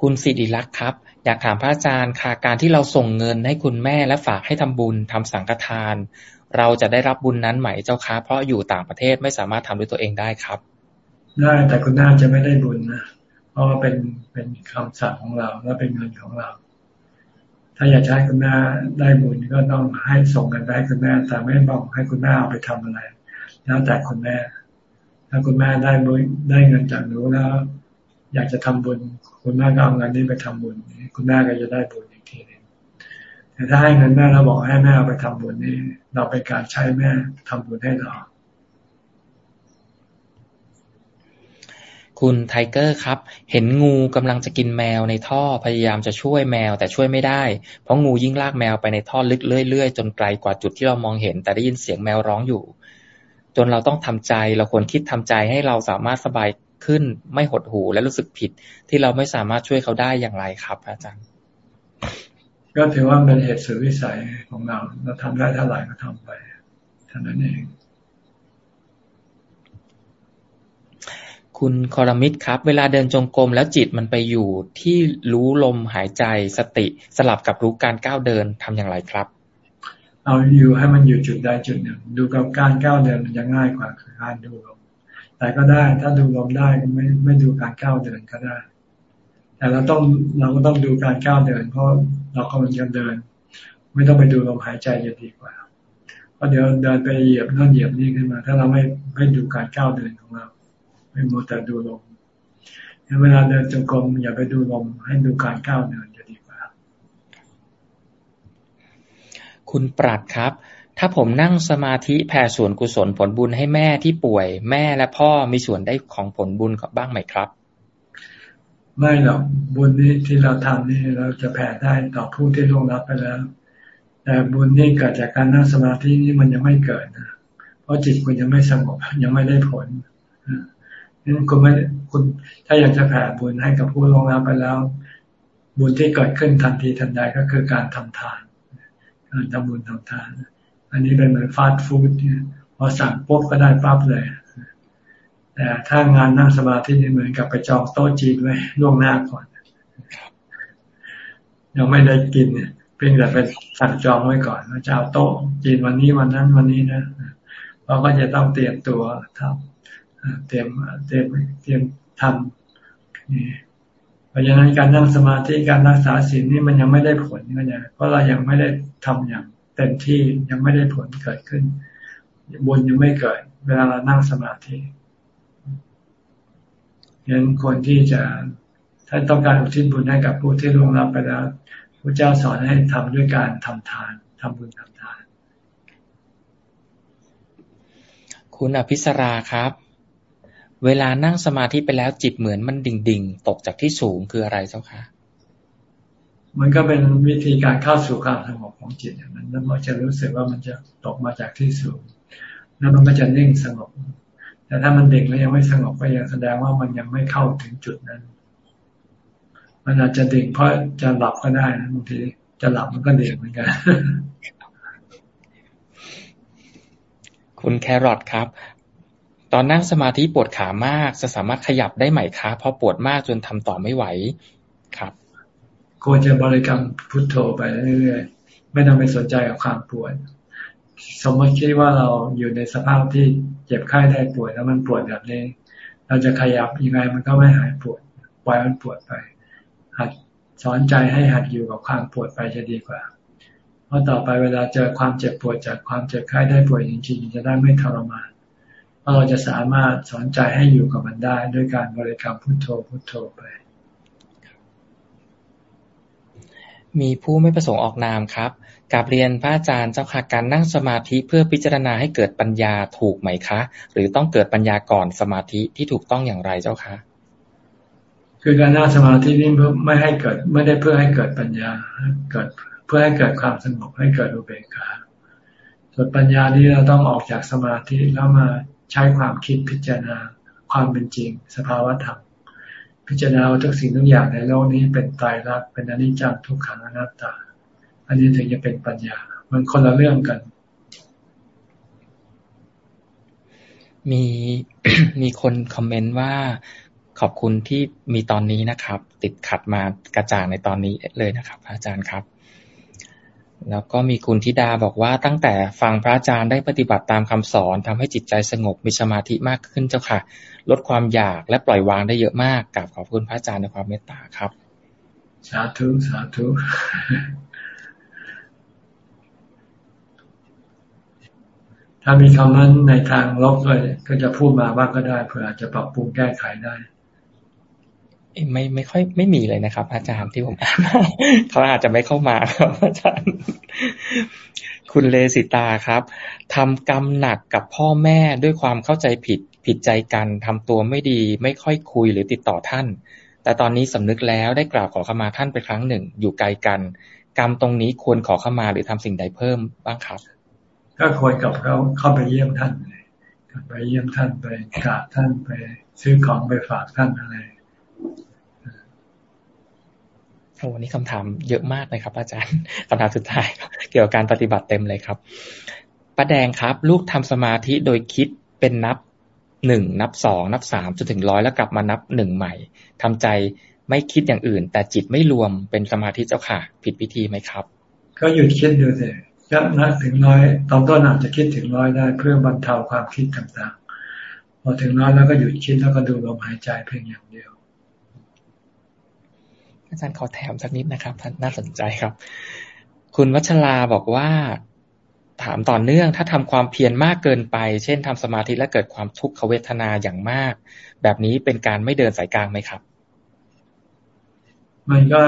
คุณสิริลักษ์ครับ อยากถามพระอาจารย์ค่ะการที่เราส่งเงินให้คุณแม่และฝากให้ทำบุญทำสังฆทาน เราจะได้รับบุญนั้นไหมเจ้าคะเพราะอยู่ต่างประเทศไม่สามารถทำด้วยตัวเองได้ครับ ได้แต่คุณน่าจะไม่ได้บุญนะเพราะว่าเป็นเป็นคำสั่งของเราและเป็นเงินของเรา ถ้าอยากให้คุณแม่ได้บุญก็ต้องให้ส่งเงินไปคุณแม่ แต่ไม่บอกให้คุณแม่เอาไปทำอะไร แล้วแต่คุณแม่ ถ้าคุณแม่ได้บุญได้เงินจากหนูแล้ว อยากจะทำบุญ คุณแม่ก็เอาเงินนี้ไปทำบุญ คุณแม่ก็จะได้บุญอีกทีนึงแต่ถ้าให้เงินแม่เราบอกให้แม่เอาไปทำบุญนี่เราเป็นการใช้แม่ทำบุญให้เรา คุณไทเกอร์ครับ เห็นงูกำลังจะกินแมวในท่อพยายามจะช่วยแมวแต่ช่วยไม่ได้ เพราะงูยิ่งลากแมวไปในท่อลึกเรื่อยๆ จนไกลกว่าจุดที่เรามองเห็น แต่ได้ยินเสียงแมวร้องอยู่ จนเราต้องทำใจเราควรคิดทำใจให้เราสามารถสบายขึ้นไม่หดหูและรู้สึกผิด ที่เราไม่สามารถช่วยเขาได้อย่างไรครับ อาจารย์ ก็ถือว่าเป็นเหตุสุดวิสัยของเรา เราทำได้เท่าไหร่ก็ทำไปเท่านั้นเอง คุณคอรมิตครับ เวลาเดินจงกรมแล้วจิตมันไปอยู่ที่รู้ลมหายใจสติสลับกับรู้การก้าวเดินทำอย่างไรครับ เอาอยู่ให้มันอยู่จุดใดจุดหนึ่ง ดูกับการก้าวเดินมันจะง่ายกว่าคือการดูลมแต่ก็ได้ถ้าดูลมได้ก็ไม่ไม่ดูการก้าวเดินก็ได้ แต่เราต้องเราก็ต้องดูการก้าวเดิน เพราะเรากำลังจะเดิน ไม่ต้องไปดูลมหายใจจะดีกว่าเพราะเดี๋ยวเดินไปเหยียบนั่นเหยียบนี่ขึ้นมา ถ้าเราไม่ไม่ดูการก้าวเดินของเรา ไม่โมแต่ดูลมเวลาเดินจงกรมอย่าไปดูลมให้ดูการก้าวเดินจะดีกว่า คุณปรัดครับ ถ้าผมนั่งสมาธิแผ่ส่วนกุศลผลบุญให้แม่ที่ป่วย แม่และพ่อมีส่วนได้ของผลบุญบ้างไหมครับ ไม่หรอกบุญนี้ที่เราทำนี่เราจะแผ่ได้ต่อผู้ที่ล่วงลับไปแล้ว แต่บุญนี่เกิดจากการนั่งสมาธินี่มันยังไม่เกิดนะเพราะจิตคุณยังไม่สงบยังไม่ได้ผล นั้นคุณไม่คุณถ้าอยากจะแผ่บุญให้กับผู้ลงแล้วไปแล้ว บุญที่เกิดขึ้นทันทีทันใดก็คือการทำทาน การทำบุญทำทาน อันนี้เป็นเหมือนฟาสต์ฟู้ดเนี่ยพอสั่งปุ๊บก็ได้ปั๊บเลย แต่ถ้างานนั่งสมาธินี่เหมือนกับไปจองโต๊ะจีนไว้ล่วงหน้าก่อนยังไม่ได้กินเนี่ยเพียงแต่ไปสั่งจองไว้ก่อนว่าจะเอาโต๊ะจีนวันนี้วันนั้นวันนี้นะเราก็จะต้องเตรียมตัวทำ เตรียมเตรียมเตรียมทำนี่เพราะฉะนั้นการนั่งสมาธิการรักษาศีลนี่มันยังไม่ได้ผลก็เนี่ยเพราะเรายังไม่ได้ทำอย่างเต็มที่ยังไม่ได้ผลเกิดขึ้นบุญยังไม่เกิด เวลาเรานั่งสมาธิยังคนที่จะถ้าต้องการอุทิศบุญให้กับผู้ที่ล่วงลับไปแล้วพระเจ้าสอนให้ทำด้วยการทำทานทำบุญทำทาน คุณอภิสราครับ เวลานั่งสมาธิไปแล้วจิตเหมือนมันดิ่งๆตกจากที่สูงคืออะไรเจ้าคะมันก็เป็นวิธีการเข้าสู่ความสงบของจิตมันแล้วมันจะรู้สึกว่ามันจะตกมาจากที่สูง แล้วมันก็จะนิ่งสงบ แต่ถ้ามันดิ่งแล้วยังไม่สงบก็ยังแสดงว่ามันยังไม่เข้าถึงจุดนั้น มันอาจจะดิ่งเพราะจะหลับก็ได้นะบางทีจะหลับมันก็ดิ่งเหมือนกันคุณแครอทครับ ตอนนั่งสมาธิปวดขามาก จะสามารถขยับได้ไหมคะเพราะปวดมากจนทำต่อไม่ไหวครับควรจะบริกรรมพุทโธไปเรื่อยๆไม่ต้องไปสนใจกับความปวด สมมติคิดว่าเราอยู่ในสภาพที่เจ็บไข้ได้ปวดแล้วมันปวดแบบนี้ เราจะขยับยังไงมันก็ไม่หายปวดปล่อยมันปวดไป หัดสอนใจให้หัดอยู่กับความปวดไปจะดีกว่า เพราะต่อไปเวลาเจอความเจ็บปวดจากความเจ็บไข้ได้ป่วยจริงๆจะได้ไม่ทรมาน เราจะสามารถสอนใจให้อยู่กับมันได้ด้วยการบริกรรมพุทโธพุทโธไป มีผู้ไม่ประสงค์ออกนามครับกาบเรียนพระอาจารย์เจ้าค่ะการนั่งสมาธิเพื่อพิจารณาให้เกิดปัญญาถูกไหมคะ หรือต้องเกิดปัญญาก่อนสมาธิที่ถูกต้องอย่างไรเจ้าคะคือการนั่งสมาธินี่เพื่อไม่ให้เกิดไม่ได้เพื่อให้เกิดปัญญาเกิดเพื่อให้เกิดความสงบให้เกิดอุเบกขาส่วนปัญญานี้เราต้องออกจากสมาธิแล้วมา ใช้ความคิดพิจารณาความเป็นจริง สภาวะธรรมพิจารณาทุกสิ่งทุกอย่างในโลกนี้เป็นตายรักเป็นอนิจจังทุกขังอนัตตา อันนี้ถึงจะเป็นปัญญา มันคนละเรื่องกัน มีมีคนคอมเมนต์ว่าขอบคุณที่มีตอนนี้นะครับ ติดขัดมากระจ่างในตอนนี้เลยนะครับ อาจารย์ครับ แล้วก็มีคุณธิดาบอกว่าตั้งแต่ฟังพระอาจารย์ได้ปฏิบัติตามคำสอนทำให้จิตใจสงบมีสมาธิมากขึ้นเจ้าค่ะ ลดความอยากและปล่อยวางได้เยอะมากกราบขอบคุณพระอาจารย์ในความเมตตาครับ สาธุสาธุถ้ามีคำนั้นในทางลบก็จะพูดมาบ้างก็ได้เผื่ออาจจะปรับปรุงแก้ไขได้ ไม่ไม่ค่อยไม่มีเลยนะครับ อาจารย์ที่ผมอ่านเขาอาจจะไม่เข้ามาครับอาจารย์ คุณเลสิตาครับทำกรรมหนักกับพ่อแม่ด้วยความเข้าใจผิดผิดใจกันทำตัวไม่ดี ไม่ค่อยคุยหรือติดต่อท่าน แต่ตอนนี้สำนึกแล้วได้กล่าวขอขมาท่านไปครั้งหนึ่ง อยู่ไกลกัน กรรมตรงนี้ควรขอขมาหรือทำสิ่งใดเพิ่มบ้างครับก็ควรกับเขาเข้าไปเยี่ยมท่านเลยไปเยี่ยมท่านไปกราบท่านไปซื้อของไปฝากท่านอะไรโอ้ วันนี้คำถามเยอะมากเลยครับ อาจารย์คำถามสุดท้าย เกี่ยวกับการปฏิบัติเต็มเลยครับป้าแดงครับ ลูกทำสมาธิโดยคิดเป็นนับหนึ่งนับสองนับสามจนถึงร้อยแล้วกลับมานับหนึ่งใหม่ทำใจไม่คิดอย่างอื่น แต่จิตไม่รวมเป็นสมาธิเจ้าค่ะ ผิดวิธีไหมครับ ก็หยุดคิดดูสิก็นับถึงร้อยตอนต้นอาจจะคิดถึงร้อยได้เพื่อบรรเทาความคิดต่างๆ พอถึงร้อยแล้วก็หยุดคิดแล้วก็ดูลมหายใจเพียงอย่างเดียว อาจารย์ขอแถมสักนิดนะครับน่าสนใจครับ คุณวัชราบอกว่าถามต่อเนื่องถ้าทำความเพียรมากเกินไป เช่นทำสมาธิและเกิดความทุกขเวทนาอย่างมาก แบบนี้เป็นการไม่เดินสายกลางไหมครับ มันก็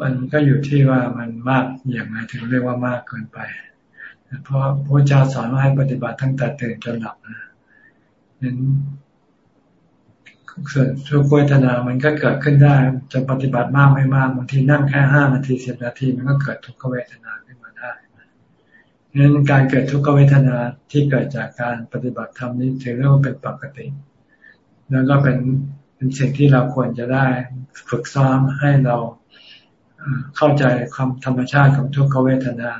มันก็อยู่ที่ว่ามันมากอย่างไรถึงเรียกว่ามากเกินไป เพราะพระเจ้าสอนว่าให้ปฏิบัติตั้งแต่ตื่นจนหลับนะนั้น ส่วนทุกเวทนามันก็เกิดขึ้นได้จะปฏิบัติมากไม่มากบางทีนั่งแค่ห้านาทีสิบนาทีมันก็เกิดทุกขเวทนาขึ้นมาได้ดังนั้นการเกิดทุกขเวทนาที่เกิดจากการปฏิบัติธรรมนี้ถือว่าเป็นปกติ แล้วก็เป็นเป็นสิ่งที่เราควรจะได้ฝึกซ้อมให้เราเข้าใจความธรรมชาติของทุกขเวทนา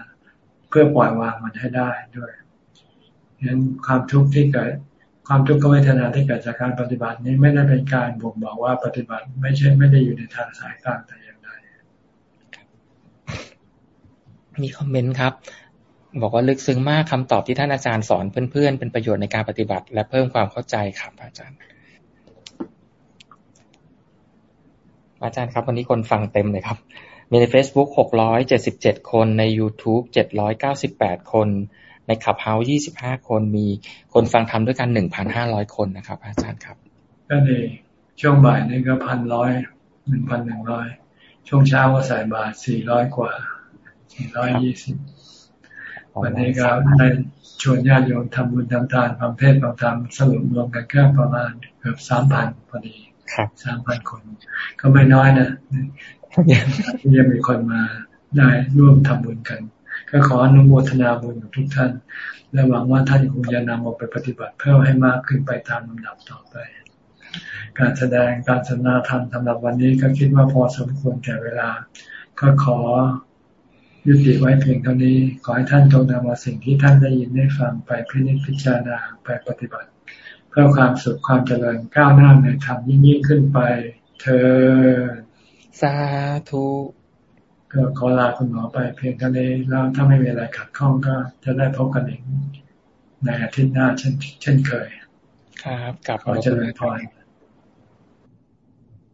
เพื่อปล่อยวางมันให้ได้ด้วยฉะนั้นความทุกข์ที่เกิด ความทุกขเวทนาที่เกิดจากการปฏิบัตินี้ไม่ได้เป็นการบ่งบอกว่าปฏิบัติ ไม่ใช่ไม่ได้อยู่ในทางสายกลางแต่อย่างใดมีคอมเมนต์ครับ บอกว่าลึกซึ้งมากคำตอบที่ท่านอาจารย์สอนเพื่อนๆ เป็นประโยชน์ในการปฏิบัติ และเพิ่มความเข้าใจครับอาจารย์ อาจารย์ครับ วันนี้คนฟังเต็มเลยครับมีใน Facebook 677 คนใน YouTube 798 คน ในขับเฮาส์ยี่สิบห้าคนมีคนฟังทำด้วยกันหนึ่งพันห้าร้อยคนนะครับ อาจารย์ครับ ก็ดี ช่วงบ่ายนี่ก็พันร้อยหนึ่งพันหนึ่งร้อยช่วงเช้าก็ใส่บาทสี่ร้อยกว่าสี่ร้อยยี่สิบวันนี้ก็ได้ชวนญาติโยมทำบุญทำทานฟังเทศฟังธรรมสรุปรวมกันแค่ประมาณเกือบสามพันพอดีสามพันคน ก็ไม่น้อยนะที่ยังมีคนมาได้ร่วมทำบุญกัน ก็ขออนุโมทนาบุญกับทุกท่าน และหวังว่าท่านคงจะนำเอาไปปฏิบัติเพิ่มให้มากขึ้นไปตามลำดับต่อไป การแสดงการสนทนาธรรมสำหรับวันนี้ก็คิดว่าพอสมควรแก่เวลา ก็ขอยุติไว้เพียงเท่านี้ ขอให้ท่านจงนำเอาสิ่งที่ท่านได้ยินได้ฟังไปพิจิตพิจารณาไปปฏิบัติ เพื่อความสุขความเจริญก้าวหน้าในธรรมยิ่งยิ่งขึ้นไป เธอ สาธุ ก็ขอลาคุณหมอไปเพียงเท่านี้แล้วถ้าไม่มีอะไรขัดข้องก็จะได้พบกันอีกในอาทิตย์หน้าเช่นเช่นเคย ครับกลับขอเจริญพร